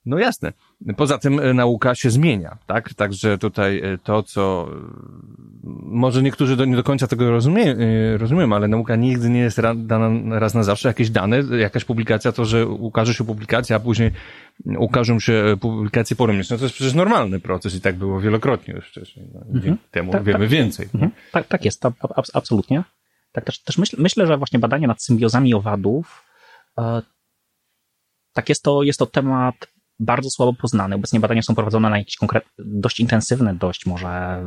No jasne. Poza tym e, nauka się zmienia, tak? Także tutaj e, to, co e, może niektórzy do, nie do końca tego rozumie, rozumieją, ale nauka nigdy nie jest dana raz na zawsze. Jakieś dane, jakaś publikacja, to, że ukaże się publikacja, a później ukażą się publikacje porówniczne, to jest przecież normalny proces i tak było wielokrotnie już wcześniej. No, mhm. Temu tak, wiemy tak. więcej. Mhm. Tak, tak jest, to, absolutnie. Tak też, też myśl, myślę, że właśnie badania nad symbiozami owadów, tak jest to, jest to temat bardzo słabo poznany. Obecnie badania są prowadzone na jakieś konkretne, dość intensywne, dość może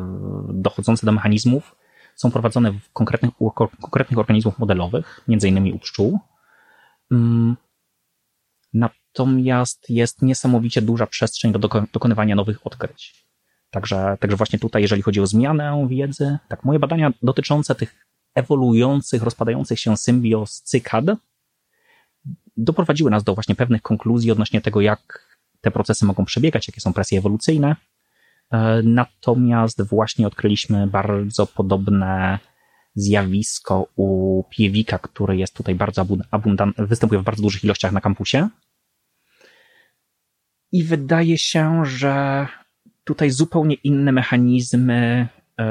dochodzące do mechanizmów. Są prowadzone w konkretnych, u konkretnych organizmów modelowych, między innymi u pszczół. Mm, natomiast jest niesamowicie duża przestrzeń do dokonywania nowych odkryć. Także, także właśnie tutaj, jeżeli chodzi o zmianę wiedzy, tak moje badania dotyczące tych ewoluujących, rozpadających się symbioz cykad doprowadziły nas do właśnie pewnych konkluzji odnośnie tego, jak te procesy mogą przebiegać, jakie są presje ewolucyjne. E, natomiast właśnie odkryliśmy bardzo podobne zjawisko u piewika, który jest tutaj bardzo abundantny, występuje w bardzo dużych ilościach na kampusie. I wydaje się, że tutaj zupełnie inne mechanizmy yy,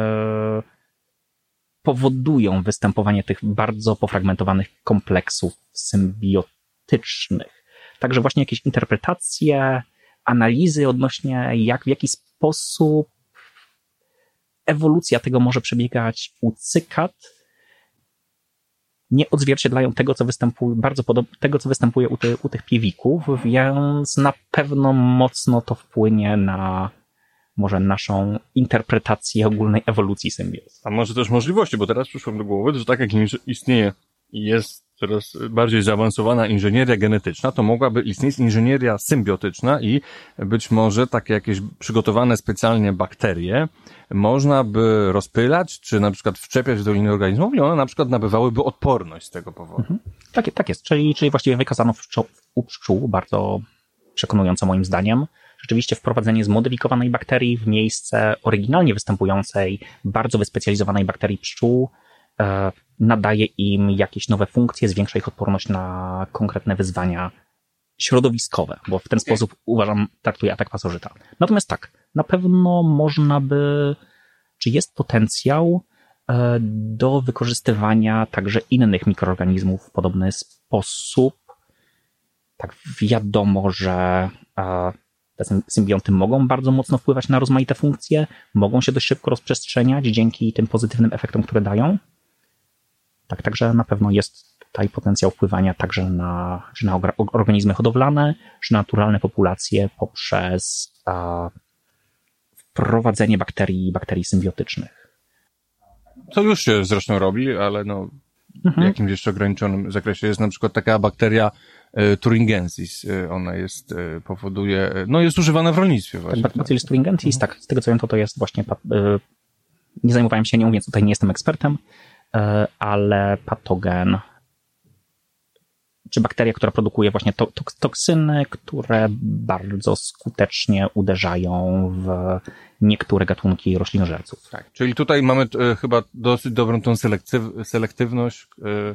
powodują występowanie tych bardzo pofragmentowanych kompleksów symbiotycznych. Także właśnie jakieś interpretacje, analizy odnośnie jak, w jaki sposób ewolucja tego może przebiegać u cykad, nie odzwierciedlają tego, co występuje, bardzo podobnie, tego, co występuje u, ty, u tych piewików, więc na pewno mocno to wpłynie na może naszą interpretację ogólnej ewolucji symbioz. A może też możliwości, bo teraz przyszło do głowy, że tak jak istnieje jest coraz bardziej zaawansowana inżynieria genetyczna, to mogłaby istnieć inżynieria symbiotyczna i być może takie jakieś przygotowane specjalnie bakterie można by rozpylać, czy na przykład wczepiać do innych organizmów i one na przykład nabywałyby odporność z tego powodu. Mhm. Tak, tak jest, czyli, czyli właściwie wykazano w pszczół, u pszczół bardzo przekonująco moim zdaniem, rzeczywiście wprowadzenie zmodyfikowanej bakterii w miejsce oryginalnie występującej, bardzo wyspecjalizowanej bakterii pszczół, e, nadaje im jakieś nowe funkcje, zwiększa ich odporność na konkretne wyzwania środowiskowe, bo w ten sposób uważam, traktuje atak pasożyta. Natomiast tak, na pewno można by, czy jest potencjał e, do wykorzystywania także innych mikroorganizmów w podobny sposób. Tak, wiadomo, że e, te symbionty mogą bardzo mocno wpływać na rozmaite funkcje, mogą się dość szybko rozprzestrzeniać dzięki tym pozytywnym efektom, które dają. Tak, także na pewno jest tutaj potencjał wpływania także na, czy na organizmy hodowlane, czy naturalne populacje poprzez a, wprowadzenie bakterii, bakterii symbiotycznych. To już się zresztą robi, ale no, mhm. w jakimś jeszcze ograniczonym zakresie jest na przykład taka bakteria e, turingensis. E, ona jest, e, powoduje, no jest używana w rolnictwie właśnie. Tak, Bacillus turingensis, mhm. tak, z tego co wiem, to to jest właśnie, nie zajmowałem się nią, więc tutaj nie jestem ekspertem, ale patogen, czy bakteria, która produkuje właśnie to, to, toksyny, które bardzo skutecznie uderzają w niektóre gatunki roślinożerców. Tak, czyli tutaj mamy e, chyba dosyć dobrą tą selektyw selektywność, e,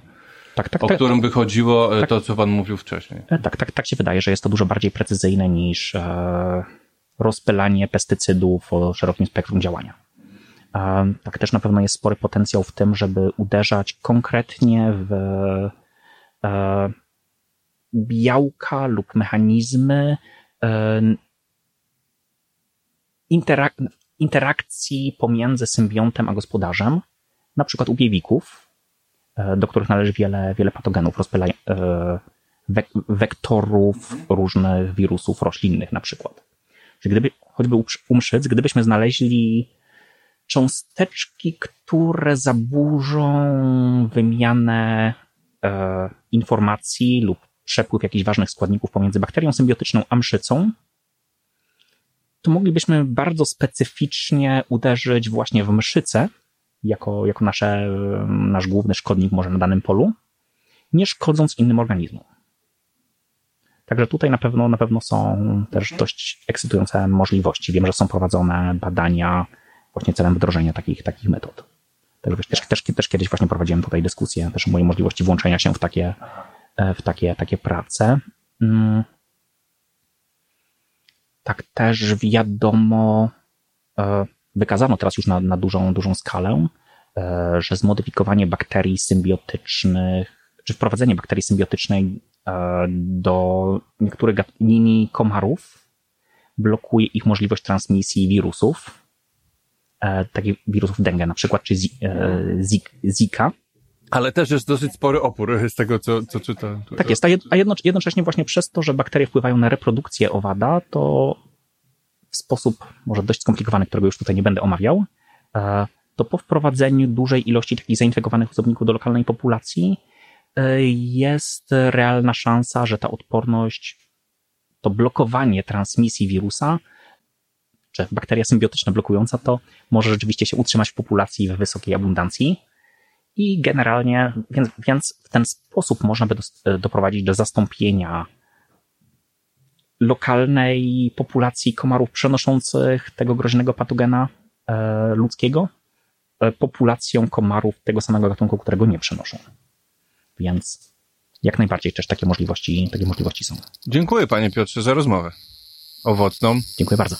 tak, tak, o tak, którym by chodziło e, tak, to, co pan mówił wcześniej. E, tak, tak, tak się wydaje, że jest to dużo bardziej precyzyjne niż e, rozpylanie pestycydów o szerokim spektrum działania. Tak też na pewno jest spory potencjał w tym, żeby uderzać konkretnie w białka lub mechanizmy interak interakcji pomiędzy symbiontem a gospodarzem, na przykład u biewików, e, do których należy wiele, wiele patogenów, e, wektorów różnych wirusów roślinnych na przykład. Że gdyby, choćby u mszyc, gdybyśmy znaleźli cząsteczki, które zaburzą wymianę e, informacji lub przepływ jakichś ważnych składników pomiędzy bakterią symbiotyczną a mszycą, to moglibyśmy bardzo specyficznie uderzyć właśnie w mszycę, jako, jako nasze, nasz główny szkodnik może na danym polu, nie szkodząc innym organizmom. Także tutaj na pewno, na pewno są też dość ekscytujące możliwości. Wiem, że są prowadzone badania właśnie celem wdrożenia takich, takich metod. Także też, też, też kiedyś właśnie prowadziłem tutaj dyskusję też o mojej możliwości włączenia się w takie, w takie, takie prace. Mm tak też wiadomo, e, wykazano teraz już na, na dużą, dużą skalę, e, że zmodyfikowanie bakterii symbiotycznych, czy wprowadzenie bakterii symbiotycznej e, do niektórych linii komarów blokuje ich możliwość transmisji wirusów, takich wirusów dengue na przykład, czy Zika. Ale też jest dosyć spory opór z tego, co, co czytam. Tak jest, a jednocześnie właśnie przez to, że bakterie wpływają na reprodukcję owada, to w sposób może dość skomplikowany, którego już tutaj nie będę omawiał, e, to po wprowadzeniu dużej ilości takich zainfekowanych osobników do lokalnej populacji e, jest realna szansa, że ta odporność, to blokowanie transmisji wirusa, czy bakteria symbiotyczna blokująca to, może rzeczywiście się utrzymać w populacji w wysokiej abundancji i generalnie, więc, więc w ten sposób można by do, doprowadzić do zastąpienia lokalnej populacji komarów przenoszących tego groźnego patogena e, ludzkiego e, populacją komarów tego samego gatunku, którego nie przenoszą. Więc jak najbardziej też takie możliwości, takie możliwości są. Dziękuję panie Piotrze za rozmowę. Owocną. Dziękuję bardzo.